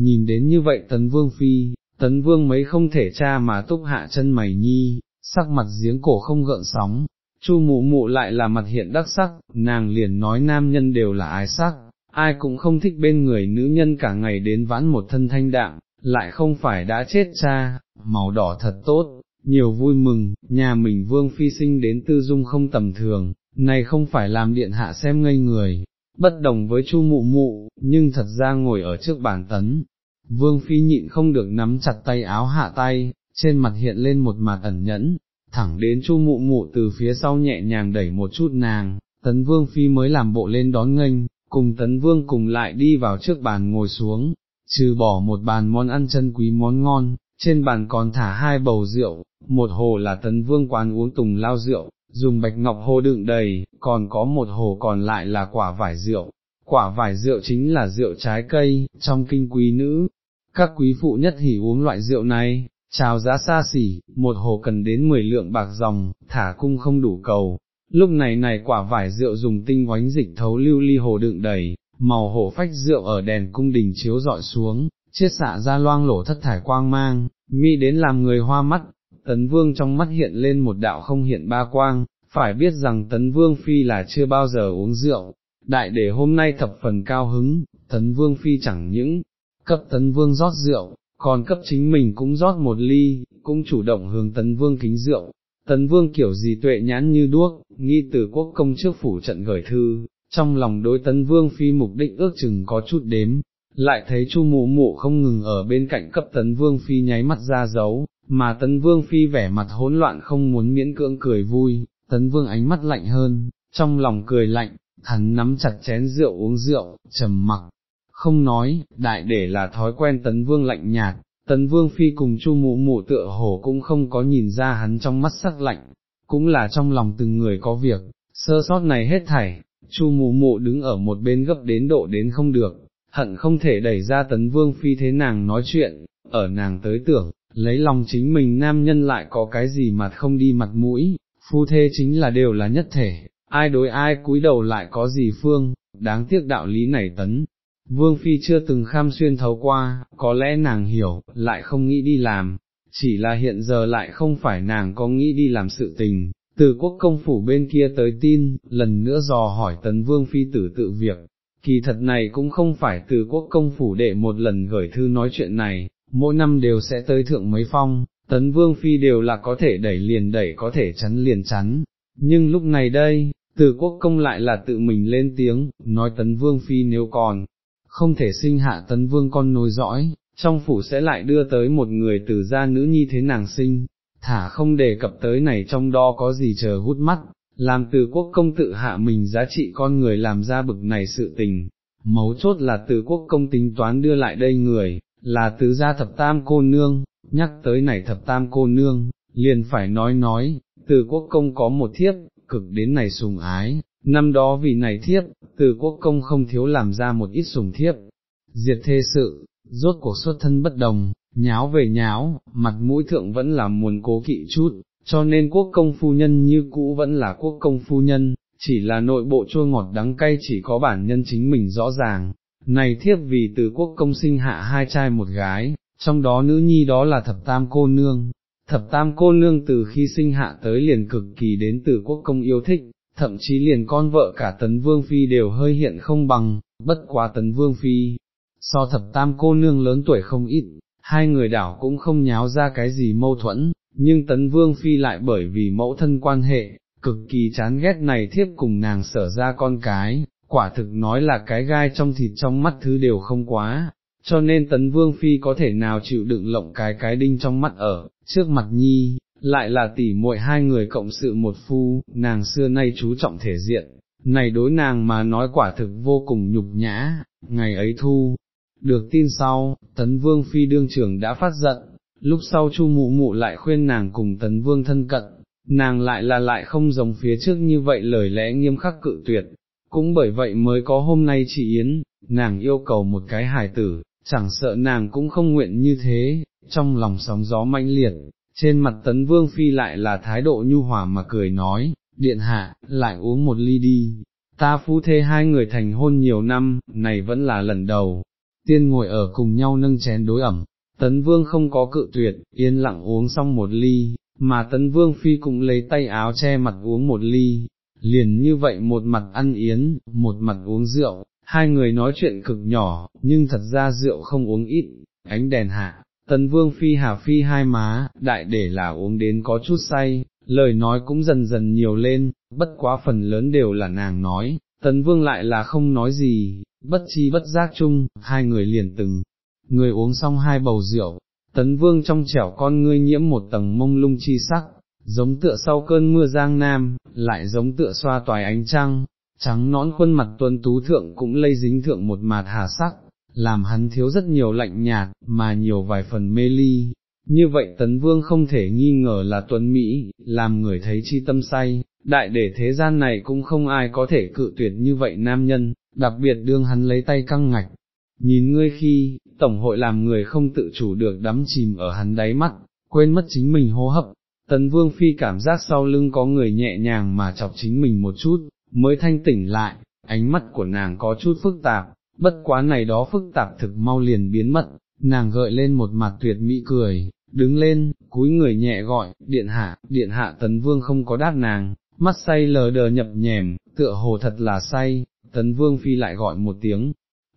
Nhìn đến như vậy tấn vương phi, tấn vương mấy không thể cha mà túc hạ chân mày nhi, sắc mặt giếng cổ không gợn sóng, chu mụ mụ lại là mặt hiện đắc sắc, nàng liền nói nam nhân đều là ai sắc, ai cũng không thích bên người nữ nhân cả ngày đến vãn một thân thanh đạm, lại không phải đã chết cha, màu đỏ thật tốt, nhiều vui mừng, nhà mình vương phi sinh đến tư dung không tầm thường, này không phải làm điện hạ xem ngây người, bất đồng với chu mụ mụ, nhưng thật ra ngồi ở trước bàn tấn. Vương phi nhịn không được nắm chặt tay áo hạ tay, trên mặt hiện lên một mặt ẩn nhẫn, thẳng đến chu mụ mụ từ phía sau nhẹ nhàng đẩy một chút nàng, tấn vương phi mới làm bộ lên đón nghênh, cùng tấn vương cùng lại đi vào trước bàn ngồi xuống, trừ bỏ một bàn món ăn chân quý món ngon, trên bàn còn thả hai bầu rượu, một hồ là tấn vương quán uống tùng lao rượu, dùng bạch ngọc hồ đựng đầy, còn có một hồ còn lại là quả vải rượu. Quả vải rượu chính là rượu trái cây, trong kinh quý nữ, các quý phụ nhất hỉ uống loại rượu này, chào giá xa xỉ, một hồ cần đến 10 lượng bạc dòng, thả cung không đủ cầu. Lúc này này quả vải rượu dùng tinh oánh dịch thấu lưu ly hồ đựng đầy, màu hổ phách rượu ở đèn cung đình chiếu dọi xuống, chiết xạ ra loang lổ thất thải quang mang, mi đến làm người hoa mắt, tấn vương trong mắt hiện lên một đạo không hiện ba quang, phải biết rằng tấn vương phi là chưa bao giờ uống rượu, đại để hôm nay thập phần cao hứng, tấn vương phi chẳng những cấp tấn vương rót rượu, còn cấp chính mình cũng rót một ly, cũng chủ động hướng tấn vương kính rượu. Tấn vương kiểu gì tuệ nhãn như đuốc, nghi từ quốc công trước phủ trận gửi thư, trong lòng đối tấn vương phi mục đích ước chừng có chút đếm, lại thấy chu mụ mụ không ngừng ở bên cạnh cấp tấn vương phi nháy mắt ra dấu, mà tấn vương phi vẻ mặt hỗn loạn không muốn miễn cưỡng cười vui, tấn vương ánh mắt lạnh hơn, trong lòng cười lạnh, hắn nắm chặt chén rượu uống rượu, trầm mặc, không nói, đại để là thói quen tấn vương lạnh nhạt, tấn vương phi cùng chu mụ mụ tựa hồ cũng không có nhìn ra hắn trong mắt sắc lạnh, cũng là trong lòng từng người có việc, sơ sót này hết thảy, chu mụ mụ đứng ở một bên gấp đến độ đến không được, hận không thể đẩy ra tấn vương phi thế nàng nói chuyện, ở nàng tới tưởng, lấy lòng chính mình nam nhân lại có cái gì mặt không đi mặt mũi, phu thê chính là đều là nhất thể, ai đối ai cúi đầu lại có gì phương, đáng tiếc đạo lý này tấn. Vương Phi chưa từng kham xuyên thấu qua, có lẽ nàng hiểu, lại không nghĩ đi làm, chỉ là hiện giờ lại không phải nàng có nghĩ đi làm sự tình. Từ quốc công phủ bên kia tới tin, lần nữa dò hỏi tấn vương phi tử tự việc, kỳ thật này cũng không phải từ quốc công phủ đệ một lần gửi thư nói chuyện này, mỗi năm đều sẽ tới thượng mấy phong, tấn vương phi đều là có thể đẩy liền đẩy có thể chắn liền chắn, nhưng lúc này đây, từ quốc công lại là tự mình lên tiếng, nói tấn vương phi nếu còn, không thể sinh hạ tấn vương con nối dõi, trong phủ sẽ lại đưa tới một người từ gia nữ nhi thế nàng sinh, thả không đề cập tới này trong đó có gì chờ hút mắt, làm từ quốc công tự hạ mình giá trị con người làm ra bực này sự tình, mấu chốt là từ quốc công tính toán đưa lại đây người, là tứ gia thập tam cô nương, nhắc tới này thập tam cô nương, liền phải nói nói, từ quốc công có một thiếp, cực đến này sùng ái, năm đó vì này thiếp, từ quốc công không thiếu làm ra một ít sùng thiếp, diệt thê sự, rốt cuộc xuất thân bất đồng, nháo về nháo, mặt mũi thượng vẫn là muốn cố kỵ chút, cho nên quốc công phu nhân như cũ vẫn là quốc công phu nhân, chỉ là nội bộ chua ngọt đắng cay chỉ có bản nhân chính mình rõ ràng, này thiếp vì từ quốc công sinh hạ hai trai một gái, trong đó nữ nhi đó là thập tam cô nương. Thập tam cô nương từ khi sinh hạ tới liền cực kỳ đến từ quốc công yêu thích, thậm chí liền con vợ cả tấn vương phi đều hơi hiện không bằng, bất quá tấn vương phi, so thập tam cô nương lớn tuổi không ít, hai người đảo cũng không nháo ra cái gì mâu thuẫn, nhưng tấn vương phi lại bởi vì mẫu thân quan hệ, cực kỳ chán ghét này thiếp cùng nàng sở ra con cái, quả thực nói là cái gai trong thịt trong mắt thứ đều không quá, cho nên tấn vương phi có thể nào chịu đựng lộng cái cái đinh trong mắt ở, trước mặt nhi, lại là tỉ muội hai người cộng sự một phu, nàng xưa nay chú trọng thể diện, này đối nàng mà nói quả thực vô cùng nhục nhã, ngày ấy thu. Được tin sau, tấn vương phi đương trưởng đã phát giận, lúc sau chu mụ mụ lại khuyên nàng cùng tấn vương thân cận, nàng lại là lại không giống phía trước như vậy lời lẽ nghiêm khắc cự tuyệt, cũng bởi vậy mới có hôm nay chị Yến, nàng yêu cầu một cái hài tử, chẳng sợ nàng cũng không nguyện như thế, trong lòng sóng gió mãnh liệt, trên mặt tấn vương phi lại là thái độ nhu hòa mà cười nói, điện hạ, lại uống một ly đi, ta phu thê hai người thành hôn nhiều năm, này vẫn là lần đầu, tiên ngồi ở cùng nhau nâng chén đối ẩm, tấn vương không có cự tuyệt, yên lặng uống xong một ly, mà tấn vương phi cũng lấy tay áo che mặt uống một ly, liền như vậy một mặt ăn yến, một mặt uống rượu, hai người nói chuyện cực nhỏ, nhưng thật ra rượu không uống ít, ánh đèn hạ, tấn vương phi hà phi hai má, đại để là uống đến có chút say, lời nói cũng dần dần nhiều lên, bất quá phần lớn đều là nàng nói, tấn vương lại là không nói gì, bất chi bất giác chung, hai người liền từng, người uống xong hai bầu rượu, tấn vương trong chẻo con ngươi nhiễm một tầng mông lung chi sắc, giống tựa sau cơn mưa giang nam, lại giống tựa xoa toài ánh trăng, trắng nõn khuôn mặt tuân tú thượng cũng lây dính thượng một mạt hà sắc, làm hắn thiếu rất nhiều lạnh nhạt, mà nhiều vài phần mê ly. Như vậy tấn vương không thể nghi ngờ là tuấn Mỹ, làm người thấy chi tâm say, đại để thế gian này cũng không ai có thể cự tuyệt như vậy nam nhân, đặc biệt đương hắn lấy tay căng ngạch. Nhìn ngươi khi, Tổng hội làm người không tự chủ được đắm chìm ở hắn đáy mắt, quên mất chính mình hô hấp, tấn vương phi cảm giác sau lưng có người nhẹ nhàng mà chọc chính mình một chút, mới thanh tỉnh lại, ánh mắt của nàng có chút phức tạp, bất quá này đó phức tạp thực mau liền biến mất, nàng gợi lên một mặt tuyệt mỹ cười, đứng lên, cúi người nhẹ gọi, điện hạ, điện hạ tấn vương không có đáp nàng, mắt say lờ đờ nhập nhèm, tựa hồ thật là say, tấn vương phi lại gọi một tiếng.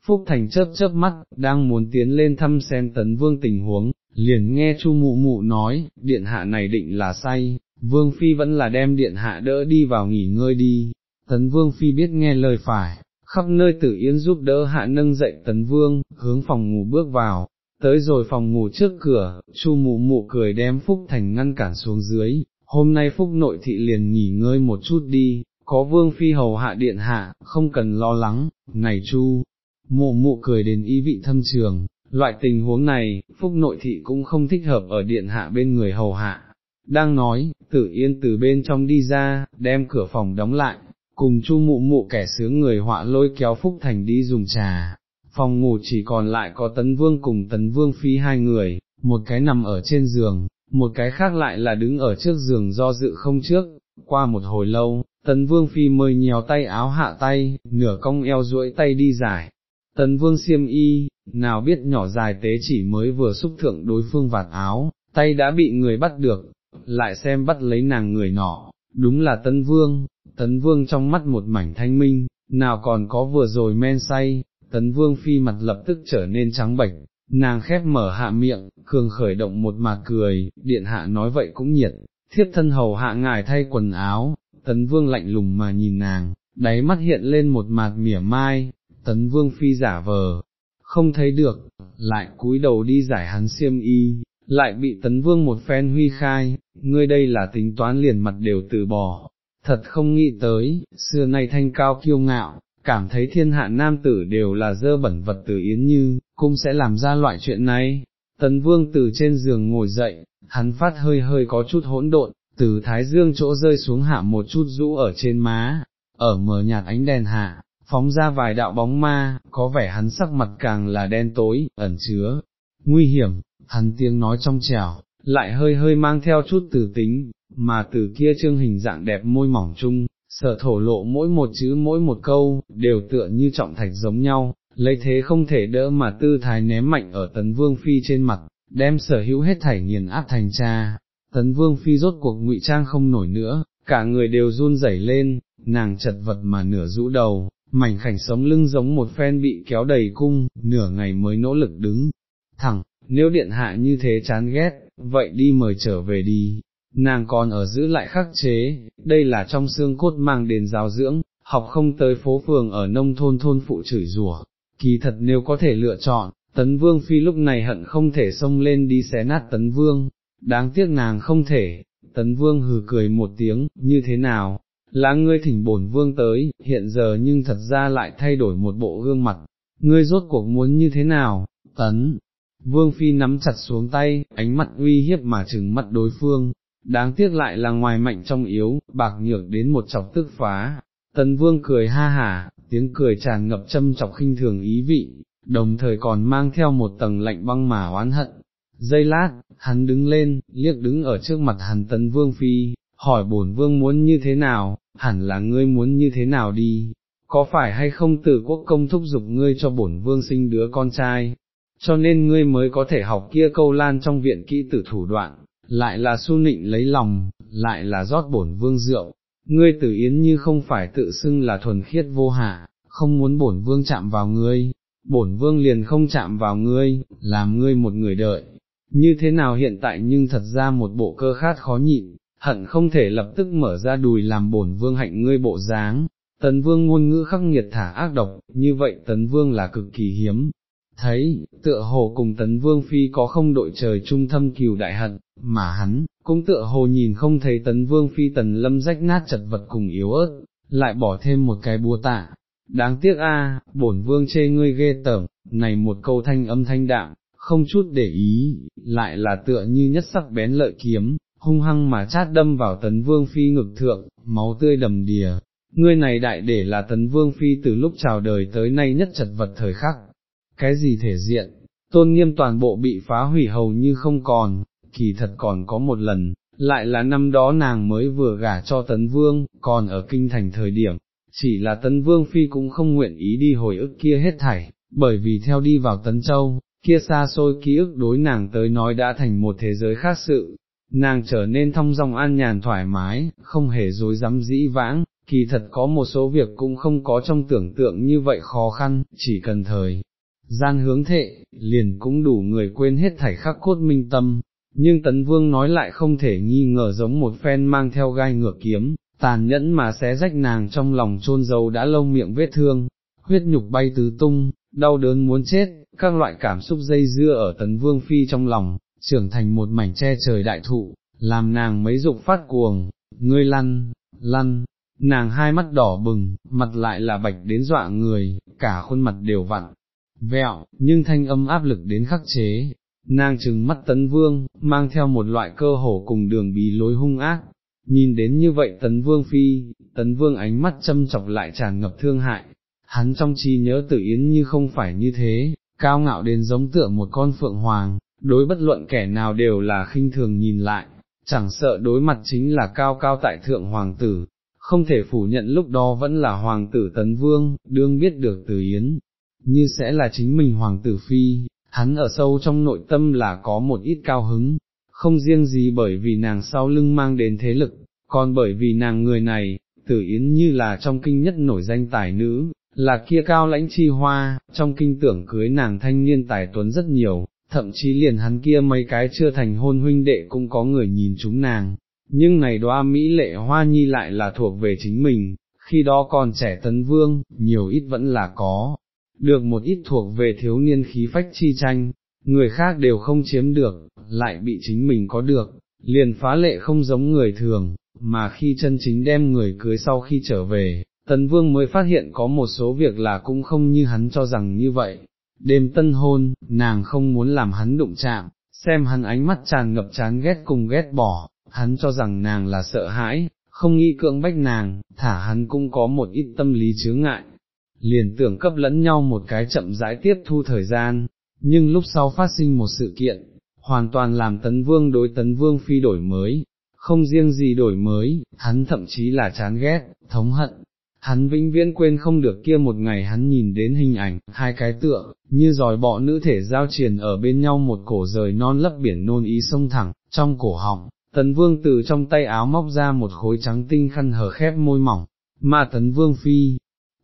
Phúc Thành chớp chớp mắt, đang muốn tiến lên thăm xem tấn vương tình huống, liền nghe chu mụ mụ nói, điện hạ này định là say, vương phi vẫn là đem điện hạ đỡ đi vào nghỉ ngơi đi, tấn vương phi biết nghe lời phải, khắp nơi tử yên giúp đỡ hạ nâng dậy tấn vương, hướng phòng ngủ bước vào, tới rồi phòng ngủ trước cửa, chu mụ mụ cười đem Phúc Thành ngăn cản xuống dưới, hôm nay Phúc nội thị liền nghỉ ngơi một chút đi, có vương phi hầu hạ điện hạ, không cần lo lắng, này chu, mụ mụ cười đến ý vị thâm trường, loại tình huống này, Phúc nội thị cũng không thích hợp ở điện hạ bên người hầu hạ. Đang nói, tử yên từ bên trong đi ra, đem cửa phòng đóng lại, cùng chu mụ mụ kẻ sướng người họa lôi kéo Phúc Thành đi dùng trà, phòng ngủ chỉ còn lại có tấn vương cùng tấn vương phi hai người, một cái nằm ở trên giường, một cái khác lại là đứng ở trước giường do dự không trước, qua một hồi lâu, tấn vương phi mới nhéo tay áo hạ tay, nửa cong eo duỗi tay đi giải. Tấn vương xiêm y, nào biết nhỏ dài tế chỉ mới vừa xúc thượng đối phương vạt áo, tay đã bị người bắt được, lại xem bắt lấy nàng người nọ, đúng là tấn vương, tấn vương trong mắt một mảnh thanh minh, nào còn có vừa rồi men say, tấn vương phi mặt lập tức trở nên trắng bệch, nàng khép mở hạ miệng, cường khởi động một mạt cười, điện hạ nói vậy cũng nhiệt, thiếp thân hầu hạ ngài thay quần áo, tấn vương lạnh lùng mà nhìn nàng, đáy mắt hiện lên một mạt mỉa mai, tấn vương phi giả vờ, không thấy được, lại cúi đầu đi giải hắn xiêm y, lại bị tấn vương một phen huy khai, ngươi đây là tính toán liền mặt đều từ bỏ, thật không nghĩ tới, xưa nay thanh cao kiêu ngạo, cảm thấy thiên hạ nam tử đều là dơ bẩn vật từ yến như, cũng sẽ làm ra loại chuyện này. Tấn vương từ trên giường ngồi dậy, hắn phát hơi hơi có chút hỗn độn, từ thái dương chỗ rơi xuống hạ một chút rũ ở trên má, ở mờ nhạt ánh đèn hạ, phóng ra vài đạo bóng ma, có vẻ hắn sắc mặt càng là đen tối, ẩn chứa, nguy hiểm, hắn tiếng nói trong trẻo, lại hơi hơi mang theo chút từ tính, mà từ kia trương hình dạng đẹp môi mỏng chung, sở thổ lộ mỗi một chữ mỗi một câu, đều tựa như trọng thạch giống nhau, lấy thế không thể đỡ mà tư thái ném mạnh ở tấn vương phi trên mặt, đem sở hữu hết thảy nghiền áp thành cha. Tấn vương phi rốt cuộc ngụy trang không nổi nữa, cả người đều run rẩy lên, nàng chật vật mà nửa rũ đầu, mảnh khảnh sống lưng giống một phen bị kéo đầy cung, nửa ngày mới nỗ lực đứng, thẳng, nếu điện hạ như thế chán ghét, vậy đi mời trở về đi, nàng còn ở giữ lại khắc chế, đây là trong xương cốt mang đến giáo dưỡng, học không tới phố phường ở nông thôn thôn phụ chửi rủa. kỳ thật nếu có thể lựa chọn, tấn vương phi lúc này hận không thể xông lên đi xé nát tấn vương, đáng tiếc nàng không thể, tấn vương hừ cười một tiếng, như thế nào, là ngươi thỉnh bổn vương tới, hiện giờ nhưng thật ra lại thay đổi một bộ gương mặt, ngươi rốt cuộc muốn như thế nào, tấn. Vương Phi nắm chặt xuống tay, ánh mặt uy hiếp mà trừng mắt đối phương, đáng tiếc lại là ngoài mạnh trong yếu, bạc nhược đến một chọc tức phá. Tần vương cười ha hả, tiếng cười tràn ngập châm chọc khinh thường ý vị, đồng thời còn mang theo một tầng lạnh băng mà oán hận. Giây lát, hắn đứng lên, liếc đứng ở trước mặt hắn tấn vương phi, hỏi bổn vương muốn như thế nào, hẳn là ngươi muốn như thế nào đi, có phải hay không tử quốc công thúc giục ngươi cho bổn vương sinh đứa con trai, cho nên ngươi mới có thể học kia câu lan trong viện kỹ tử thủ đoạn, lại là su nịnh lấy lòng, lại là rót bổn vương rượu, ngươi tử yến như không phải tự xưng là thuần khiết vô hạ, không muốn bổn vương chạm vào ngươi, bổn vương liền không chạm vào ngươi, làm ngươi một người đợi, như thế nào hiện tại nhưng thật ra một bộ cơ khát khó nhịn, hận không thể lập tức mở ra đùi làm bổn vương hạnh ngươi bộ dáng. Tấn vương ngôn ngữ khắc nghiệt thả ác độc, như vậy tấn vương là cực kỳ hiếm, thấy, tựa hồ cùng tấn vương phi có không đội trời trung thâm kiều đại hận, mà hắn, cũng tựa hồ nhìn không thấy tấn vương phi tần lâm rách nát chật vật cùng yếu ớt, lại bỏ thêm một cái búa tạ. Đáng tiếc a, bổn vương chê ngươi ghê tởm, này một câu thanh âm thanh đạm, không chút để ý, lại là tựa như nhất sắc bén lợi kiếm, hung hăng mà chát đâm vào tấn vương phi ngực thượng, máu tươi đầm đìa. Ngươi này đại để là tấn vương phi từ lúc chào đời tới nay nhất chật vật thời khắc, cái gì thể diện, tôn nghiêm toàn bộ bị phá hủy hầu như không còn, kỳ thật còn có một lần, lại là năm đó nàng mới vừa gả cho tấn vương, còn ở kinh thành thời điểm, chỉ là tấn vương phi cũng không nguyện ý đi hồi ức kia hết thảy, bởi vì theo đi vào tấn châu, kia xa xôi ký ức đối nàng tới nói đã thành một thế giới khác sự, nàng trở nên thong dong an nhàn thoải mái, không hề dối dám dĩ vãng, kỳ thật có một số việc cũng không có trong tưởng tượng như vậy khó khăn, chỉ cần thời. Gian hướng thệ, liền cũng đủ người quên hết thảy khắc cốt minh tâm, nhưng Tấn Vương nói lại không thể nghi ngờ giống một phen mang theo gai ngược kiếm, tàn nhẫn mà xé rách nàng trong lòng chôn dầu đã lâu miệng vết thương, huyết nhục bay tứ tung, đau đớn muốn chết, các loại cảm xúc dây dưa ở Tấn Vương Phi trong lòng, trưởng thành một mảnh che trời đại thụ, làm nàng mấy dục phát cuồng, ngươi lăn, lăn, nàng hai mắt đỏ bừng, mặt lại là bạch đến dọa người, cả khuôn mặt đều vặn, vẹo, nhưng thanh âm áp lực đến khắc chế, nàng trừng mắt tấn vương, mang theo một loại cơ hổ cùng đường bí lối hung ác, nhìn đến như vậy tấn vương phi, tấn vương ánh mắt châm chọc lại tràn ngập thương hại, hắn trong chi nhớ tự yến như không phải như thế, cao ngạo đến giống tựa một con phượng hoàng, đối bất luận kẻ nào đều là khinh thường nhìn lại, chẳng sợ đối mặt chính là cao cao tại thượng hoàng tử, không thể phủ nhận lúc đó vẫn là hoàng tử tấn vương, đương biết được từ yến, như sẽ là chính mình hoàng tử phi, hắn ở sâu trong nội tâm là có một ít cao hứng, không riêng gì bởi vì nàng sau lưng mang đến thế lực, còn bởi vì nàng người này, tử yến như là trong kinh nhất nổi danh tài nữ, là kia cao lãnh chi hoa, trong kinh tưởng cưới nàng thanh niên tài tuấn rất nhiều, thậm chí liền hắn kia mấy cái chưa thành hôn huynh đệ cũng có người nhìn chúng nàng, nhưng này đoa Mỹ lệ hoa nhi lại là thuộc về chính mình, khi đó còn trẻ tấn vương, nhiều ít vẫn là có, được một ít thuộc về thiếu niên khí phách chi tranh, người khác đều không chiếm được, lại bị chính mình có được, liền phá lệ không giống người thường, mà khi chân chính đem người cưới sau khi trở về, Tần vương mới phát hiện có một số việc là cũng không như hắn cho rằng như vậy. Đêm tân hôn, nàng không muốn làm hắn đụng chạm, xem hắn ánh mắt tràn ngập chán ghét cùng ghét bỏ, hắn cho rằng nàng là sợ hãi, không nghĩ cưỡng bách nàng, thả hắn cũng có một ít tâm lý chướng ngại, liền tưởng cấp lẫn nhau một cái chậm rãi tiếp thu thời gian, nhưng lúc sau phát sinh một sự kiện, hoàn toàn làm tấn vương đối tấn vương phi đổi mới, không riêng gì đổi mới, hắn thậm chí là chán ghét, thống hận. Hắn vĩnh viễn quên không được kia một ngày hắn nhìn đến hình ảnh, hai cái tựa, như dòi bọ nữ thể giao triền ở bên nhau một cổ rời non lấp biển nôn ý sông thẳng, trong cổ họng, tấn vương từ trong tay áo móc ra một khối trắng tinh khăn hở khép môi mỏng, mà tấn vương phi,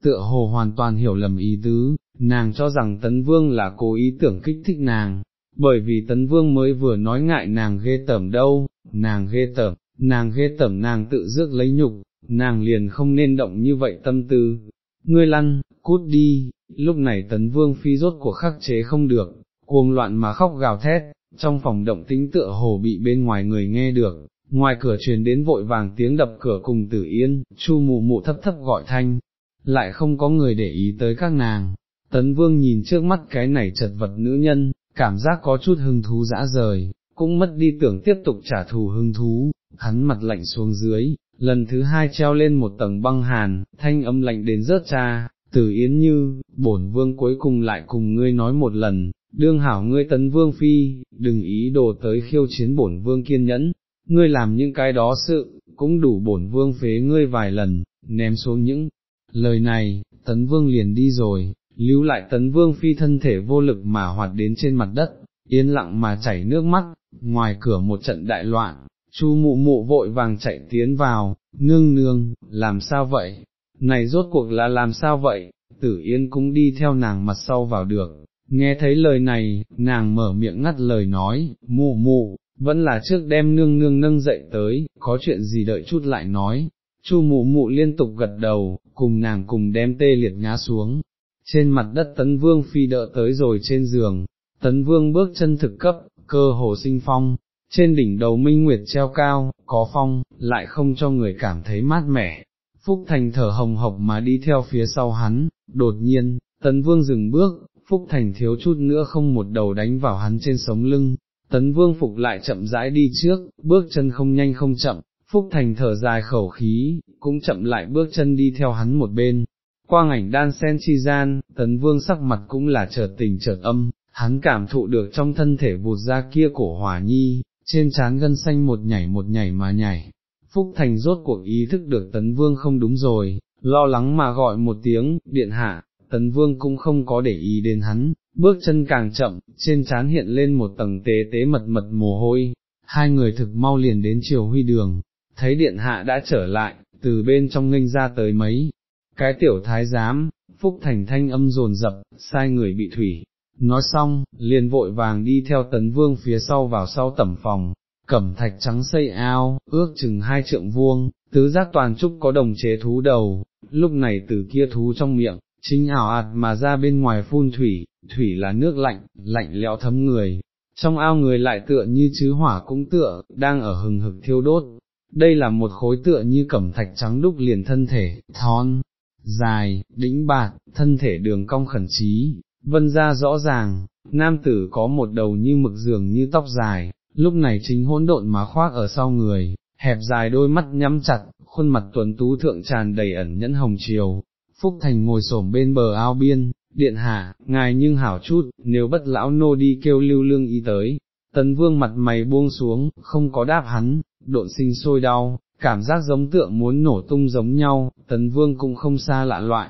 tựa hồ hoàn toàn hiểu lầm ý tứ, nàng cho rằng tấn vương là cố ý tưởng kích thích nàng, bởi vì tấn vương mới vừa nói ngại nàng ghê tởm đâu, nàng ghê tởm, nàng ghê tởm nàng tự rước lấy nhục, nàng liền không nên động như vậy tâm tư. Ngươi lăn, cút đi, lúc này tấn vương phi rốt của khắc chế không được, cuồng loạn mà khóc gào thét, trong phòng động tính tựa hồ bị bên ngoài người nghe được, ngoài cửa truyền đến vội vàng tiếng đập cửa cùng tử yên, chu mụ mụ thấp thấp gọi thanh, lại không có người để ý tới các nàng. Tấn vương nhìn trước mắt cái này chật vật nữ nhân, cảm giác có chút hứng thú dã rời, cũng mất đi tưởng tiếp tục trả thù hứng thú, hắn mặt lạnh xuống dưới, lần thứ hai treo lên một tầng băng hàn, thanh âm lạnh đến rớt cha, tử yến như, bổn vương cuối cùng lại cùng ngươi nói một lần, đương hảo ngươi tấn vương phi, đừng ý đồ tới khiêu chiến bổn vương kiên nhẫn, ngươi làm những cái đó sự, cũng đủ bổn vương phế ngươi vài lần, ném xuống những lời này, tấn vương liền đi rồi, lưu lại tấn vương phi thân thể vô lực mà hoạt đến trên mặt đất, yên lặng mà chảy nước mắt, ngoài cửa một trận đại loạn, chu mụ mụ vội vàng chạy tiến vào, nương nương, làm sao vậy, này rốt cuộc là làm sao vậy, tử yên cũng đi theo nàng mặt sau vào được, nghe thấy lời này, nàng mở miệng ngắt lời nói, mụ mụ, vẫn là trước đem nương nương nâng dậy tới, có chuyện gì đợi chút lại nói, chu mụ mụ liên tục gật đầu, cùng nàng cùng đem tê liệt ngã xuống, trên mặt đất tấn vương phi đỡ tới rồi trên giường, tấn vương bước chân thực cấp, cơ hồ sinh phong, trên đỉnh đầu minh nguyệt treo cao, có phong, lại không cho người cảm thấy mát mẻ. Phúc Thành thở hồng hộc mà đi theo phía sau hắn, đột nhiên, tấn vương dừng bước, Phúc Thành thiếu chút nữa không một đầu đánh vào hắn trên sống lưng, tấn vương phục lại chậm rãi đi trước, bước chân không nhanh không chậm, Phúc Thành thở dài khẩu khí, cũng chậm lại bước chân đi theo hắn một bên. Qua ảnh đan sen chi gian, tấn vương sắc mặt cũng là chợt tình chợt âm, hắn cảm thụ được trong thân thể vụt ra kia cổ hỏa nhi, trên trán gân xanh một nhảy một nhảy mà nhảy. Phúc Thành rốt cuộc ý thức được tấn vương không đúng rồi, lo lắng mà gọi một tiếng, điện hạ, tấn vương cũng không có để ý đến hắn, bước chân càng chậm, trên trán hiện lên một tầng tế tế mật mật mồ hôi, hai người thực mau liền đến chiều huy đường, thấy điện hạ đã trở lại, từ bên trong nghênh ra tới mấy, cái tiểu thái giám, Phúc Thành thanh âm rồn rập, sai người bị thủy. Nói xong, liền vội vàng đi theo tấn vương phía sau vào sau tẩm phòng, cẩm thạch trắng xây ao, ước chừng hai trượng vuông, tứ giác toàn trúc có đồng chế thú đầu, lúc này từ kia thú trong miệng, chính ảo ạt mà ra bên ngoài phun thủy, thủy là nước lạnh, lạnh lẽo thấm người, trong ao người lại tựa như chứ hỏa cũng tựa, đang ở hừng hực thiêu đốt, đây là một khối tựa như cẩm thạch trắng đúc liền thân thể, thon, dài, đĩnh bạc, thân thể đường cong khẩn trí, vân ra rõ ràng, nam tử có một đầu như mực giường như tóc dài, lúc này chính hỗn độn mà khoác ở sau người, hẹp dài đôi mắt nhắm chặt, khuôn mặt tuấn tú thượng tràn đầy ẩn nhẫn hồng chiều, Phúc Thành ngồi xổm bên bờ ao biên, điện hạ, ngài nhưng hảo chút, nếu bất lão nô đi kêu lưu lương y tới, tấn vương mặt mày buông xuống, không có đáp hắn, độn sinh sôi đau, cảm giác giống tượng muốn nổ tung giống nhau, tấn vương cũng không xa lạ loại.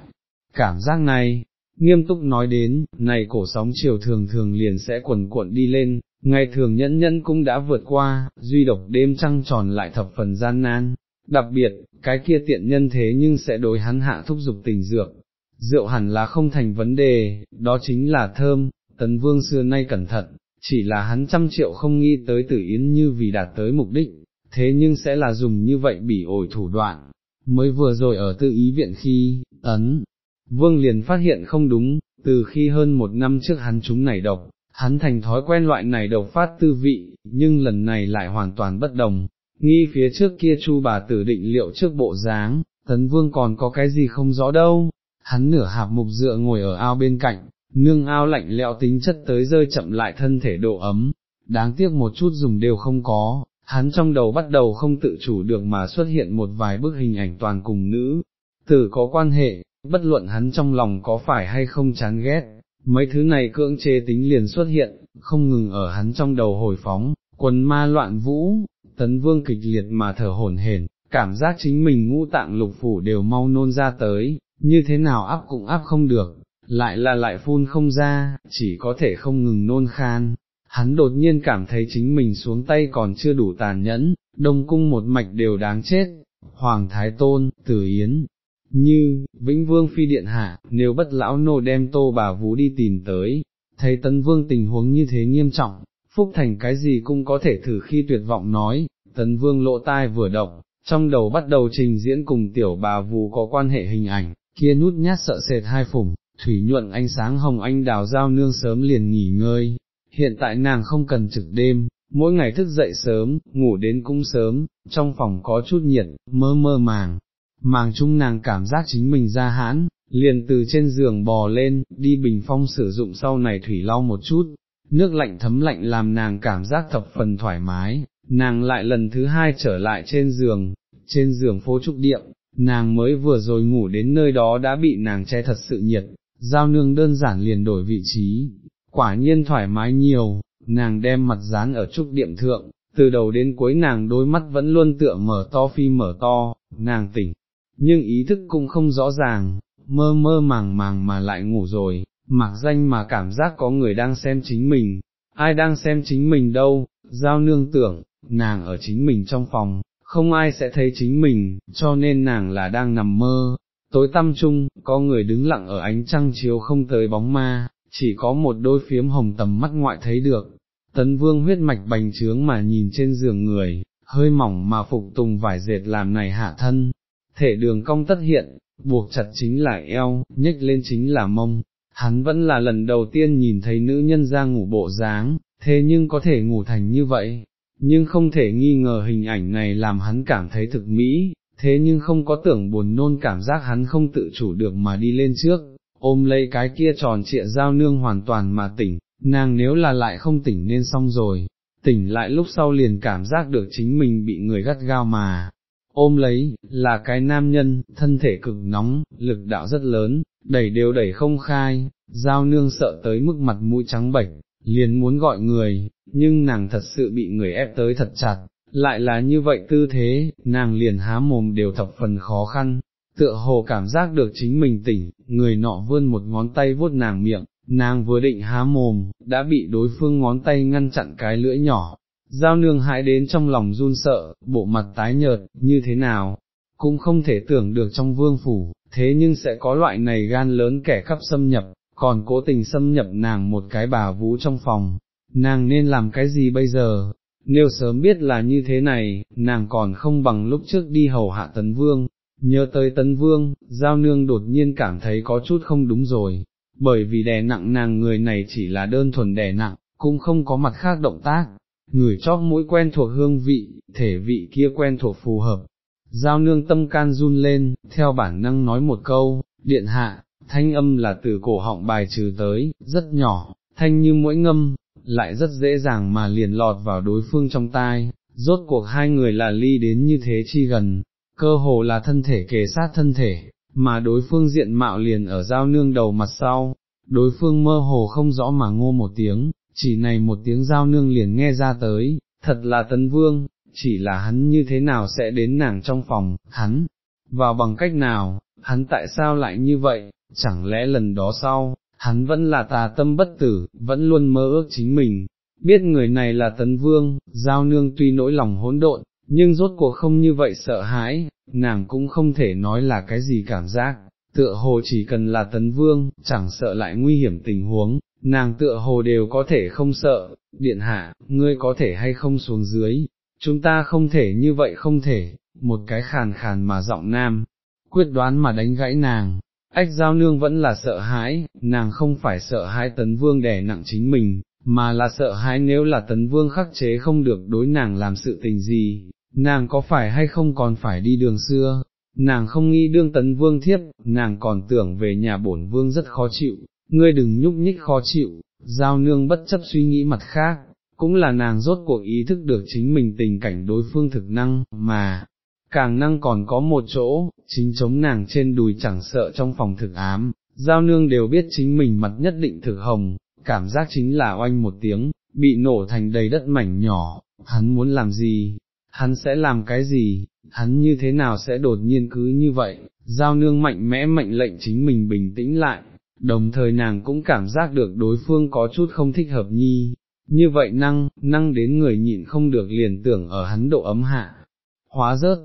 Cảm giác này, nghiêm túc nói đến, này cổ sóng chiều thường thường liền sẽ quần cuộn đi lên, ngày thường nhẫn nhẫn cũng đã vượt qua, duy độc đêm trăng tròn lại thập phần gian nan. Đặc biệt, cái kia tiện nhân thế nhưng sẽ đối hắn hạ thúc dục tình dược, rượu hẳn là không thành vấn đề, đó chính là thơm, tấn vương xưa nay cẩn thận, chỉ là hắn trăm triệu không nghĩ tới tử yến như vì đạt tới mục đích, thế nhưng sẽ là dùng như vậy bỉ ổi thủ đoạn, mới vừa rồi ở tư ý viện khi, ấn, vương liền phát hiện không đúng, từ khi hơn một năm trước hắn chúng nảy độc, hắn thành thói quen loại này độc phát tư vị, nhưng lần này lại hoàn toàn bất đồng, nghi phía trước kia chu bà tử định liệu trước bộ dáng, tấn vương còn có cái gì không rõ đâu, hắn nửa hạp mục dựa ngồi ở ao bên cạnh, nương ao lạnh lẽo tính chất tới rơi chậm lại thân thể độ ấm, đáng tiếc một chút dùng đều không có, hắn trong đầu bắt đầu không tự chủ được mà xuất hiện một vài bức hình ảnh toàn cùng nữ, tử có quan hệ, bất luận hắn trong lòng có phải hay không chán ghét, mấy thứ này cưỡng chế tính liền xuất hiện, không ngừng ở hắn trong đầu hồi phóng, quần ma loạn vũ, tấn vương kịch liệt mà thở hổn hển, cảm giác chính mình ngũ tạng lục phủ đều mau nôn ra tới, như thế nào áp cũng áp không được, lại là lại phun không ra, chỉ có thể không ngừng nôn khan. Hắn đột nhiên cảm thấy chính mình xuống tay còn chưa đủ tàn nhẫn, đông cung một mạch đều đáng chết, Hoàng Thái Tôn, Tử Yến, như, Vĩnh Vương Phi Điện Hạ, nếu bất lão nô đem tô bà vú đi tìm tới, thấy Tấn Vương tình huống như thế nghiêm trọng, Phúc Thành cái gì cũng có thể thử khi tuyệt vọng nói, Tấn Vương lộ tai vừa động, trong đầu bắt đầu trình diễn cùng tiểu bà vú có quan hệ hình ảnh, kia nút nhát sợ sệt hai phủng, thủy nhuận ánh sáng hồng anh đào giao nương sớm liền nghỉ ngơi, hiện tại nàng không cần trực đêm, mỗi ngày thức dậy sớm, ngủ đến cũng sớm, trong phòng có chút nhiệt, mơ mơ màng, màng chung nàng cảm giác chính mình ra hãn, liền từ trên giường bò lên, đi bình phong sử dụng sau này thủy lau một chút, nước lạnh thấm lạnh làm nàng cảm giác thập phần thoải mái, nàng lại lần thứ hai trở lại trên giường, trên giường phố trúc điệm, nàng mới vừa rồi ngủ đến nơi đó đã bị nàng che thật sự nhiệt, giao nương đơn giản liền đổi vị trí, quả nhiên thoải mái nhiều, nàng đem mặt dán ở trúc điểm thượng, từ đầu đến cuối nàng đôi mắt vẫn luôn tựa mở to phi mở to, nàng tỉnh, nhưng ý thức cũng không rõ ràng, mơ mơ màng màng mà lại ngủ rồi, mặc danh mà cảm giác có người đang xem chính mình, ai đang xem chính mình đâu, giao nương tưởng, nàng ở chính mình trong phòng, không ai sẽ thấy chính mình, cho nên nàng là đang nằm mơ. Tối tăm chung, có người đứng lặng ở ánh trăng chiếu không tới bóng ma, chỉ có một đôi phiếm hồng tầm mắt ngoại thấy được. Tấn vương huyết mạch bành trướng mà nhìn trên giường người, hơi mỏng mà phục tùng vải dệt làm này hạ thân, thể đường cong tất hiện, buộc chặt chính là eo, nhếch lên chính là mông. Hắn vẫn là lần đầu tiên nhìn thấy nữ nhân ra ngủ bộ dáng, thế nhưng có thể ngủ thành như vậy, nhưng không thể nghi ngờ hình ảnh này làm hắn cảm thấy thực mỹ, thế nhưng không có tưởng buồn nôn cảm giác hắn không tự chủ được mà đi lên trước, ôm lấy cái kia tròn trịa giao nương hoàn toàn mà tỉnh, nàng nếu là lại không tỉnh nên xong rồi, tỉnh lại lúc sau liền cảm giác được chính mình bị người gắt gao mà. Ôm lấy, là cái nam nhân, thân thể cực nóng, lực đạo rất lớn, đẩy đều đẩy không khai, giao nương sợ tới mức mặt mũi trắng bệch, liền muốn gọi người, nhưng nàng thật sự bị người ép tới thật chặt, lại là như vậy tư thế, nàng liền há mồm đều thập phần khó khăn, tựa hồ cảm giác được chính mình tỉnh, người nọ vươn một ngón tay vuốt nàng miệng, nàng vừa định há mồm, đã bị đối phương ngón tay ngăn chặn cái lưỡi nhỏ. Giao nương hãi đến trong lòng run sợ, bộ mặt tái nhợt, như thế nào, cũng không thể tưởng được trong vương phủ, thế nhưng sẽ có loại này gan lớn kẻ khắp xâm nhập, còn cố tình xâm nhập nàng một cái bà vũ trong phòng, nàng nên làm cái gì bây giờ, nếu sớm biết là như thế này, nàng còn không bằng lúc trước đi hầu hạ tấn vương, nhớ tới tấn vương, giao nương đột nhiên cảm thấy có chút không đúng rồi, bởi vì đè nặng nàng người này chỉ là đơn thuần đè nặng, cũng không có mặt khác động tác, người chóp mũi quen thuộc hương vị, thể vị kia quen thuộc phù hợp. Giao nương tâm can run lên, theo bản năng nói một câu, điện hạ, thanh âm là từ cổ họng bài trừ tới, rất nhỏ, thanh như mỗi ngâm, lại rất dễ dàng mà liền lọt vào đối phương trong tai, rốt cuộc hai người là ly đến như thế chi gần, cơ hồ là thân thể kề sát thân thể, mà đối phương diện mạo liền ở giao nương đầu mặt sau, đối phương mơ hồ không rõ mà ngô một tiếng, chỉ này một tiếng giao nương liền nghe ra tới, thật là tấn vương, chỉ là hắn như thế nào sẽ đến nàng trong phòng, hắn, vào bằng cách nào, hắn tại sao lại như vậy, chẳng lẽ lần đó sau, hắn vẫn là tà tâm bất tử, vẫn luôn mơ ước chính mình, biết người này là tấn vương, giao nương tuy nỗi lòng hỗn độn, nhưng rốt cuộc không như vậy sợ hãi, nàng cũng không thể nói là cái gì cảm giác, tựa hồ chỉ cần là tấn vương, chẳng sợ lại nguy hiểm tình huống, nàng tựa hồ đều có thể không sợ, điện hạ, ngươi có thể hay không xuống dưới, chúng ta không thể như vậy không thể, một cái khàn khàn mà giọng nam, quyết đoán mà đánh gãy nàng, ách giao nương vẫn là sợ hãi, nàng không phải sợ hãi tấn vương đè nặng chính mình, mà là sợ hãi nếu là tấn vương khắc chế không được đối nàng làm sự tình gì, nàng có phải hay không còn phải đi đường xưa, nàng không nghĩ đương tấn vương thiếp, nàng còn tưởng về nhà bổn vương rất khó chịu, ngươi đừng nhúc nhích khó chịu, giao nương bất chấp suy nghĩ mặt khác, cũng là nàng rốt cuộc ý thức được chính mình tình cảnh đối phương thực năng, mà, càng năng còn có một chỗ, chính chống nàng trên đùi chẳng sợ trong phòng thực ám, giao nương đều biết chính mình mặt nhất định thực hồng, cảm giác chính là oanh một tiếng, bị nổ thành đầy đất mảnh nhỏ, hắn muốn làm gì, hắn sẽ làm cái gì, hắn như thế nào sẽ đột nhiên cứ như vậy, giao nương mạnh mẽ mệnh lệnh chính mình bình tĩnh lại, đồng thời nàng cũng cảm giác được đối phương có chút không thích hợp nhi, như vậy năng, năng đến người nhịn không được liền tưởng ở hắn độ ấm hạ, hóa rớt,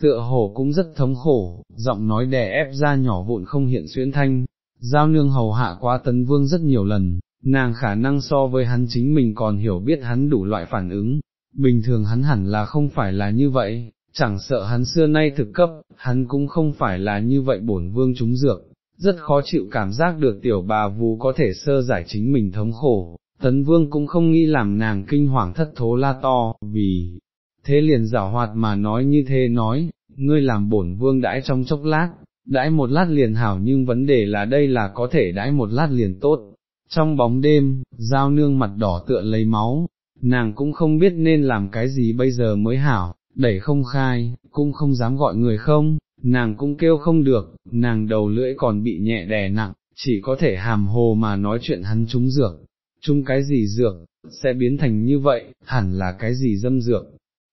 tựa hồ cũng rất thống khổ, giọng nói đè ép ra nhỏ vụn không hiện xuyên thanh, giao nương hầu hạ qua tấn vương rất nhiều lần, nàng khả năng so với hắn chính mình còn hiểu biết hắn đủ loại phản ứng, bình thường hắn hẳn là không phải là như vậy, chẳng sợ hắn xưa nay thực cấp, hắn cũng không phải là như vậy bổn vương trúng dược, rất khó chịu cảm giác được tiểu bà vú có thể sơ giải chính mình thống khổ, tấn vương cũng không nghĩ làm nàng kinh hoàng thất thố la to, vì thế liền giả hoạt mà nói như thế nói, ngươi làm bổn vương đãi trong chốc lát, đãi một lát liền hảo nhưng vấn đề là đây là có thể đãi một lát liền tốt. Trong bóng đêm, giao nương mặt đỏ tựa lấy máu, nàng cũng không biết nên làm cái gì bây giờ mới hảo, đẩy không khai, cũng không dám gọi người không, nàng cũng kêu không được, nàng đầu lưỡi còn bị nhẹ đè nặng, chỉ có thể hàm hồ mà nói chuyện hắn trúng dược, trúng cái gì dược, sẽ biến thành như vậy, hẳn là cái gì dâm dược,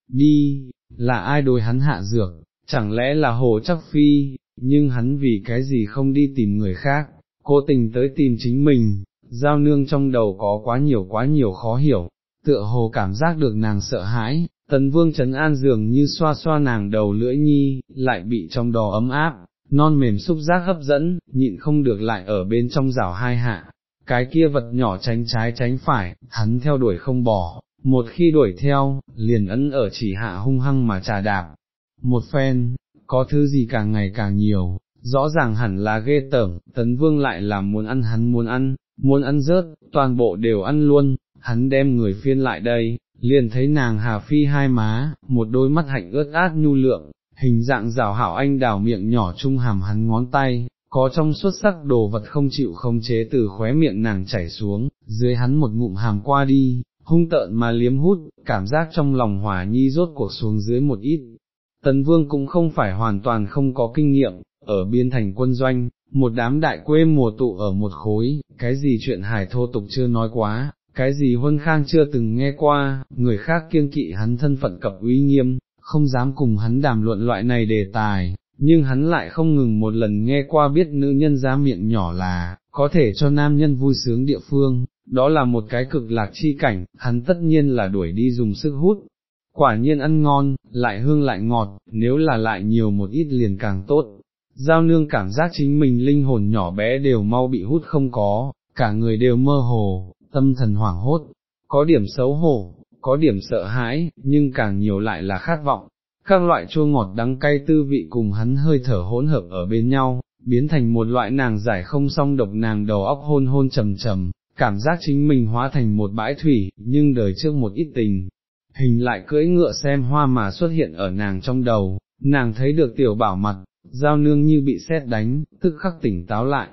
đi, là ai đối hắn hạ dược, chẳng lẽ là hồ chắc phi, nhưng hắn vì cái gì không đi tìm người khác, cố tình tới tìm chính mình, giao nương trong đầu có quá nhiều quá nhiều khó hiểu, tựa hồ cảm giác được nàng sợ hãi, tần vương trấn an dường như xoa xoa nàng đầu lưỡi nhi, lại bị trong đò ấm áp, non mềm xúc giác hấp dẫn, nhịn không được lại ở bên trong rào hai hạ, cái kia vật nhỏ tránh trái tránh phải, hắn theo đuổi không bỏ, một khi đuổi theo, liền ấn ở chỉ hạ hung hăng mà trà đạp, một phen, có thứ gì càng ngày càng nhiều, rõ ràng hẳn là ghê tởm, tấn vương lại là muốn ăn hắn muốn ăn, muốn ăn rớt, toàn bộ đều ăn luôn, hắn đem người phiên lại đây, liền thấy nàng hà phi hai má, một đôi mắt hạnh ướt át nhu lượng, hình dạng rào hảo anh đào miệng nhỏ trung hàm hắn ngón tay, có trong xuất sắc đồ vật không chịu không chế từ khóe miệng nàng chảy xuống, dưới hắn một ngụm hàm qua đi, hung tợn mà liếm hút, cảm giác trong lòng hỏa nhi rốt cuộc xuống dưới một ít. Tần Vương cũng không phải hoàn toàn không có kinh nghiệm, ở biên thành quân doanh, một đám đại quê mùa tụ ở một khối, cái gì chuyện hải thô tục chưa nói quá, cái gì huân khang chưa từng nghe qua, người khác kiêng kỵ hắn thân phận cập uy nghiêm, không dám cùng hắn đàm luận loại này đề tài, nhưng hắn lại không ngừng một lần nghe qua biết nữ nhân giá miệng nhỏ là, có thể cho nam nhân vui sướng địa phương, đó là một cái cực lạc chi cảnh, hắn tất nhiên là đuổi đi dùng sức hút, quả nhiên ăn ngon, lại hương lại ngọt, nếu là lại nhiều một ít liền càng tốt. Giao nương cảm giác chính mình linh hồn nhỏ bé đều mau bị hút không có, cả người đều mơ hồ, tâm thần hoảng hốt, có điểm xấu hổ, có điểm sợ hãi, nhưng càng nhiều lại là khát vọng. Các loại chua ngọt đắng cay tư vị cùng hắn hơi thở hỗn hợp ở bên nhau, biến thành một loại nàng giải không song độc nàng đầu óc hôn hôn trầm trầm, cảm giác chính mình hóa thành một bãi thủy, nhưng đời trước một ít tình. Hình lại cưỡi ngựa xem hoa mà xuất hiện ở nàng trong đầu, nàng thấy được tiểu bảo mặt, giao nương như bị xét đánh, tức khắc tỉnh táo lại,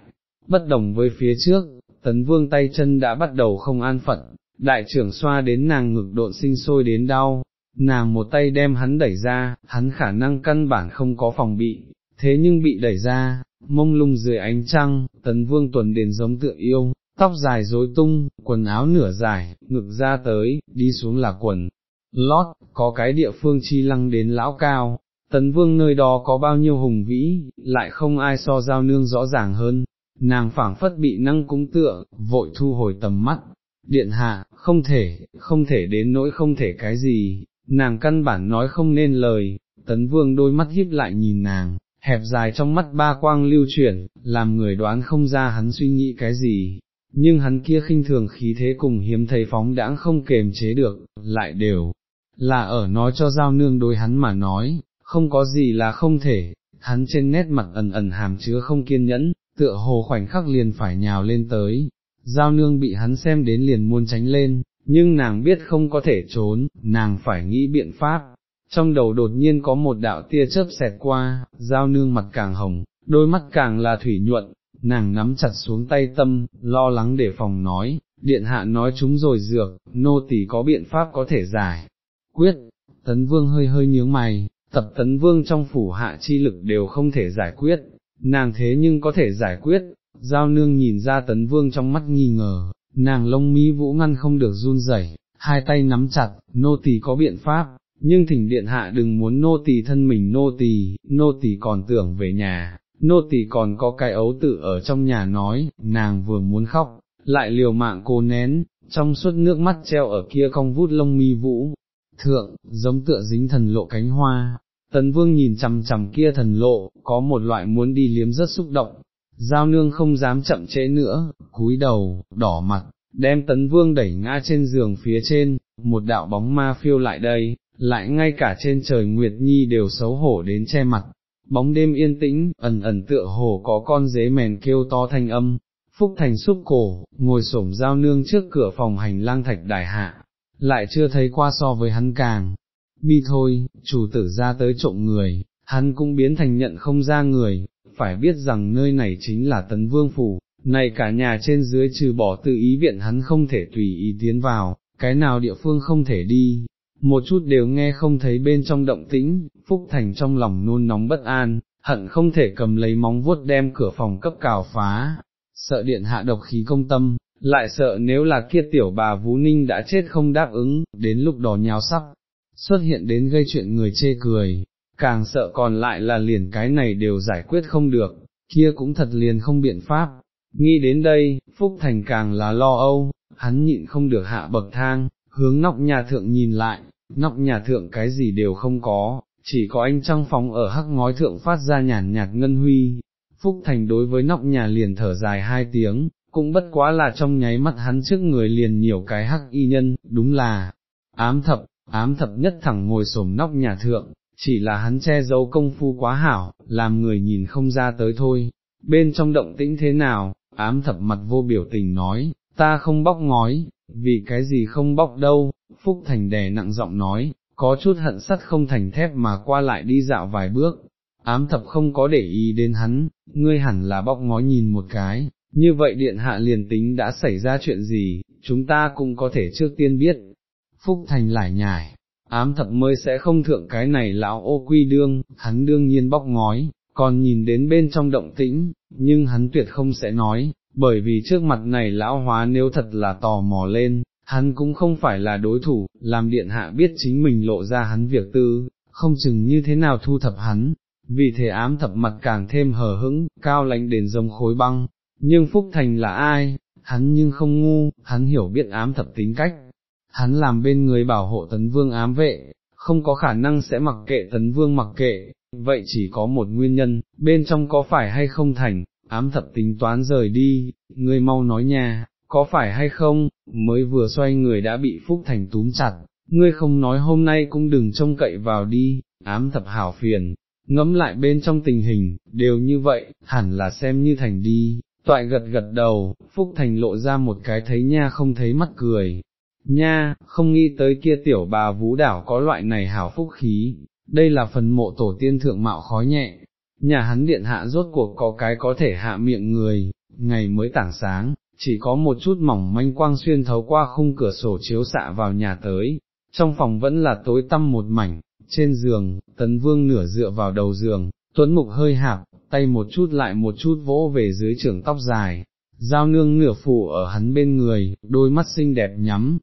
bất đồng với phía trước, tấn vương tay chân đã bắt đầu không an phận, đại trưởng xoa đến nàng ngực độn sinh sôi đến đau, nàng một tay đem hắn đẩy ra, hắn khả năng căn bản không có phòng bị, thế nhưng bị đẩy ra, mông lung dưới ánh trăng, tấn vương tuần đền giống tựa yêu, tóc dài rối tung, quần áo nửa dài, ngực ra tới, đi xuống là quần, lót, có cái địa phương chi lăng đến lão cao, tấn vương nơi đó có bao nhiêu hùng vĩ, lại không ai so giao nương rõ ràng hơn, nàng phảng phất bị năng cúng tựa, vội thu hồi tầm mắt, điện hạ, không thể, không thể đến nỗi không thể cái gì, nàng căn bản nói không nên lời, tấn vương đôi mắt híp lại nhìn nàng, hẹp dài trong mắt ba quang lưu chuyển, làm người đoán không ra hắn suy nghĩ cái gì, nhưng hắn kia khinh thường khí thế cùng hiếm thấy phóng đãng không kềm chế được, lại đều, là ở nói cho giao nương đối hắn mà nói, không có gì là không thể, hắn trên nét mặt ẩn ẩn hàm chứa không kiên nhẫn, tựa hồ khoảnh khắc liền phải nhào lên tới, giao nương bị hắn xem đến liền muôn tránh lên, nhưng nàng biết không có thể trốn, nàng phải nghĩ biện pháp. Trong đầu đột nhiên có một đạo tia chớp xẹt qua, giao nương mặt càng hồng, đôi mắt càng là thủy nhuận, nàng nắm chặt xuống tay tâm, lo lắng để phòng nói, điện hạ nói chúng rồi dược, nô tỳ có biện pháp có thể giải. Quyết, tấn vương hơi hơi nhướng mày, tập tấn vương trong phủ hạ chi lực đều không thể giải quyết, nàng thế nhưng có thể giải quyết, giao nương nhìn ra tấn vương trong mắt nghi ngờ, nàng lông mi vũ ngăn không được run rẩy, hai tay nắm chặt, nô tỳ có biện pháp, nhưng thỉnh điện hạ đừng muốn nô tỳ thân mình nô tỳ, nô tỳ còn tưởng về nhà, nô tỳ còn có cái ấu tự ở trong nhà nói, nàng vừa muốn khóc, lại liều mạng cô nén, trong suốt nước mắt treo ở kia cong vút lông mi vũ, thượng, giống tựa dính thần lộ cánh hoa. Tấn vương nhìn chằm chằm kia thần lộ, có một loại muốn đi liếm rất xúc động, giao nương không dám chậm trễ nữa, cúi đầu, đỏ mặt, đem tấn vương đẩy ngã trên giường phía trên, một đạo bóng ma phiêu lại đây, lại ngay cả trên trời Nguyệt Nhi đều xấu hổ đến che mặt, bóng đêm yên tĩnh, ẩn ẩn tựa hồ có con dế mèn kêu to thanh âm, Phúc Thành xúc cổ, ngồi sổm giao nương trước cửa phòng hành lang thạch đại hạ, lại chưa thấy qua so với hắn càng. Bi thôi, chủ tử ra tới trộm người, hắn cũng biến thành nhận không ra người, phải biết rằng nơi này chính là tấn vương phủ, này cả nhà trên dưới trừ bỏ tự ý viện hắn không thể tùy ý tiến vào, cái nào địa phương không thể đi, một chút đều nghe không thấy bên trong động tĩnh, Phúc Thành trong lòng nôn nóng bất an, hận không thể cầm lấy móng vuốt đem cửa phòng cấp cào phá, sợ điện hạ độc khí công tâm, lại sợ nếu là kia tiểu bà Vũ Ninh đã chết không đáp ứng, đến lúc đó nhào sắc, xuất hiện đến gây chuyện người chê cười, càng sợ còn lại là liền cái này đều giải quyết không được, kia cũng thật liền không biện pháp. Nghĩ đến đây, Phúc Thành càng là lo âu, hắn nhịn không được hạ bậc thang, hướng nóc nhà thượng nhìn lại, nóc nhà thượng cái gì đều không có, chỉ có anh trong phòng ở hắc ngói thượng phát ra nhàn nhạt ngân huy. Phúc Thành đối với nóc nhà liền thở dài hai tiếng, cũng bất quá là trong nháy mắt hắn trước người liền nhiều cái hắc y nhân, đúng là, ám thập, ám thập nhất thẳng ngồi xổm nóc nhà thượng, chỉ là hắn che giấu công phu quá hảo, làm người nhìn không ra tới thôi. Bên trong động tĩnh thế nào, ám thập mặt vô biểu tình nói, ta không bóc ngói, vì cái gì không bóc đâu, Phúc Thành đè nặng giọng nói, có chút hận sắt không thành thép mà qua lại đi dạo vài bước, ám thập không có để ý đến hắn, ngươi hẳn là bóc ngói nhìn một cái, như vậy điện hạ liền tính đã xảy ra chuyện gì, chúng ta cũng có thể trước tiên biết. Phúc Thành lại nhải, ám thập mới sẽ không thượng cái này lão ô quy đương, hắn đương nhiên bóc ngói, còn nhìn đến bên trong động tĩnh, nhưng hắn tuyệt không sẽ nói, bởi vì trước mặt này lão hóa nếu thật là tò mò lên, hắn cũng không phải là đối thủ, làm điện hạ biết chính mình lộ ra hắn việc tư, không chừng như thế nào thu thập hắn, vì thế ám thập mặt càng thêm hờ hững, cao lãnh đến giống khối băng, nhưng Phúc Thành là ai, hắn nhưng không ngu, hắn hiểu biết ám thập tính cách, hắn làm bên người bảo hộ tấn vương ám vệ, không có khả năng sẽ mặc kệ tấn vương mặc kệ, vậy chỉ có một nguyên nhân, bên trong có phải hay không thành, ám thập tính toán rời đi, ngươi mau nói nha, có phải hay không, mới vừa xoay người đã bị Phúc Thành túm chặt, ngươi không nói hôm nay cũng đừng trông cậy vào đi, ám thập hảo phiền, ngẫm lại bên trong tình hình, đều như vậy, hẳn là xem như thành đi, toại gật gật đầu, Phúc Thành lộ ra một cái thấy nha không thấy mắt cười, nha, không nghĩ tới kia tiểu bà vũ đảo có loại này hảo phúc khí, đây là phần mộ tổ tiên thượng mạo khói nhẹ, nhà hắn điện hạ rốt cuộc có cái có thể hạ miệng người, ngày mới tảng sáng, chỉ có một chút mỏng manh quang xuyên thấu qua khung cửa sổ chiếu xạ vào nhà tới, trong phòng vẫn là tối tăm một mảnh, trên giường, tấn vương nửa dựa vào đầu giường, tuấn mục hơi hạp, tay một chút lại một chút vỗ về dưới trưởng tóc dài, giao nương nửa phủ ở hắn bên người, đôi mắt xinh đẹp nhắm,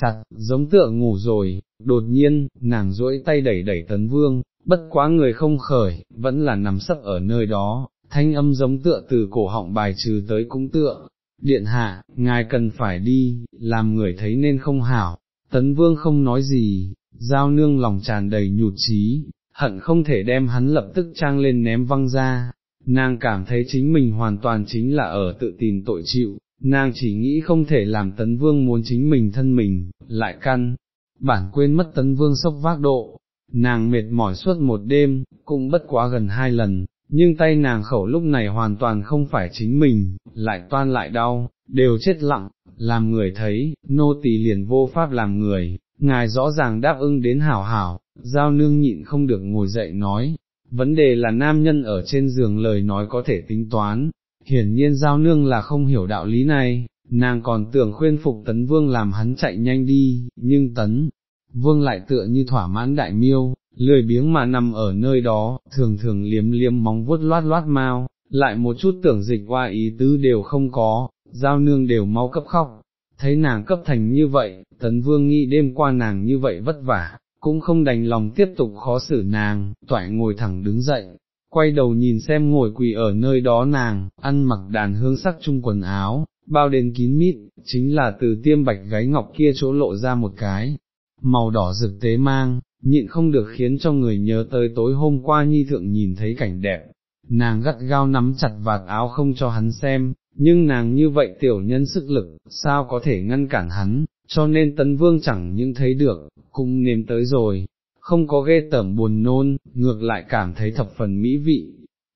chặt, giống tựa ngủ rồi, đột nhiên, nàng duỗi tay đẩy đẩy tấn vương, bất quá người không khởi, vẫn là nằm sấp ở nơi đó, thanh âm giống tựa từ cổ họng bài trừ tới cũng tựa, điện hạ, ngài cần phải đi, làm người thấy nên không hảo, tấn vương không nói gì, giao nương lòng tràn đầy nhụt chí, hận không thể đem hắn lập tức trang lên ném văng ra, nàng cảm thấy chính mình hoàn toàn chính là ở tự tìm tội chịu, nàng chỉ nghĩ không thể làm tấn vương muốn chính mình thân mình, lại căn, bản quên mất tấn vương sốc vác độ, nàng mệt mỏi suốt một đêm, cũng bất quá gần hai lần, nhưng tay nàng khẩu lúc này hoàn toàn không phải chính mình, lại toan lại đau, đều chết lặng, làm người thấy, nô tỳ liền vô pháp làm người, ngài rõ ràng đáp ưng đến hảo hảo, giao nương nhịn không được ngồi dậy nói, vấn đề là nam nhân ở trên giường lời nói có thể tính toán, hiển nhiên giao nương là không hiểu đạo lý này, nàng còn tưởng khuyên phục tấn vương làm hắn chạy nhanh đi, nhưng tấn vương lại tựa như thỏa mãn đại miêu, lười biếng mà nằm ở nơi đó, thường thường liếm liếm móng vuốt loát loát mau, lại một chút tưởng dịch qua ý tứ đều không có, giao nương đều mau cấp khóc, thấy nàng cấp thành như vậy, tấn vương nghĩ đêm qua nàng như vậy vất vả, cũng không đành lòng tiếp tục khó xử nàng, toại ngồi thẳng đứng dậy, quay đầu nhìn xem ngồi quỳ ở nơi đó nàng, ăn mặc đàn hương sắc chung quần áo, bao đến kín mít, chính là từ tiêm bạch gáy ngọc kia chỗ lộ ra một cái, màu đỏ rực tế mang, nhịn không được khiến cho người nhớ tới tối hôm qua nhi thượng nhìn thấy cảnh đẹp, nàng gắt gao nắm chặt vạt áo không cho hắn xem, nhưng nàng như vậy tiểu nhân sức lực, sao có thể ngăn cản hắn, cho nên tấn vương chẳng những thấy được, cũng nếm tới rồi, không có ghê tởm buồn nôn, ngược lại cảm thấy thập phần mỹ vị.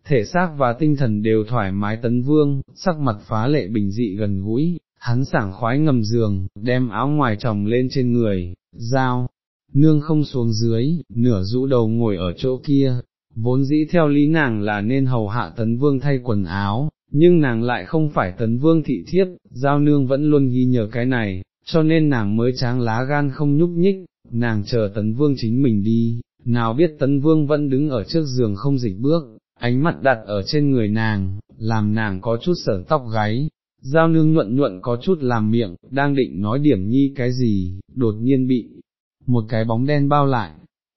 Thể xác và tinh thần đều thoải mái tấn vương, sắc mặt phá lệ bình dị gần gũi, hắn sảng khoái ngầm giường, đem áo ngoài tròng lên trên người, dao, nương không xuống dưới, nửa rũ đầu ngồi ở chỗ kia, vốn dĩ theo lý nàng là nên hầu hạ tấn vương thay quần áo, nhưng nàng lại không phải tấn vương thị thiếp, giao nương vẫn luôn ghi nhớ cái này, cho nên nàng mới tráng lá gan không nhúc nhích, nàng chờ tấn vương chính mình đi, nào biết tấn vương vẫn đứng ở trước giường không dịch bước, ánh mắt đặt ở trên người nàng, làm nàng có chút sở tóc gáy, giao nương nhuận nhuận có chút làm miệng, đang định nói điểm nhi cái gì, đột nhiên bị một cái bóng đen bao lại,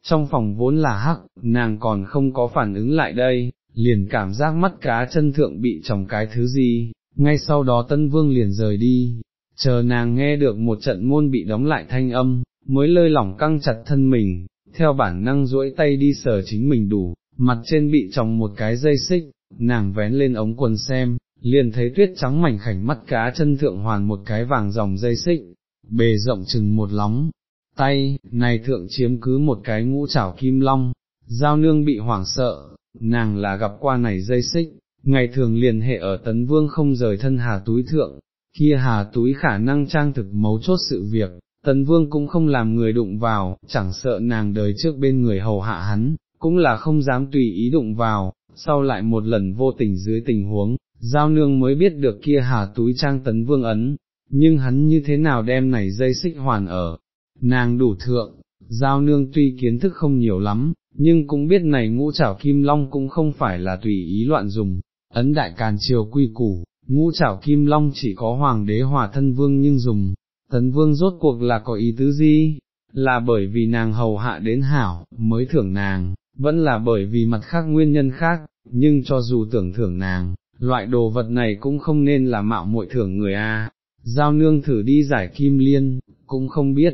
trong phòng vốn là hắc, nàng còn không có phản ứng lại đây, liền cảm giác mắt cá chân thượng bị tròng cái thứ gì, ngay sau đó tân vương liền rời đi, chờ nàng nghe được một trận môn bị đóng lại thanh âm, mới lơi lỏng căng chặt thân mình, theo bản năng duỗi tay đi sờ chính mình đủ, mặt trên bị tròng một cái dây xích, nàng vén lên ống quần xem, liền thấy tuyết trắng mảnh khảnh mắt cá chân thượng hoàn một cái vàng dòng dây xích, bề rộng chừng một lóng, tay, này thượng chiếm cứ một cái ngũ chảo kim long, giao nương bị hoảng sợ, nàng là gặp qua này dây xích, ngày thường liền hệ ở tấn vương không rời thân hà túi thượng, kia hà túi khả năng trang thực mấu chốt sự việc, tấn vương cũng không làm người đụng vào, chẳng sợ nàng đời trước bên người hầu hạ hắn, cũng là không dám tùy ý đụng vào, sau lại một lần vô tình dưới tình huống, giao nương mới biết được kia hà túi trang tấn vương ấn, nhưng hắn như thế nào đem này dây xích hoàn ở, nàng đủ thượng, giao nương tuy kiến thức không nhiều lắm, nhưng cũng biết này ngũ chảo kim long cũng không phải là tùy ý loạn dùng, ấn đại càn triều quy củ, ngũ chảo kim long chỉ có hoàng đế hòa thân vương nhưng dùng, tấn vương rốt cuộc là có ý tứ gì, là bởi vì nàng hầu hạ đến hảo, mới thưởng nàng, vẫn là bởi vì mặt khác nguyên nhân khác, nhưng cho dù tưởng thưởng nàng, loại đồ vật này cũng không nên là mạo muội thưởng người a. Giao nương thử đi giải kim liên, cũng không biết,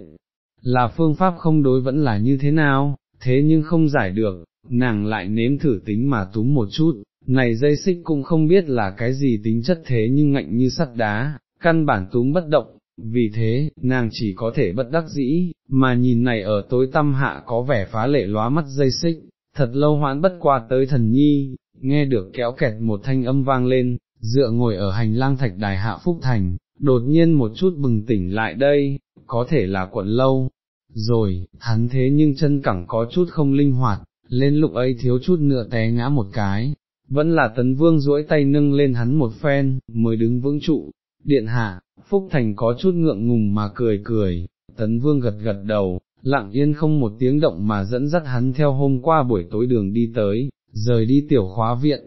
là phương pháp không đối vẫn là như thế nào, thế nhưng không giải được, nàng lại nếm thử tính mà túm một chút, này dây xích cũng không biết là cái gì tính chất thế nhưng ngạnh như sắt đá, căn bản túm bất động, vì thế, nàng chỉ có thể bất đắc dĩ, mà nhìn này ở tối tâm hạ có vẻ phá lệ lóa mắt dây xích, thật lâu hoãn bất qua tới thần nhi, nghe được kéo kẹt một thanh âm vang lên, dựa ngồi ở hành lang thạch đài hạ Phúc Thành, đột nhiên một chút bừng tỉnh lại đây, có thể là quận lâu, rồi, hắn thế nhưng chân cẳng có chút không linh hoạt, lên lúc ấy thiếu chút nữa té ngã một cái, vẫn là tấn vương duỗi tay nâng lên hắn một phen, mới đứng vững trụ, điện hạ, Phúc Thành có chút ngượng ngùng mà cười cười, tấn vương gật gật đầu, lặng yên không một tiếng động mà dẫn dắt hắn theo hôm qua buổi tối đường đi tới, rời đi tiểu khóa viện,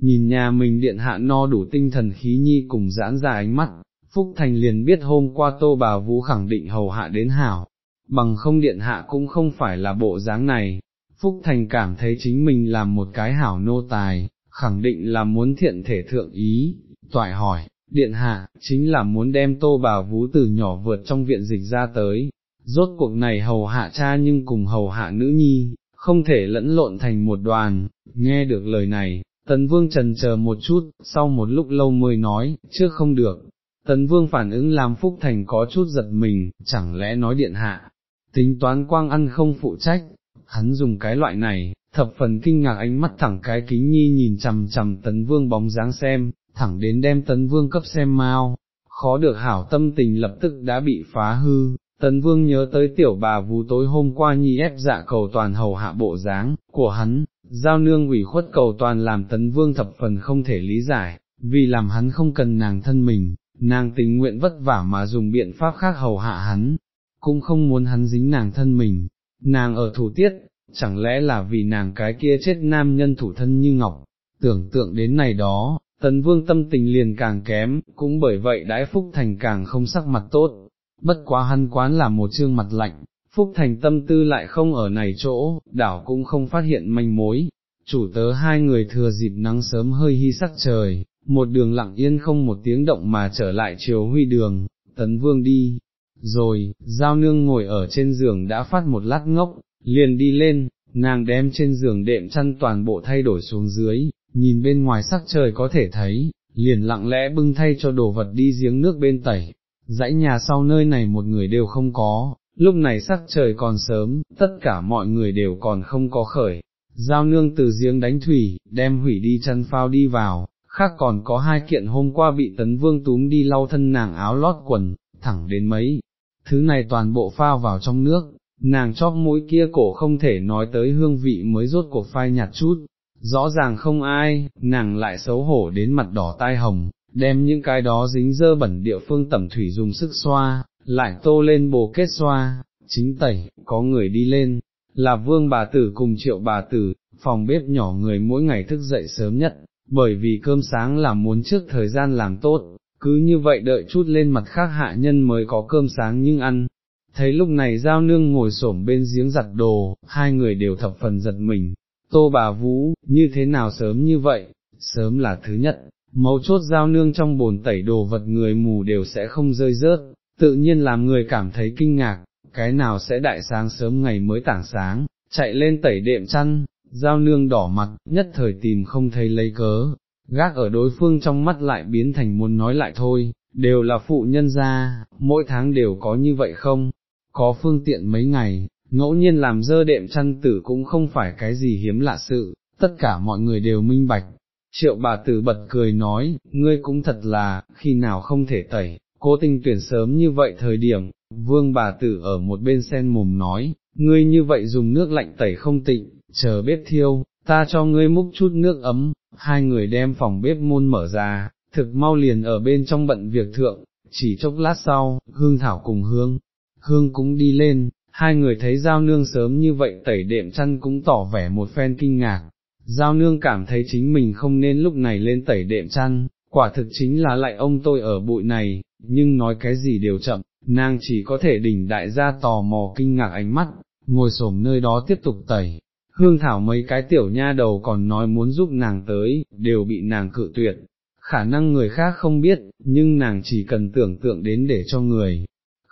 nhìn nhà mình điện hạ no đủ tinh thần khí nhi cùng giãn ra ánh mắt, Phúc Thành liền biết hôm qua tô bà vũ khẳng định hầu hạ đến hảo, bằng không điện hạ cũng không phải là bộ dáng này, Phúc Thành cảm thấy chính mình làm một cái hảo nô tài, khẳng định là muốn thiện thể thượng ý, toại hỏi, điện hạ, chính là muốn đem tô bà vú từ nhỏ vượt trong viện dịch ra tới, rốt cuộc này hầu hạ cha nhưng cùng hầu hạ nữ nhi, không thể lẫn lộn thành một đoàn, nghe được lời này, tấn vương trần chờ một chút, sau một lúc lâu mới nói, chưa không được. Tấn vương phản ứng làm Phúc Thành có chút giật mình, chẳng lẽ nói điện hạ, tính toán quang ăn không phụ trách, hắn dùng cái loại này, thập phần kinh ngạc ánh mắt thẳng cái kính nhi nhìn chằm chằm tấn vương bóng dáng xem, thẳng đến đem tấn vương cấp xem mau, khó được hảo tâm tình lập tức đã bị phá hư. Tấn vương nhớ tới tiểu bà vú tối hôm qua nhi ép dạ cầu toàn hầu hạ bộ dáng của hắn, giao nương ủy khuất cầu toàn làm tấn vương thập phần không thể lý giải, vì làm hắn không cần nàng thân mình, nàng tình nguyện vất vả mà dùng biện pháp khác hầu hạ hắn, cũng không muốn hắn dính nàng thân mình, nàng ở thủ tiết, chẳng lẽ là vì nàng cái kia chết nam nhân thủ thân như ngọc, tưởng tượng đến này đó, tấn vương tâm tình liền càng kém, cũng bởi vậy đãi Phúc Thành càng không sắc mặt tốt, bất quá hăn quán là một trương mặt lạnh, Phúc Thành tâm tư lại không ở này chỗ, đảo cũng không phát hiện manh mối, chủ tớ hai người thừa dịp nắng sớm hơi hy sắc trời, một đường lặng yên không một tiếng động mà trở lại chiều huy đường, tấn vương đi, rồi, giao nương ngồi ở trên giường đã phát một lát ngốc, liền đi lên, nàng đem trên giường đệm chăn toàn bộ thay đổi xuống dưới, nhìn bên ngoài sắc trời có thể thấy, liền lặng lẽ bưng thay cho đồ vật đi giếng nước bên tẩy, dãy nhà sau nơi này một người đều không có, lúc này sắc trời còn sớm, tất cả mọi người đều còn không có khởi, giao nương từ giếng đánh thủy, đem hủy đi chăn phao đi vào, khác còn có hai kiện hôm qua bị tấn vương túm đi lau thân nàng áo lót quần, thẳng đến mấy, thứ này toàn bộ phao vào trong nước, nàng chóp mũi kia cổ không thể nói tới hương vị mới rốt cuộc phai nhạt chút, rõ ràng không ai, nàng lại xấu hổ đến mặt đỏ tai hồng, đem những cái đó dính dơ bẩn địa phương tẩm thủy dùng sức xoa, lại tô lên bồ kết xoa, chính tẩy, có người đi lên, là vương bà tử cùng triệu bà tử, phòng bếp nhỏ người mỗi ngày thức dậy sớm nhất, bởi vì cơm sáng là muốn trước thời gian làm tốt, cứ như vậy đợi chút lên mặt khác hạ nhân mới có cơm sáng nhưng ăn. Thấy lúc này giao nương ngồi xổm bên giếng giặt đồ, hai người đều thập phần giật mình, tô bà vũ, như thế nào sớm như vậy, sớm là thứ nhất, mấu chốt giao nương trong bồn tẩy đồ vật người mù đều sẽ không rơi rớt, tự nhiên làm người cảm thấy kinh ngạc, cái nào sẽ đại sáng sớm ngày mới tảng sáng, chạy lên tẩy đệm chăn, giao nương đỏ mặt, nhất thời tìm không thấy lấy cớ, gác ở đối phương trong mắt lại biến thành muốn nói lại thôi, đều là phụ nhân gia, mỗi tháng đều có như vậy không, có phương tiện mấy ngày, ngẫu nhiên làm dơ đệm chăn tử cũng không phải cái gì hiếm lạ sự, tất cả mọi người đều minh bạch. Triệu bà tử bật cười nói, ngươi cũng thật là, khi nào không thể tẩy, cố tình tuyển sớm như vậy thời điểm, vương bà tử ở một bên sen mồm nói, ngươi như vậy dùng nước lạnh tẩy không tịnh, chờ bếp thiêu, ta cho ngươi múc chút nước ấm, hai người đem phòng bếp môn mở ra, thực mau liền ở bên trong bận việc thượng, chỉ chốc lát sau, hương thảo cùng hương, hương cũng đi lên, hai người thấy giao nương sớm như vậy tẩy đệm chăn cũng tỏ vẻ một phen kinh ngạc, giao nương cảm thấy chính mình không nên lúc này lên tẩy đệm chăn, quả thực chính là lại ông tôi ở bụi này, nhưng nói cái gì đều chậm, nàng chỉ có thể đỉnh đại gia tò mò kinh ngạc ánh mắt, ngồi xổm nơi đó tiếp tục tẩy, hương thảo mấy cái tiểu nha đầu còn nói muốn giúp nàng tới, đều bị nàng cự tuyệt, khả năng người khác không biết, nhưng nàng chỉ cần tưởng tượng đến để cho người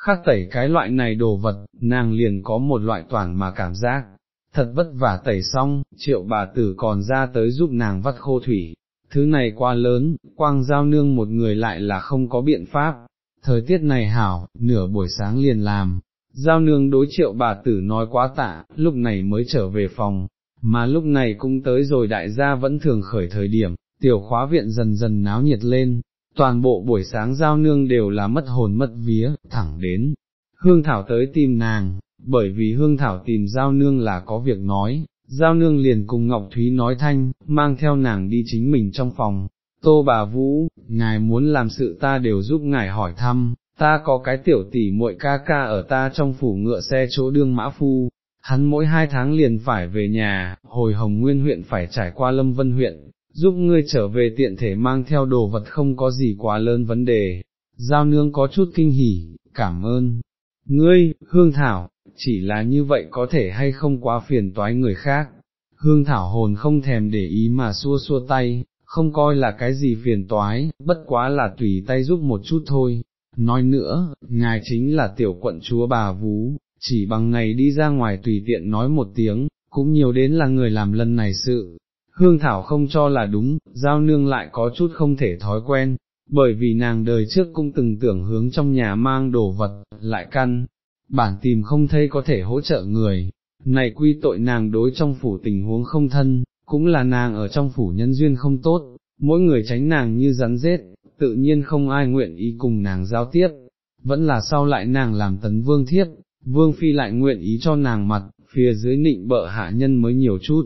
khắc tẩy cái loại này đồ vật, nàng liền có một loại toàn mà cảm giác, thật vất vả tẩy xong, triệu bà tử còn ra tới giúp nàng vắt khô thủy, thứ này quá lớn, quang giao nương một người lại là không có biện pháp, thời tiết này hảo, nửa buổi sáng liền làm, giao nương đối triệu bà tử nói quá tạ, lúc này mới trở về phòng, mà lúc này cũng tới rồi đại gia vẫn thường khởi thời điểm, tiểu khóa viện dần dần náo nhiệt lên, toàn bộ buổi sáng giao nương đều là mất hồn mất vía, thẳng đến, hương thảo tới tìm nàng, bởi vì hương thảo tìm giao nương là có việc nói, giao nương liền cùng Ngọc Thúy nói thanh, mang theo nàng đi chính mình trong phòng, tô bà Vũ, ngài muốn làm sự ta đều giúp ngài hỏi thăm, ta có cái tiểu tỷ muội ca ca ở ta trong phủ ngựa xe chỗ đương mã phu, hắn mỗi hai tháng liền phải về nhà, hồi Hồng Nguyên huyện phải trải qua Lâm Vân huyện, giúp ngươi trở về tiện thể mang theo đồ vật không có gì quá lớn vấn đề. Giao nương có chút kinh hỉ, cảm ơn. Ngươi, Hương Thảo, chỉ là như vậy có thể hay không quá phiền toái người khác. Hương Thảo hồn không thèm để ý mà xua xua tay, không coi là cái gì phiền toái, bất quá là tùy tay giúp một chút thôi. Nói nữa, ngài chính là tiểu quận chúa bà Vú, chỉ bằng ngày đi ra ngoài tùy tiện nói một tiếng, cũng nhiều đến là người làm lần này sự. Hương Thảo không cho là đúng, giao nương lại có chút không thể thói quen, bởi vì nàng đời trước cũng từng tưởng hướng trong nhà mang đồ vật, lại căn, bản tìm không thấy có thể hỗ trợ người, này quy tội nàng đối trong phủ tình huống không thân, cũng là nàng ở trong phủ nhân duyên không tốt, mỗi người tránh nàng như rắn rết, tự nhiên không ai nguyện ý cùng nàng giao tiếp, vẫn là sau lại nàng làm tấn vương thiếp, vương phi lại nguyện ý cho nàng mặt, phía dưới nịnh bợ hạ nhân mới nhiều chút,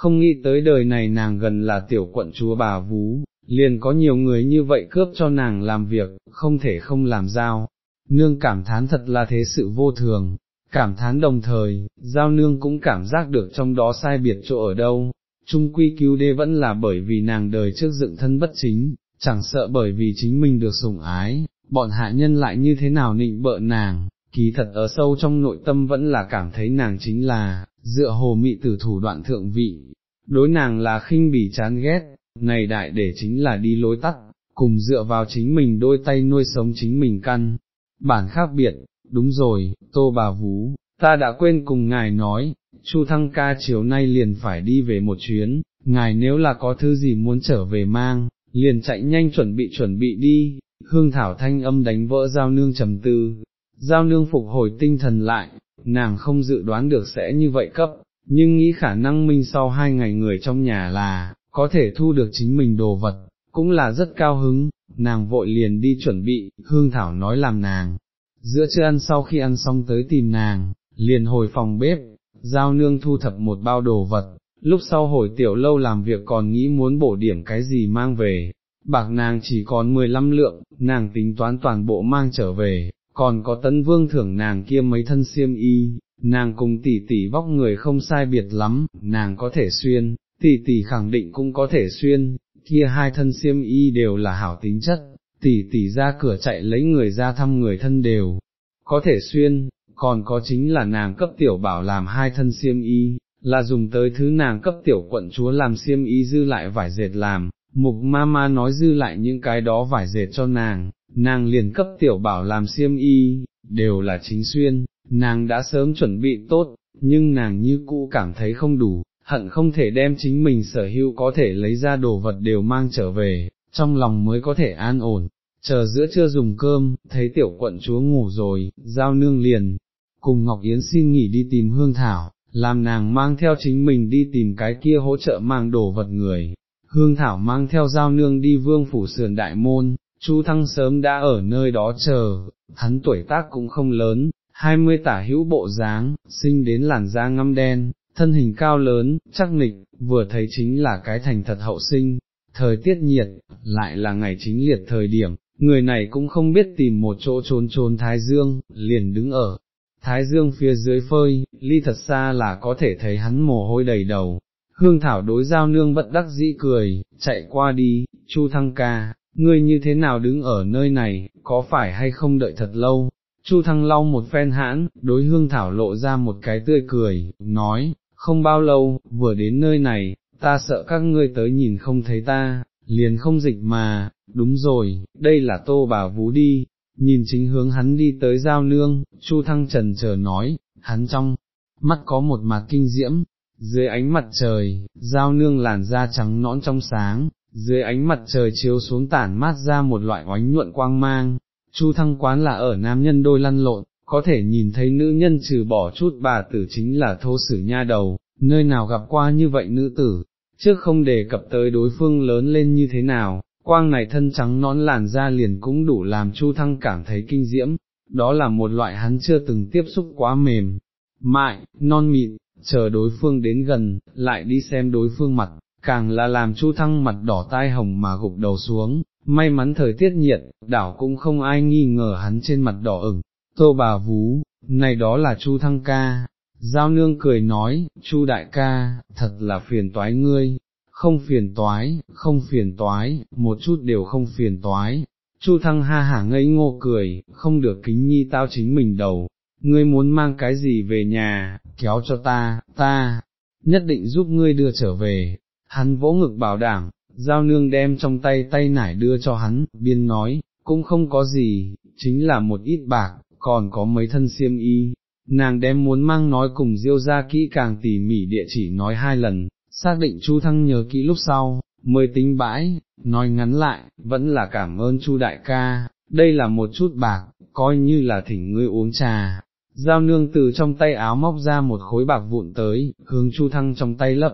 không nghĩ tới đời này nàng gần là tiểu quận chúa bà vú, liền có nhiều người như vậy cướp cho nàng làm việc, không thể không làm giao. Nương cảm thán thật là thế sự vô thường, cảm thán đồng thời, giao nương cũng cảm giác được trong đó sai biệt chỗ ở đâu, trung quy cứu đê vẫn là bởi vì nàng đời trước dựng thân bất chính, chẳng sợ bởi vì chính mình được sủng ái, bọn hạ nhân lại như thế nào nịnh bợ nàng, kỳ thật ở sâu trong nội tâm vẫn là cảm thấy nàng chính là, dựa hồ mị tử thủ đoạn thượng vị, đối nàng là khinh bỉ chán ghét, này đại để chính là đi lối tắt, cùng dựa vào chính mình đôi tay nuôi sống chính mình căn, bản khác biệt, đúng rồi, tô bà vú, ta đã quên cùng ngài nói, Chu Thăng ca chiều nay liền phải đi về một chuyến, ngài nếu là có thứ gì muốn trở về mang, liền chạy nhanh chuẩn bị chuẩn bị đi, hương thảo thanh âm đánh vỡ giao nương trầm tư, giao nương phục hồi tinh thần lại, nàng không dự đoán được sẽ như vậy cấp, nhưng nghĩ khả năng minh sau hai ngày người trong nhà là, có thể thu được chính mình đồ vật, cũng là rất cao hứng, nàng vội liền đi chuẩn bị, hương thảo nói làm nàng, giữa trưa ăn sau khi ăn xong tới tìm nàng, liền hồi phòng bếp, giao nương thu thập một bao đồ vật, lúc sau hồi tiểu lâu làm việc còn nghĩ muốn bổ điểm cái gì mang về, bạc nàng chỉ còn 15 lượng, nàng tính toán toàn bộ mang trở về, còn có tấn vương thưởng nàng kia mấy thân xiêm y, nàng cùng tỷ tỷ vóc người không sai biệt lắm, nàng có thể xuyên, tỷ tỷ khẳng định cũng có thể xuyên, kia hai thân xiêm y đều là hảo tính chất, tỷ tỷ ra cửa chạy lấy người ra thăm người thân đều, có thể xuyên, còn có chính là nàng cấp tiểu bảo làm hai thân xiêm y, là dùng tới thứ nàng cấp tiểu quận chúa làm xiêm y dư lại vải dệt làm, mục ma ma nói dư lại những cái đó vải dệt cho nàng, nàng liền cấp tiểu bảo làm xiêm y, đều là chính xuyên, nàng đã sớm chuẩn bị tốt, nhưng nàng như cũ cảm thấy không đủ, hận không thể đem chính mình sở hữu có thể lấy ra đồ vật đều mang trở về, trong lòng mới có thể an ổn. Chờ giữa trưa dùng cơm, thấy tiểu quận chúa ngủ rồi, giao nương liền, cùng Ngọc Yến xin nghỉ đi tìm hương thảo, làm nàng mang theo chính mình đi tìm cái kia hỗ trợ mang đồ vật người. Hương Thảo mang theo giao nương đi vương phủ sườn đại môn, Chu Thăng sớm đã ở nơi đó chờ, hắn tuổi tác cũng không lớn, hai mươi tả hữu bộ dáng, sinh đến làn da ngăm đen, thân hình cao lớn, chắc nịch, vừa thấy chính là cái thành thật hậu sinh, thời tiết nhiệt, lại là ngày chính liệt thời điểm, người này cũng không biết tìm một chỗ trốn trốn Thái Dương, liền đứng ở. Thái Dương phía dưới phơi, ly thật xa là có thể thấy hắn mồ hôi đầy đầu, hương thảo đối giao nương bất đắc dĩ cười, chạy qua đi, chu thăng ca, ngươi như thế nào đứng ở nơi này, có phải hay không đợi thật lâu, chu thăng lau một phen hãn, đối hương thảo lộ ra một cái tươi cười, nói, không bao lâu, vừa đến nơi này, ta sợ các ngươi tới nhìn không thấy ta, liền không dịch mà, đúng rồi, đây là tô bà vú đi, nhìn chính hướng hắn đi tới giao nương, Chu Thăng trần chờ nói, hắn trong, mắt có một mặt kinh diễm, dưới ánh mặt trời, giao nương làn da trắng nõn trong sáng, dưới ánh mặt trời chiếu xuống tản mát ra một loại oánh nhuận quang mang, Chu Thăng quán là ở nam nhân đôi lăn lộn, có thể nhìn thấy nữ nhân trừ bỏ chút bà tử chính là thô sử nha đầu, nơi nào gặp qua như vậy nữ tử, trước không đề cập tới đối phương lớn lên như thế nào, quang này thân trắng nón làn da liền cũng đủ làm Chu Thăng cảm thấy kinh diễm, đó là một loại hắn chưa từng tiếp xúc quá mềm, mại, non mịn, chờ đối phương đến gần, lại đi xem đối phương mặt, càng là làm Chu Thăng mặt đỏ tai hồng mà gục đầu xuống, may mắn thời tiết nhiệt, đảo cũng không ai nghi ngờ hắn trên mặt đỏ ửng, tô bà vú, này đó là Chu Thăng ca. Giao nương cười nói, Chu đại ca, thật là phiền toái ngươi, không phiền toái, không phiền toái, một chút đều không phiền toái. Chu thăng ha hả ngây ngô cười, không được kính nhi tao chính mình đầu, ngươi muốn mang cái gì về nhà, kéo cho ta, ta, nhất định giúp ngươi đưa trở về, hắn vỗ ngực bảo đảm, giao nương đem trong tay tay nải đưa cho hắn, biên nói, cũng không có gì, chính là một ít bạc, còn có mấy thân xiêm y, nàng đem muốn mang nói cùng diêu ra kỹ càng tỉ mỉ địa chỉ nói hai lần, xác định Chu Thăng nhớ kỹ lúc sau, mới tính bãi, nói ngắn lại, vẫn là cảm ơn Chu đại ca, đây là một chút bạc, coi như là thỉnh ngươi uống trà. Giao nương từ trong tay áo móc ra một khối bạc vụn tới, hướng Chu Thăng trong tay lấp,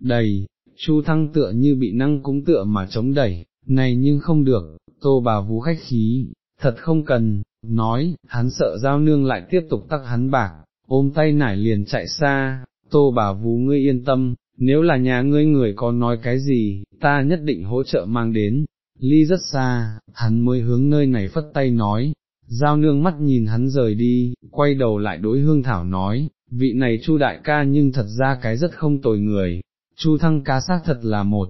đầy, Chu Thăng tựa như bị năng cúng tựa mà chống đẩy, này nhưng không được, tô bà vú khách khí, thật không cần, nói, hắn sợ giao nương lại tiếp tục tắc hắn bạc, ôm tay nải liền chạy xa, tô bà vú ngươi yên tâm, nếu là nhà ngươi người có nói cái gì, ta nhất định hỗ trợ mang đến, ly rất xa, hắn mới hướng nơi này phất tay nói, giao nương mắt nhìn hắn rời đi, quay đầu lại đối hương thảo nói, vị này chu đại ca nhưng thật ra cái rất không tồi người, chu thăng cá xác thật là một.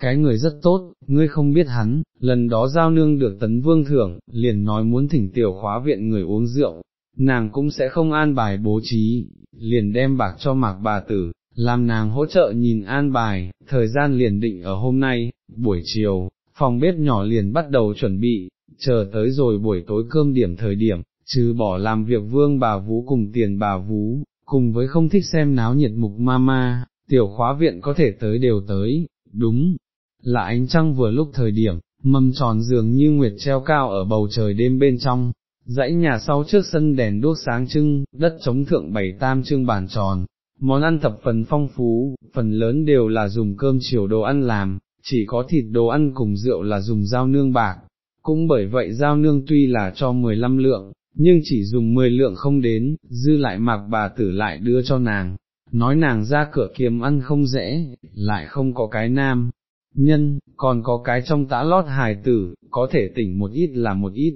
Cái người rất tốt, ngươi không biết hắn, lần đó giao nương được tấn vương thưởng, liền nói muốn thỉnh tiểu khóa viện người uống rượu, nàng cũng sẽ không an bài bố trí, liền đem bạc cho mạc bà tử, làm nàng hỗ trợ nhìn an bài, thời gian liền định ở hôm nay, buổi chiều, phòng bếp nhỏ liền bắt đầu chuẩn bị, chờ tới rồi buổi tối cơm điểm thời điểm, trừ bỏ làm việc vương bà vú cùng tiền bà vú, cùng với không thích xem náo nhiệt mục ma ma tiểu khóa viện có thể tới đều tới, đúng, là ánh trăng vừa lúc thời điểm, mâm tròn dường như nguyệt treo cao ở bầu trời đêm bên trong, dãy nhà sau trước sân đèn đốt sáng trưng, đất chống thượng bảy tam trưng bàn tròn, Món ăn thập phần phong phú, phần lớn đều là dùng cơm chiều đồ ăn làm, chỉ có thịt đồ ăn cùng rượu là dùng dao nương bạc, cũng bởi vậy dao nương tuy là cho 15 lượng, nhưng chỉ dùng 10 lượng không đến, dư lại mặc bà tử lại đưa cho nàng, nói nàng ra cửa kiếm ăn không dễ, lại không có cái nam, nhân, còn có cái trong tã lót hài tử, có thể tỉnh một ít là một ít.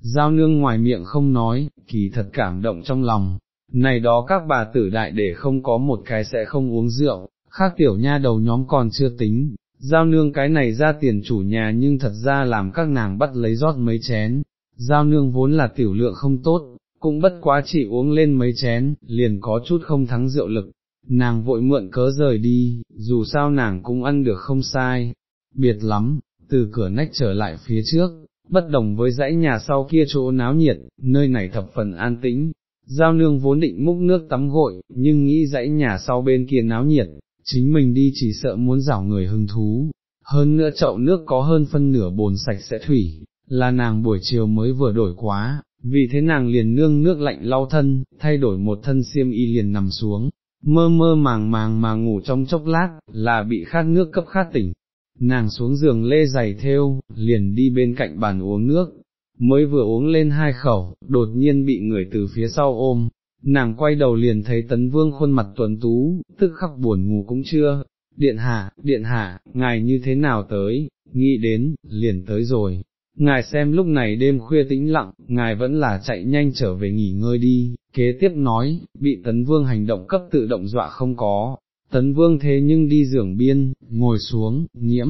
Giao nương ngoài miệng không nói, kỳ thật cảm động trong lòng, này đó các bà tử đại để không có một cái sẽ không uống rượu, khác tiểu nha đầu nhóm còn chưa tính, giao nương cái này ra tiền chủ nhà nhưng thật ra làm các nàng bắt lấy rót mấy chén, giao nương vốn là tiểu lượng không tốt, cũng bất quá chỉ uống lên mấy chén, liền có chút không thắng rượu lực, nàng vội mượn cớ rời đi, dù sao nàng cũng ăn được không sai, biệt lắm, từ cửa nách trở lại phía trước, bất đồng với dãy nhà sau kia chỗ náo nhiệt, nơi này thập phần an tĩnh, Giao nương vốn định múc nước tắm gội, nhưng nghĩ dãy nhà sau bên kia náo nhiệt, chính mình đi chỉ sợ muốn rảo người hứng thú, hơn nữa chậu nước có hơn phân nửa bồn sạch sẽ thủy, là nàng buổi chiều mới vừa đổi quá, vì thế nàng liền nương nước lạnh lau thân, thay đổi một thân xiêm y liền nằm xuống, mơ mơ màng màng mà ngủ trong chốc lát, là bị khát nước cấp khát tỉnh. Nàng xuống giường lê giày theo, liền đi bên cạnh bàn uống nước, mới vừa uống lên hai khẩu, đột nhiên bị người từ phía sau ôm, nàng quay đầu liền thấy tấn vương khuôn mặt tuấn tú, tức khắc buồn ngủ cũng chưa, điện hạ, điện hạ, ngài như thế nào tới, nghĩ đến, liền tới rồi. Ngài xem lúc này đêm khuya tĩnh lặng, ngài vẫn là chạy nhanh trở về nghỉ ngơi đi, kế tiếp nói, bị tấn vương hành động cấp tự động dọa không có, tấn vương thế nhưng đi giường biên, ngồi xuống, nhiễm,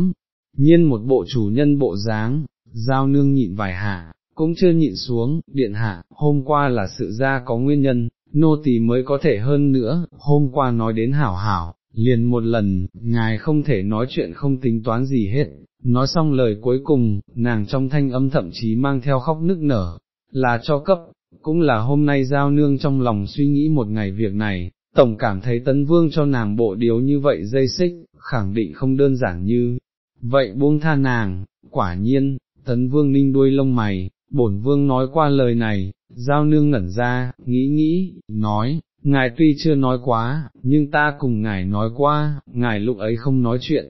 nhiên một bộ chủ nhân bộ dáng, giao nương nhịn vài hạ, cũng chưa nhịn xuống, điện hạ, hôm qua là sự ra có nguyên nhân, nô tỳ mới có thể hơn nữa, hôm qua nói đến hảo hảo, liền một lần, ngài không thể nói chuyện không tính toán gì hết, nói xong lời cuối cùng, nàng trong thanh âm thậm chí mang theo khóc nức nở, là cho cấp, cũng là hôm nay giao nương trong lòng suy nghĩ một ngày việc này, tổng cảm thấy tấn vương cho nàng bộ điếu như vậy dây xích, khẳng định không đơn giản như, vậy buông tha nàng, quả nhiên, tấn vương ninh đuôi lông mày, bổn vương nói qua lời này, giao nương ngẩn ra, nghĩ nghĩ, nói, ngài tuy chưa nói quá, nhưng ta cùng ngài nói qua, ngài lúc ấy không nói chuyện,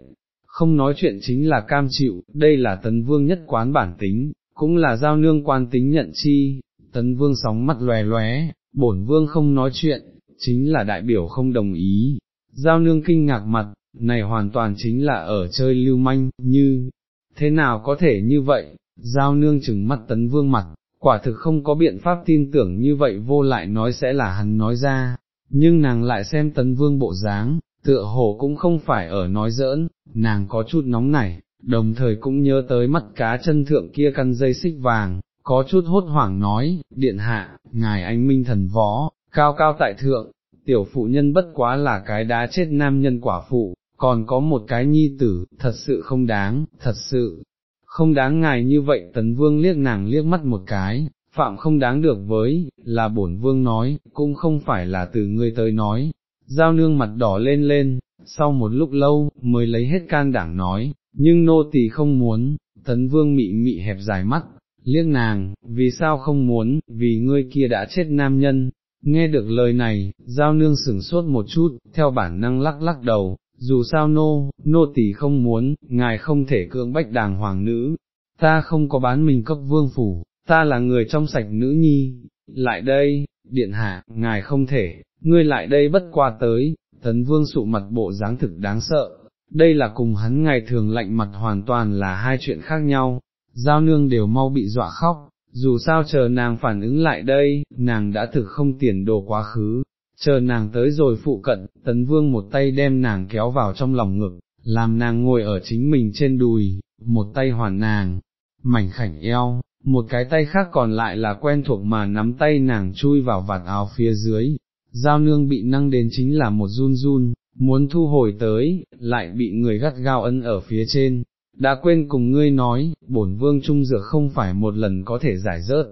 không nói chuyện chính là cam chịu, đây là tấn vương nhất quán bản tính, cũng là giao nương quan tính nhận chi, tấn vương sóng mắt lòe lóe, bổn vương không nói chuyện, chính là đại biểu không đồng ý, giao nương kinh ngạc mặt, này hoàn toàn chính là ở chơi lưu manh, như, thế nào có thể như vậy, giao nương chừng mắt tấn vương mặt, quả thực không có biện pháp tin tưởng như vậy vô lại nói sẽ là hắn nói ra, nhưng nàng lại xem tấn vương bộ dáng, tựa hồ cũng không phải ở nói giỡn, nàng có chút nóng nảy, đồng thời cũng nhớ tới mắt cá chân thượng kia căn dây xích vàng, có chút hốt hoảng nói, điện hạ, ngài anh minh thần võ, cao cao tại thượng, tiểu phụ nhân bất quá là cái đá chết nam nhân quả phụ, còn có một cái nhi tử, thật sự không đáng, thật sự, không đáng ngài như vậy. Tấn vương liếc nàng liếc mắt một cái, phạm không đáng được với, là bổn vương nói, cũng không phải là từ ngươi tới nói, giao nương mặt đỏ lên lên, sau một lúc lâu, mới lấy hết can đảm nói, nhưng nô tỳ không muốn, tấn vương mị mị hẹp dài mắt, liếc nàng, vì sao không muốn, vì ngươi kia đã chết nam nhân, nghe được lời này, giao nương sửng sốt một chút, theo bản năng lắc lắc đầu, dù sao nô, nô tỳ không muốn, ngài không thể cưỡng bách đàng hoàng nữ, ta không có bán mình cấp vương phủ, ta là người trong sạch nữ nhi, lại đây, điện hạ, ngài không thể, ngươi lại đây bất qua tới, tấn vương sụ mặt bộ dáng thực đáng sợ, đây là cùng hắn ngày thường lạnh mặt hoàn toàn là hai chuyện khác nhau, giao nương đều mau bị dọa khóc, dù sao chờ nàng phản ứng lại đây, nàng đã thực không tiền đồ quá khứ, chờ nàng tới rồi phụ cận, tấn vương một tay đem nàng kéo vào trong lòng ngực, làm nàng ngồi ở chính mình trên đùi, một tay hoàn nàng, mảnh khảnh eo, một cái tay khác còn lại là quen thuộc mà nắm tay nàng chui vào vạt áo phía dưới, giao nương bị năng đến chính là một run run, muốn thu hồi tới, lại bị người gắt gao ân ở phía trên, đã quên cùng ngươi nói, bổn vương trung dược không phải một lần có thể giải rớt.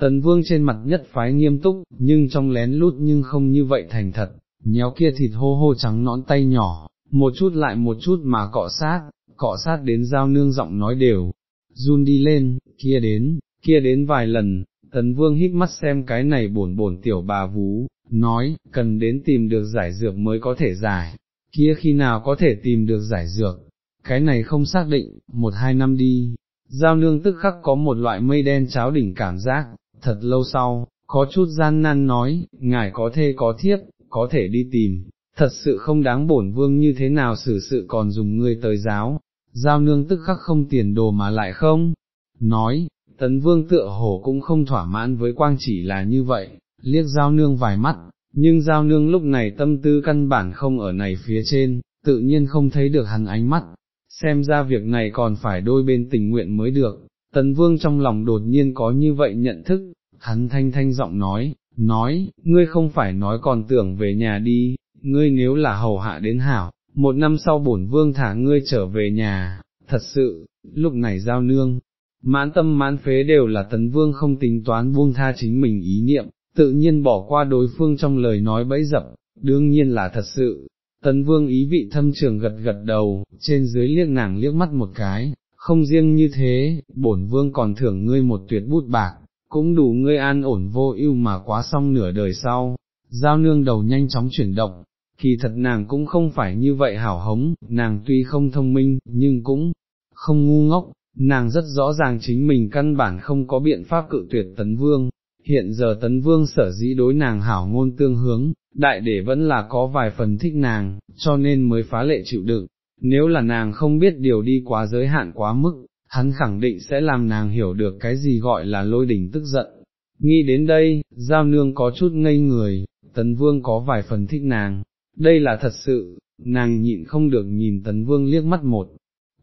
Tần vương trên mặt nhất phái nghiêm túc, nhưng trong lén lút nhưng không như vậy thành thật, nhéo kia thịt hô hô trắng nõn tay nhỏ, một chút lại một chút mà cọ sát, cọ sát đến giao nương giọng nói đều, run đi lên, kia đến, kia đến vài lần, tấn vương hít mắt xem cái này bổn bổn tiểu bà vú, nói, cần đến tìm được giải dược mới có thể giải, kia khi nào có thể tìm được giải dược, cái này không xác định, một hai năm đi, giao nương tức khắc có một loại mây đen cháo đỉnh cảm giác, thật lâu sau, có chút gian nan nói, ngài có thê có thiếp, có thể đi tìm, thật sự không đáng bổn vương như thế nào xử sự còn dùng ngươi tới giáo, giao nương tức khắc không tiền đồ mà lại không, nói, tấn vương tựa hồ cũng không thỏa mãn với quang chỉ là như vậy, liếc giao nương vài mắt, nhưng giao nương lúc này tâm tư căn bản không ở này phía trên, tự nhiên không thấy được hắn ánh mắt, xem ra việc này còn phải đôi bên tình nguyện mới được, tấn vương trong lòng đột nhiên có như vậy nhận thức, hắn thanh thanh giọng nói, nói, ngươi không phải nói còn tưởng về nhà đi, ngươi nếu là hầu hạ đến hảo, một năm sau bổn vương thả ngươi trở về nhà, thật sự, lúc này giao nương, mãn tâm mãn phế đều là tấn vương không tính toán buông tha chính mình ý niệm, tự nhiên bỏ qua đối phương trong lời nói bẫy dập, đương nhiên là thật sự. Tấn vương ý vị thâm trường gật gật đầu, trên dưới liếc nàng liếc mắt một cái, không riêng như thế, bổn vương còn thưởng ngươi một tuyệt bút bạc, cũng đủ ngươi an ổn vô ưu mà quá xong nửa đời sau. Giao nương đầu nhanh chóng chuyển động, kỳ thật nàng cũng không phải như vậy hảo hống, nàng tuy không thông minh, nhưng cũng không ngu ngốc, nàng rất rõ ràng chính mình căn bản không có biện pháp cự tuyệt tấn vương, hiện giờ tấn vương sở dĩ đối nàng hảo ngôn tương hướng, đại để vẫn là có vài phần thích nàng, cho nên mới phá lệ chịu đựng, nếu là nàng không biết điều đi quá giới hạn quá mức, hắn khẳng định sẽ làm nàng hiểu được cái gì gọi là lôi đỉnh tức giận. Nghĩ đến đây, giao nương có chút ngây người, tấn vương có vài phần thích nàng, đây là thật sự, nàng nhịn không được nhìn tấn vương liếc mắt một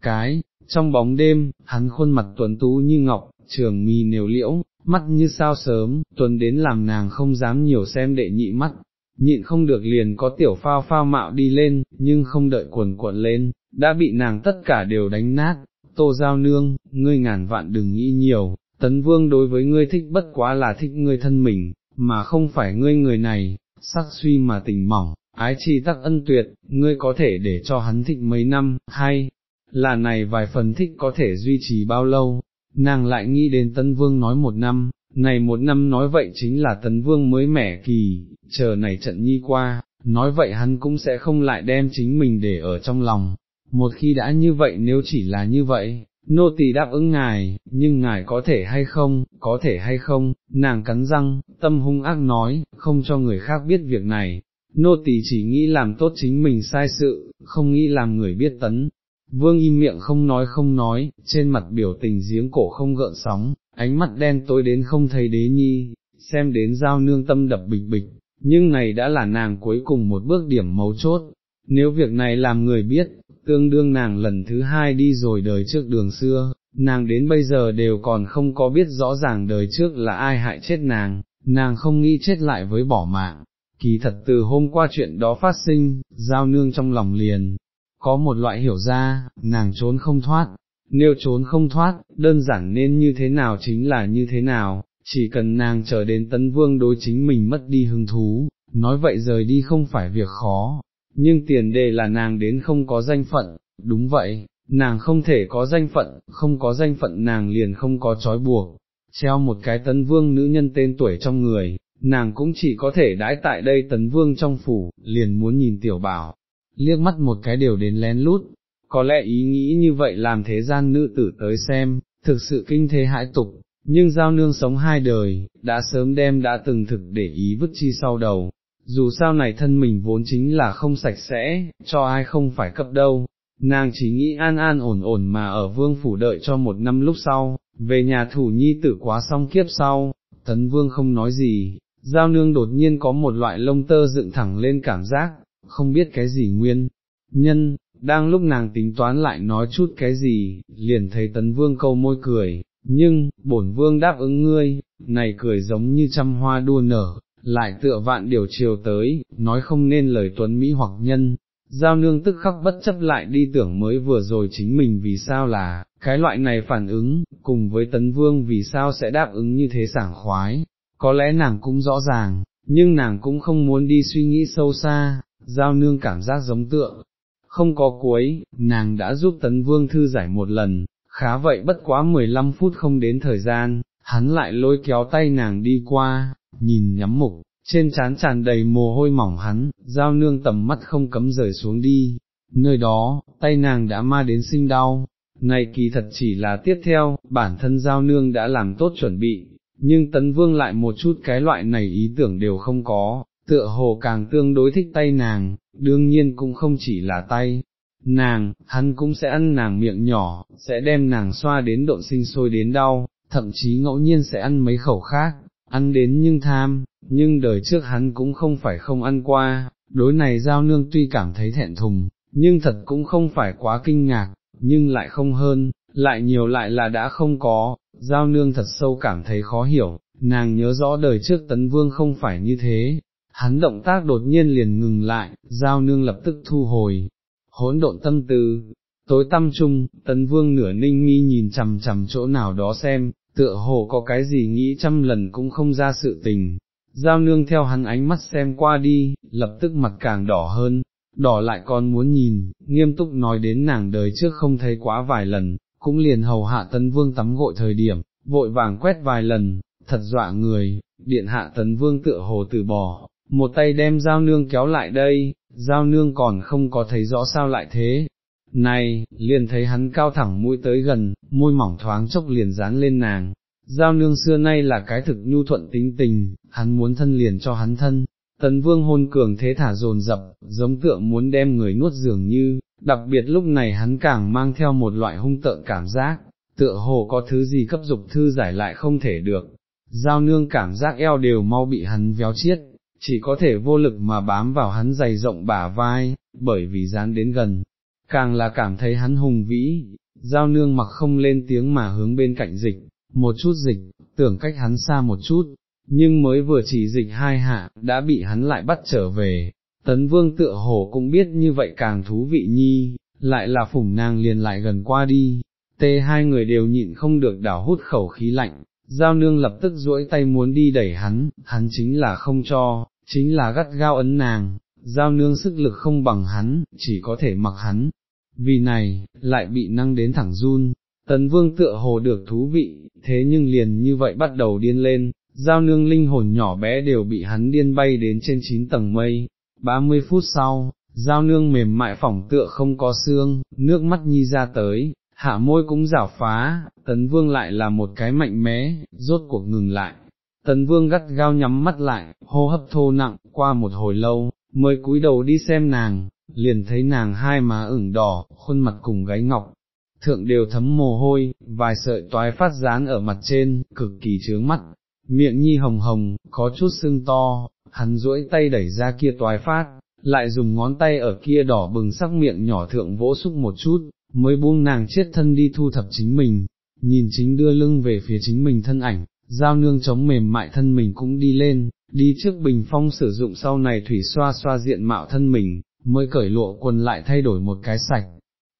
cái, trong bóng đêm, hắn khuôn mặt tuấn tú như ngọc, trường mi nều liễu, mắt như sao sớm, tuấn đến làm nàng không dám nhiều xem đệ nhị mắt, nhịn không được liền có tiểu phao phao mạo đi lên, nhưng không đợi cuồn cuộn lên, đã bị nàng tất cả đều đánh nát, tô giao nương, ngươi ngàn vạn đừng nghĩ nhiều, tấn vương đối với ngươi thích bất quá là thích ngươi thân mình, mà không phải ngươi người này, sắc suy mà tình mỏng, ái chi tắc ân tuyệt, ngươi có thể để cho hắn thịnh mấy năm, hay, là này vài phần thích có thể duy trì bao lâu, nàng lại nghĩ đến Tân Vương nói một năm, này một năm nói vậy chính là tân Vương mới mẻ kỳ, chờ này trận nhi qua, nói vậy hắn cũng sẽ không lại đem chính mình để ở trong lòng, một khi đã như vậy nếu chỉ là như vậy, nô tỳ đáp ứng ngài, nhưng ngài có thể hay không, có thể hay không, nàng cắn răng, tâm hung ác nói, không cho người khác biết việc này, nô tỳ chỉ nghĩ làm tốt chính mình sai sự, không nghĩ làm người biết tấn. Vương im miệng không nói không nói, trên mặt biểu tình giếng cổ không gợn sóng, ánh mắt đen tối đến không thấy đế nhi, xem đến giao nương tâm đập bịch bịch, nhưng này đã là nàng cuối cùng một bước điểm mấu chốt, nếu việc này làm người biết, tương đương nàng lần thứ hai đi rồi đời trước đường xưa, nàng đến bây giờ đều còn không có biết rõ ràng đời trước là ai hại chết nàng, nàng không nghĩ chết lại với bỏ mạng. Kỳ thật từ hôm qua chuyện đó phát sinh, giao nương trong lòng liền, có một loại hiểu ra, nàng trốn không thoát, nếu trốn không thoát, đơn giản nên như thế nào chính là như thế nào, chỉ cần nàng chờ đến tấn vương đối chính mình mất đi hứng thú, nói vậy rời đi không phải việc khó, nhưng tiền đề là nàng đến không có danh phận, đúng vậy, nàng không thể có danh phận, không có danh phận nàng liền không có trói buộc, treo một cái tấn vương nữ nhân tên tuổi trong người, nàng cũng chỉ có thể đãi tại đây tấn vương trong phủ, liền muốn nhìn tiểu bảo, liếc mắt một cái đều đến lén lút, có lẽ ý nghĩ như vậy làm thế gian nữ tử tới xem, thực sự kinh thế hãi tục, nhưng giao nương sống hai đời, đã sớm đem đã từng thực để ý vứt chi sau đầu, dù sao này thân mình vốn chính là không sạch sẽ, cho ai không phải cấp đâu, nàng chỉ nghĩ an an ổn ổn mà ở vương phủ đợi cho một năm lúc sau, về nhà thủ nhi tử quá xong kiếp sau, tấn vương không nói gì, giao nương đột nhiên có một loại lông tơ dựng thẳng lên cảm giác, không biết cái gì nguyên, nhân, đang lúc nàng tính toán lại nói chút cái gì, liền thấy tấn vương câu môi cười, nhưng, bổn vương đáp ứng ngươi, này cười giống như trăm hoa đua nở, lại tựa vạn điều chiều tới, nói không nên lời tuấn Mỹ hoặc nhân, giao nương tức khắc bất chấp lại đi tưởng mới vừa rồi chính mình vì sao là, cái loại này phản ứng, cùng với tấn vương vì sao sẽ đáp ứng như thế sảng khoái, có lẽ nàng cũng rõ ràng, nhưng nàng cũng không muốn đi suy nghĩ sâu xa, giao nương cảm giác giống tựa. Không có cuối, nàng đã giúp tấn vương thư giải một lần, khá vậy bất quá 15 phút không đến thời gian, hắn lại lôi kéo tay nàng đi qua, nhìn nhắm mục, trên trán tràn đầy mồ hôi mỏng hắn, giao nương tầm mắt không cấm rời xuống đi, nơi đó, tay nàng đã ma đến sinh đau, này kỳ thật chỉ là tiếp theo, bản thân giao nương đã làm tốt chuẩn bị, nhưng tấn vương lại một chút cái loại này ý tưởng đều không có, tựa hồ càng tương đối thích tay nàng, đương nhiên cũng không chỉ là tay. Nàng, hắn cũng sẽ ăn nàng miệng nhỏ, sẽ đem nàng xoa đến độn sinh sôi đến đau, thậm chí ngẫu nhiên sẽ ăn mấy khẩu khác, ăn đến nhưng tham, nhưng đời trước hắn cũng không phải không ăn qua, đối này giao nương tuy cảm thấy thẹn thùng, nhưng thật cũng không phải quá kinh ngạc, nhưng lại không hơn, lại nhiều lại là đã không có, giao nương thật sâu cảm thấy khó hiểu, nàng nhớ rõ đời trước tấn vương không phải như thế, hắn động tác đột nhiên liền ngừng lại, giao nương lập tức thu hồi, hỗn độn tâm tư, tối tâm trung, tấn vương nửa ninh mi nhìn chằm chằm chỗ nào đó xem, tựa hồ có cái gì nghĩ trăm lần cũng không ra sự tình, giao nương theo hắn ánh mắt xem qua đi, lập tức mặt càng đỏ hơn, đỏ lại còn muốn nhìn, nghiêm túc nói đến nàng đời trước không thấy quá vài lần, cũng liền hầu hạ tấn vương tắm gội thời điểm, vội vàng quét vài lần, thật dọa người, điện hạ tấn vương tựa hồ từ bỏ, một tay đem giao nương kéo lại đây, giao nương còn không có thấy rõ sao lại thế, này, liền thấy hắn cao thẳng mũi tới gần, môi mỏng thoáng chốc liền dán lên nàng. Giao nương xưa nay là cái thực nhu thuận tính tình, hắn muốn thân liền cho hắn thân, tấn vương hôn cường thế thả dồn dập, giống tượng muốn đem người nuốt dường như, đặc biệt lúc này hắn càng mang theo một loại hung tợn cảm giác, tựa hồ có thứ gì cấp dục thư giải lại không thể được. Giao nương cảm giác eo đều mau bị hắn véo chiết, chỉ có thể vô lực mà bám vào hắn dày rộng bả vai, bởi vì dán đến gần, càng là cảm thấy hắn hùng vĩ, giao nương mặc không lên tiếng mà hướng bên cạnh dịch, một chút dịch, tưởng cách hắn xa một chút, nhưng mới vừa chỉ dịch hai hạ, đã bị hắn lại bắt trở về, tấn vương tựa hồ cũng biết như vậy càng thú vị nhi, lại là phủng nàng liền lại gần qua đi, tê hai người đều nhịn không được đảo hút khẩu khí lạnh, giao nương lập tức duỗi tay muốn đi đẩy hắn, hắn chính là không cho, chính là gắt gao ấn nàng, giao nương sức lực không bằng hắn, chỉ có thể mặc hắn, vì này, lại bị năng đến thẳng run. Tấn vương tựa hồ được thú vị, thế nhưng liền như vậy bắt đầu điên lên, giao nương linh hồn nhỏ bé đều bị hắn điên bay đến trên chín tầng mây. 30 phút sau, giao nương mềm mại phỏng tựa không có xương, nước mắt nhi ra tới, hạ môi cũng rảo phá, tấn vương lại là một cái mạnh mẽ, rốt cuộc ngừng lại. Tấn vương gắt gao nhắm mắt lại, hô hấp thô nặng, qua một hồi lâu, mới cúi đầu đi xem nàng, liền thấy nàng hai má ửng đỏ, khuôn mặt cùng gáy ngọc, thượng đều thấm mồ hôi, vài sợi toái phát dán ở mặt trên, cực kỳ chướng mắt, miệng nhi hồng hồng, có chút sưng to, hắn duỗi tay đẩy ra kia toái phát, lại dùng ngón tay ở kia đỏ bừng sắc miệng nhỏ thượng vỗ xúc một chút, mới buông nàng chết thân đi thu thập chính mình, nhìn chính đưa lưng về phía chính mình thân ảnh, giao nương chống mềm mại thân mình cũng đi lên, đi trước bình phong sử dụng sau này thủy xoa xoa diện mạo thân mình, mới cởi lụa quần lại thay đổi một cái sạch,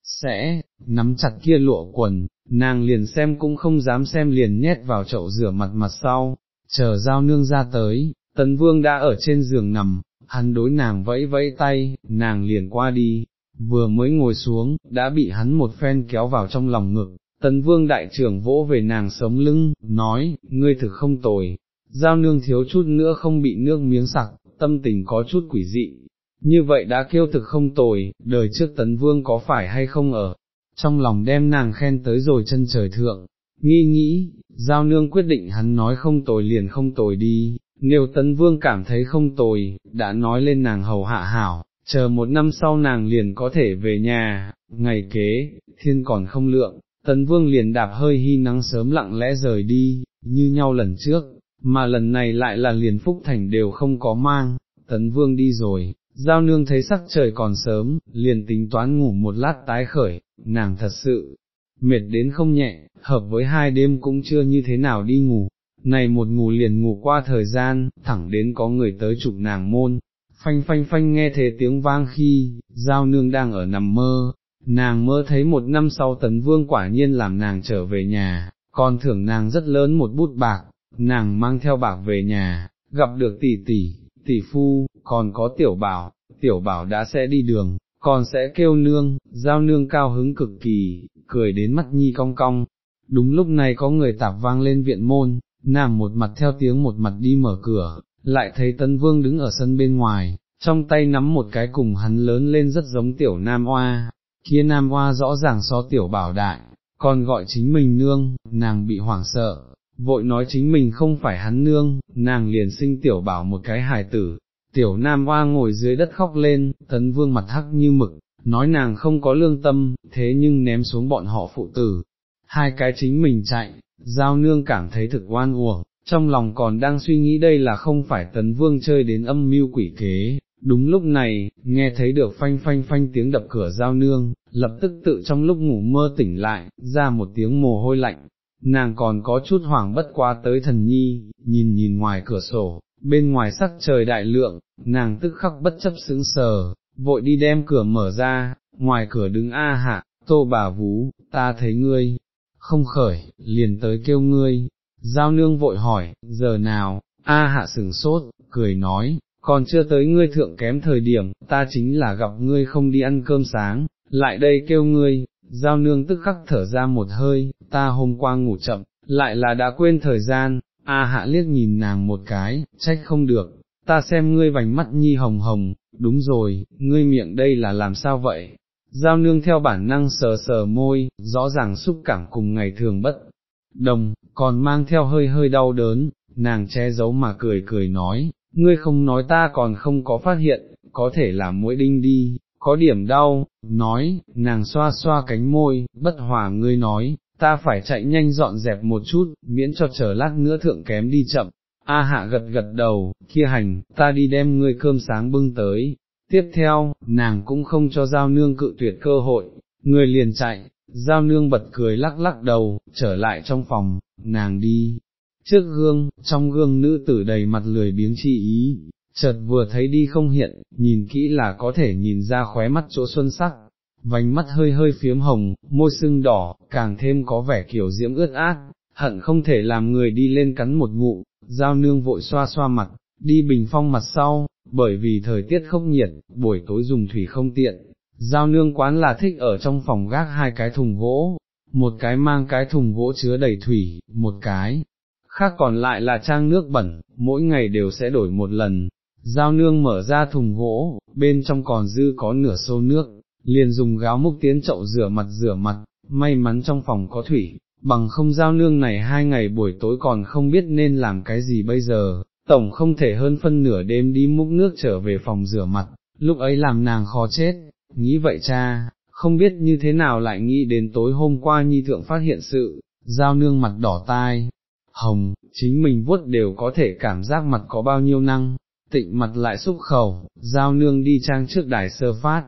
sẽ, nắm chặt kia lụa quần, nàng liền xem cũng không dám xem liền nhét vào chậu rửa mặt mặt sau, chờ giao nương ra tới, tấn vương đã ở trên giường nằm, hắn đối nàng vẫy vẫy tay, nàng liền qua đi, vừa mới ngồi xuống, đã bị hắn một phen kéo vào trong lòng ngực, tấn vương đại trưởng vỗ về nàng sống lưng, nói, ngươi thực không tồi, giao nương thiếu chút nữa không bị nước miếng sặc, tâm tình có chút quỷ dị, như vậy đã kêu thực không tồi, đời trước tấn vương có phải hay không ở, trong lòng đem nàng khen tới rồi chân trời thượng, nghi nghĩ, giao nương quyết định hắn nói không tồi liền không tồi đi, nếu tấn vương cảm thấy không tồi, đã nói lên nàng hầu hạ hảo, chờ một năm sau nàng liền có thể về nhà, ngày kế, thiên còn không lượng, tấn vương liền đạp hơi hy nắng sớm lặng lẽ rời đi, như nhau lần trước, mà lần này lại là liền phúc thành đều không có mang, tấn vương đi rồi, Giao nương thấy sắc trời còn sớm, liền tính toán ngủ một lát tái khởi, nàng thật sự, mệt đến không nhẹ, hợp với hai đêm cũng chưa như thế nào đi ngủ, này một ngủ liền ngủ qua thời gian, thẳng đến có người tới chụp nàng môn, phanh phanh phanh nghe thế tiếng vang khi, giao nương đang ở nằm mơ, nàng mơ thấy một năm sau tấn vương quả nhiên làm nàng trở về nhà, còn thưởng nàng rất lớn một bút bạc, nàng mang theo bạc về nhà, gặp được tỷ tỷ, tỷ phu, còn có tiểu bảo, tiểu bảo đã sẽ đi đường, còn sẽ kêu nương, giao nương cao hứng cực kỳ, cười đến mắt nhi cong cong. Đúng lúc này có người tạp vang lên viện môn, nàng một mặt theo tiếng một mặt đi mở cửa, lại thấy tân vương đứng ở sân bên ngoài, trong tay nắm một cái cùng hắn lớn lên rất giống tiểu nam oa, kia nam oa rõ ràng so tiểu bảo đại, còn gọi chính mình nương, nàng bị hoảng sợ, vội nói chính mình không phải hắn nương, nàng liền sinh tiểu bảo một cái hài tử, tiểu nam hoa ngồi dưới đất khóc lên, tấn vương mặt hắc như mực, nói nàng không có lương tâm, thế nhưng ném xuống bọn họ phụ tử, hai cái chính mình chạy, giao nương cảm thấy thực oan uổng, trong lòng còn đang suy nghĩ đây là không phải tấn vương chơi đến âm mưu quỷ kế. Đúng lúc này, nghe thấy được phanh phanh phanh tiếng đập cửa giao nương, lập tức tự trong lúc ngủ mơ tỉnh lại, ra một tiếng mồ hôi lạnh, nàng còn có chút hoảng bất qua tới thần nhi, nhìn nhìn ngoài cửa sổ, bên ngoài sắc trời đại lượng, nàng tức khắc bất chấp sững sờ, vội đi đem cửa mở ra, ngoài cửa đứng A hạ, tô bà vú, ta thấy ngươi, không khởi, liền tới kêu ngươi, giao nương vội hỏi, giờ nào, A hạ sừng sốt, cười nói, còn chưa tới ngươi thượng kém thời điểm, ta chính là gặp ngươi không đi ăn cơm sáng, lại đây kêu ngươi, giao nương tức khắc thở ra một hơi, ta hôm qua ngủ chậm, lại là đã quên thời gian, A hạ liếc nhìn nàng một cái, trách không được, ta xem ngươi vành mắt nhi hồng hồng, đúng rồi, ngươi miệng đây là làm sao vậy? Giao nương theo bản năng sờ sờ môi, rõ ràng xúc cảm cùng ngày thường bất đồng, còn mang theo hơi hơi đau đớn, nàng che giấu mà cười cười nói, ngươi không nói ta còn không có phát hiện, có thể là mũi đinh đi, có điểm đau, nói, nàng xoa xoa cánh môi, bất hòa ngươi nói, ta phải chạy nhanh dọn dẹp một chút, miễn cho chờ lát nữa thượng kém đi chậm. A hạ gật gật đầu, kia hành, ta đi đem ngươi cơm sáng bưng tới. Tiếp theo, nàng cũng không cho giao nương cự tuyệt cơ hội, người liền chạy, giao nương bật cười lắc lắc đầu, trở lại trong phòng, nàng đi. Trước gương, trong gương nữ tử đầy mặt lười biếng chi ý, chợt vừa thấy đi không hiện, nhìn kỹ là có thể nhìn ra khóe mắt chỗ xuân sắc, vành mắt hơi hơi phiếm hồng, môi sưng đỏ, càng thêm có vẻ kiểu diễm ướt át, hận không thể làm người đi lên cắn một ngụ, giao nương vội xoa xoa mặt, đi bình phong mặt sau, bởi vì thời tiết không nhiệt, buổi tối dùng thủy không tiện, giao nương quán là thích ở trong phòng gác hai cái thùng gỗ, một cái mang cái thùng gỗ chứa đầy thủy, một cái, khác còn lại là trang nước bẩn, mỗi ngày đều sẽ đổi một lần. Giao nương mở ra thùng gỗ, bên trong còn dư có nửa xô nước, liền dùng gáo múc tiến chậu rửa mặt rửa mặt, may mắn trong phòng có thủy, bằng không giao nương này hai ngày buổi tối còn không biết nên làm cái gì bây giờ, tổng không thể hơn phân nửa đêm đi múc nước trở về phòng rửa mặt, lúc ấy làm nàng khó chết, nghĩ vậy cha, không biết như thế nào lại nghĩ đến tối hôm qua nhi thượng phát hiện sự, giao nương mặt đỏ tai, hồng, chính mình vuốt đều có thể cảm giác mặt có bao nhiêu năng, tịnh mặt lại xúc khẩu, giao nương đi trang trước đài sơ phát,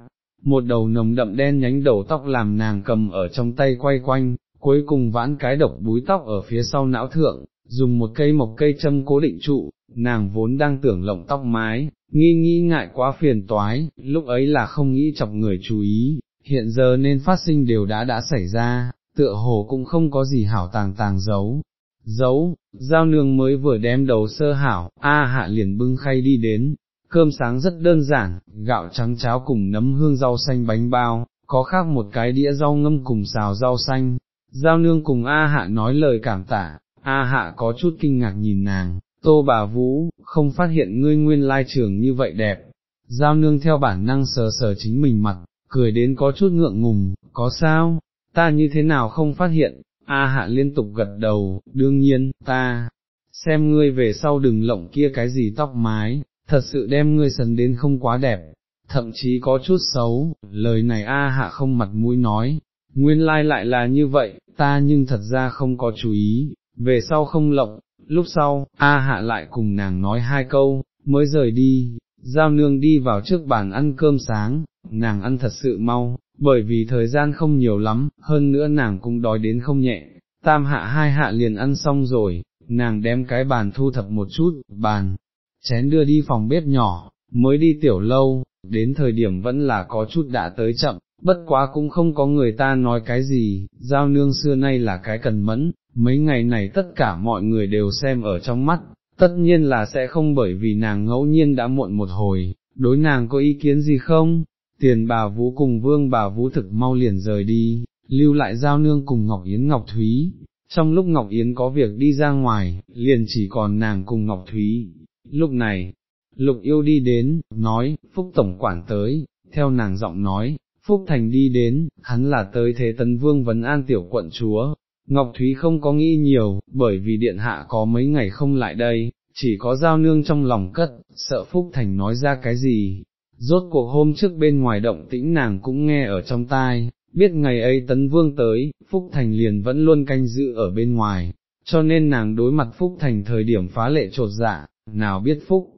một đầu nồng đậm đen nhánh đầu tóc làm nàng cầm ở trong tay quay quanh, cuối cùng vãn cái độc búi tóc ở phía sau não thượng, dùng một cây mộc cây châm cố định trụ, nàng vốn đang tưởng lộng tóc mái, nghi nghi ngại quá phiền toái, lúc ấy là không nghĩ chọc người chú ý, hiện giờ nên phát sinh đều đã đã xảy ra, tựa hồ cũng không có gì hảo tàng tàng giấu. Giấu, giao nương mới vừa đem đầu sơ hảo, A hạ liền bưng khay đi đến, cơm sáng rất đơn giản, gạo trắng cháo cùng nấm hương rau xanh bánh bao, có khác một cái đĩa rau ngâm cùng xào rau xanh. Giao nương cùng A hạ nói lời cảm tạ, A hạ có chút kinh ngạc nhìn nàng, tô bà vũ, không phát hiện ngươi nguyên lai trường như vậy đẹp. Giao nương theo bản năng sờ sờ chính mình mặt, cười đến có chút ngượng ngùng, có sao, ta như thế nào không phát hiện, A hạ liên tục gật đầu, đương nhiên, ta, xem ngươi về sau đừng lộng kia cái gì tóc mái, thật sự đem ngươi sần đến không quá đẹp, thậm chí có chút xấu, lời này A hạ không mặt mũi nói, nguyên lai lại là như vậy, ta nhưng thật ra không có chú ý, về sau không lộng, lúc sau, A hạ lại cùng nàng nói hai câu, mới rời đi, giao nương đi vào trước bàn ăn cơm sáng, nàng ăn thật sự mau, bởi vì thời gian không nhiều lắm, hơn nữa nàng cũng đói đến không nhẹ, tam hạ hai hạ liền ăn xong rồi, nàng đem cái bàn thu thập một chút, bàn, chén đưa đi phòng bếp nhỏ, mới đi tiểu lâu, đến thời điểm vẫn là có chút đã tới chậm, bất quá cũng không có người ta nói cái gì, giao nương xưa nay là cái cần mẫn, mấy ngày này tất cả mọi người đều xem ở trong mắt, tất nhiên là sẽ không bởi vì nàng ngẫu nhiên đã muộn một hồi, đối nàng có ý kiến gì không? Tiền bà Vũ cùng vương bà Vũ thực mau liền rời đi, lưu lại giao nương cùng Ngọc Yến Ngọc Thúy, trong lúc Ngọc Yến có việc đi ra ngoài, liền chỉ còn nàng cùng Ngọc Thúy, Lúc này, Lục yêu đi đến, nói, Phúc Tổng quản tới, theo nàng giọng nói, Phúc Thành đi đến, hắn là tới thế tấn vương vấn an tiểu quận chúa. Ngọc Thúy không có nghĩ nhiều, bởi vì điện hạ có mấy ngày không lại đây, chỉ có giao nương trong lòng cất, sợ Phúc Thành nói ra cái gì. Rốt cuộc hôm trước bên ngoài động tĩnh nàng cũng nghe ở trong tai, biết ngày ấy tấn vương tới, Phúc Thành liền vẫn luôn canh giữ ở bên ngoài, cho nên nàng đối mặt Phúc Thành thời điểm phá lệ trột dạ, nào biết phúc,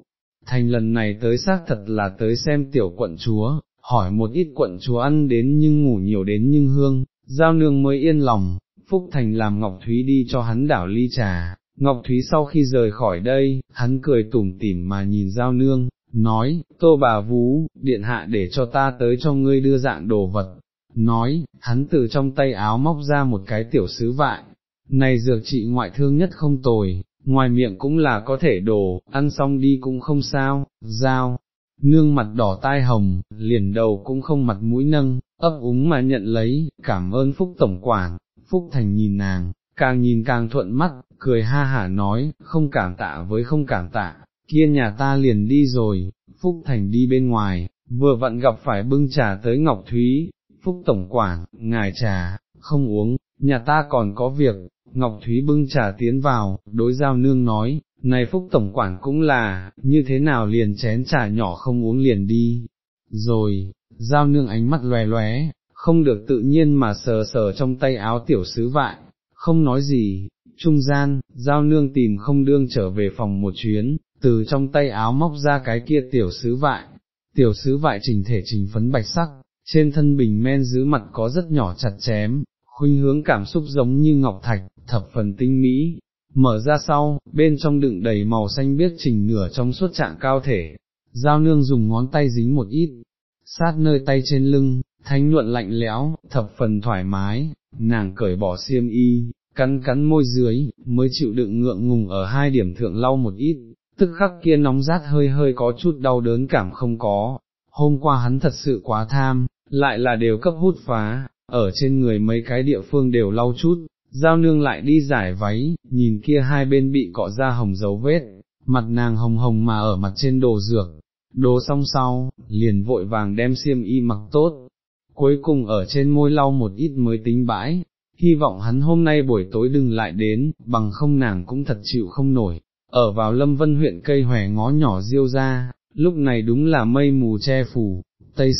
thành lần này tới xác thật là tới xem tiểu quận chúa, hỏi một ít quận chúa ăn đến nhưng ngủ nhiều đến nhưng hương, giao nương mới yên lòng, phúc thành làm Ngọc Thúy đi cho hắn đảo ly trà, Ngọc Thúy sau khi rời khỏi đây, hắn cười tủm tỉm mà nhìn giao nương, nói, tô bà vú, điện hạ để cho ta tới cho ngươi đưa dạng đồ vật, nói, hắn từ trong tay áo móc ra một cái tiểu sứ vại, này dược trị ngoại thương nhất không tồi, ngoài miệng cũng là có thể đổ, ăn xong đi cũng không sao, giao, nương mặt đỏ tai hồng, liền đầu cũng không mặt mũi nâng, ấp úng mà nhận lấy, cảm ơn Phúc Tổng Quản, Phúc Thành nhìn nàng, càng nhìn càng thuận mắt, cười ha hả nói, không cảm tạ với không cảm tạ, kia nhà ta liền đi rồi, Phúc Thành đi bên ngoài, vừa vặn gặp phải bưng trà tới Ngọc Thúy, Phúc Tổng Quản, ngài trà, không uống, nhà ta còn có việc, Ngọc Thúy bưng trà tiến vào, đối giao nương nói, này Phúc Tổng Quản cũng là, như thế nào liền chén trà nhỏ không uống liền đi, rồi, giao nương ánh mắt loè loé, không được tự nhiên mà sờ sờ trong tay áo tiểu sứ vại, không nói gì, trung gian, giao nương tìm không đương trở về phòng một chuyến, từ trong tay áo móc ra cái kia tiểu sứ vại, tiểu sứ vại trình thể trình phấn bạch sắc, trên thân bình men giữ mặt có rất nhỏ chặt chém, khuynh hướng cảm xúc giống như ngọc thạch, thập phần tinh mỹ, mở ra sau, bên trong đựng đầy màu xanh biếc trình nửa trong suốt trạng cao thể, giao nương dùng ngón tay dính một ít, sát nơi tay trên lưng, thanh nhuận lạnh lẽo, thập phần thoải mái, nàng cởi bỏ xiêm y, cắn cắn môi dưới, mới chịu đựng ngượng ngùng ở hai điểm thượng lau một ít, tức khắc kia nóng rát hơi hơi có chút đau đớn cảm không có, hôm qua hắn thật sự quá tham, lại là đều cấp hút phá, ở trên người mấy cái địa phương đều lau chút, giao nương lại đi giải váy, nhìn kia hai bên bị cọ ra hồng dấu vết, mặt nàng hồng hồng mà ở mặt trên đồ dược, đồ xong sau, liền vội vàng đem xiêm y mặc tốt, cuối cùng ở trên môi lau một ít mới tính bãi, hy vọng hắn hôm nay buổi tối đừng lại đến, bằng không nàng cũng thật chịu không nổi, ở vào lâm vân huyện cây hòe ngó nhỏ diêu ra, lúc này đúng là mây mù che phủ, tây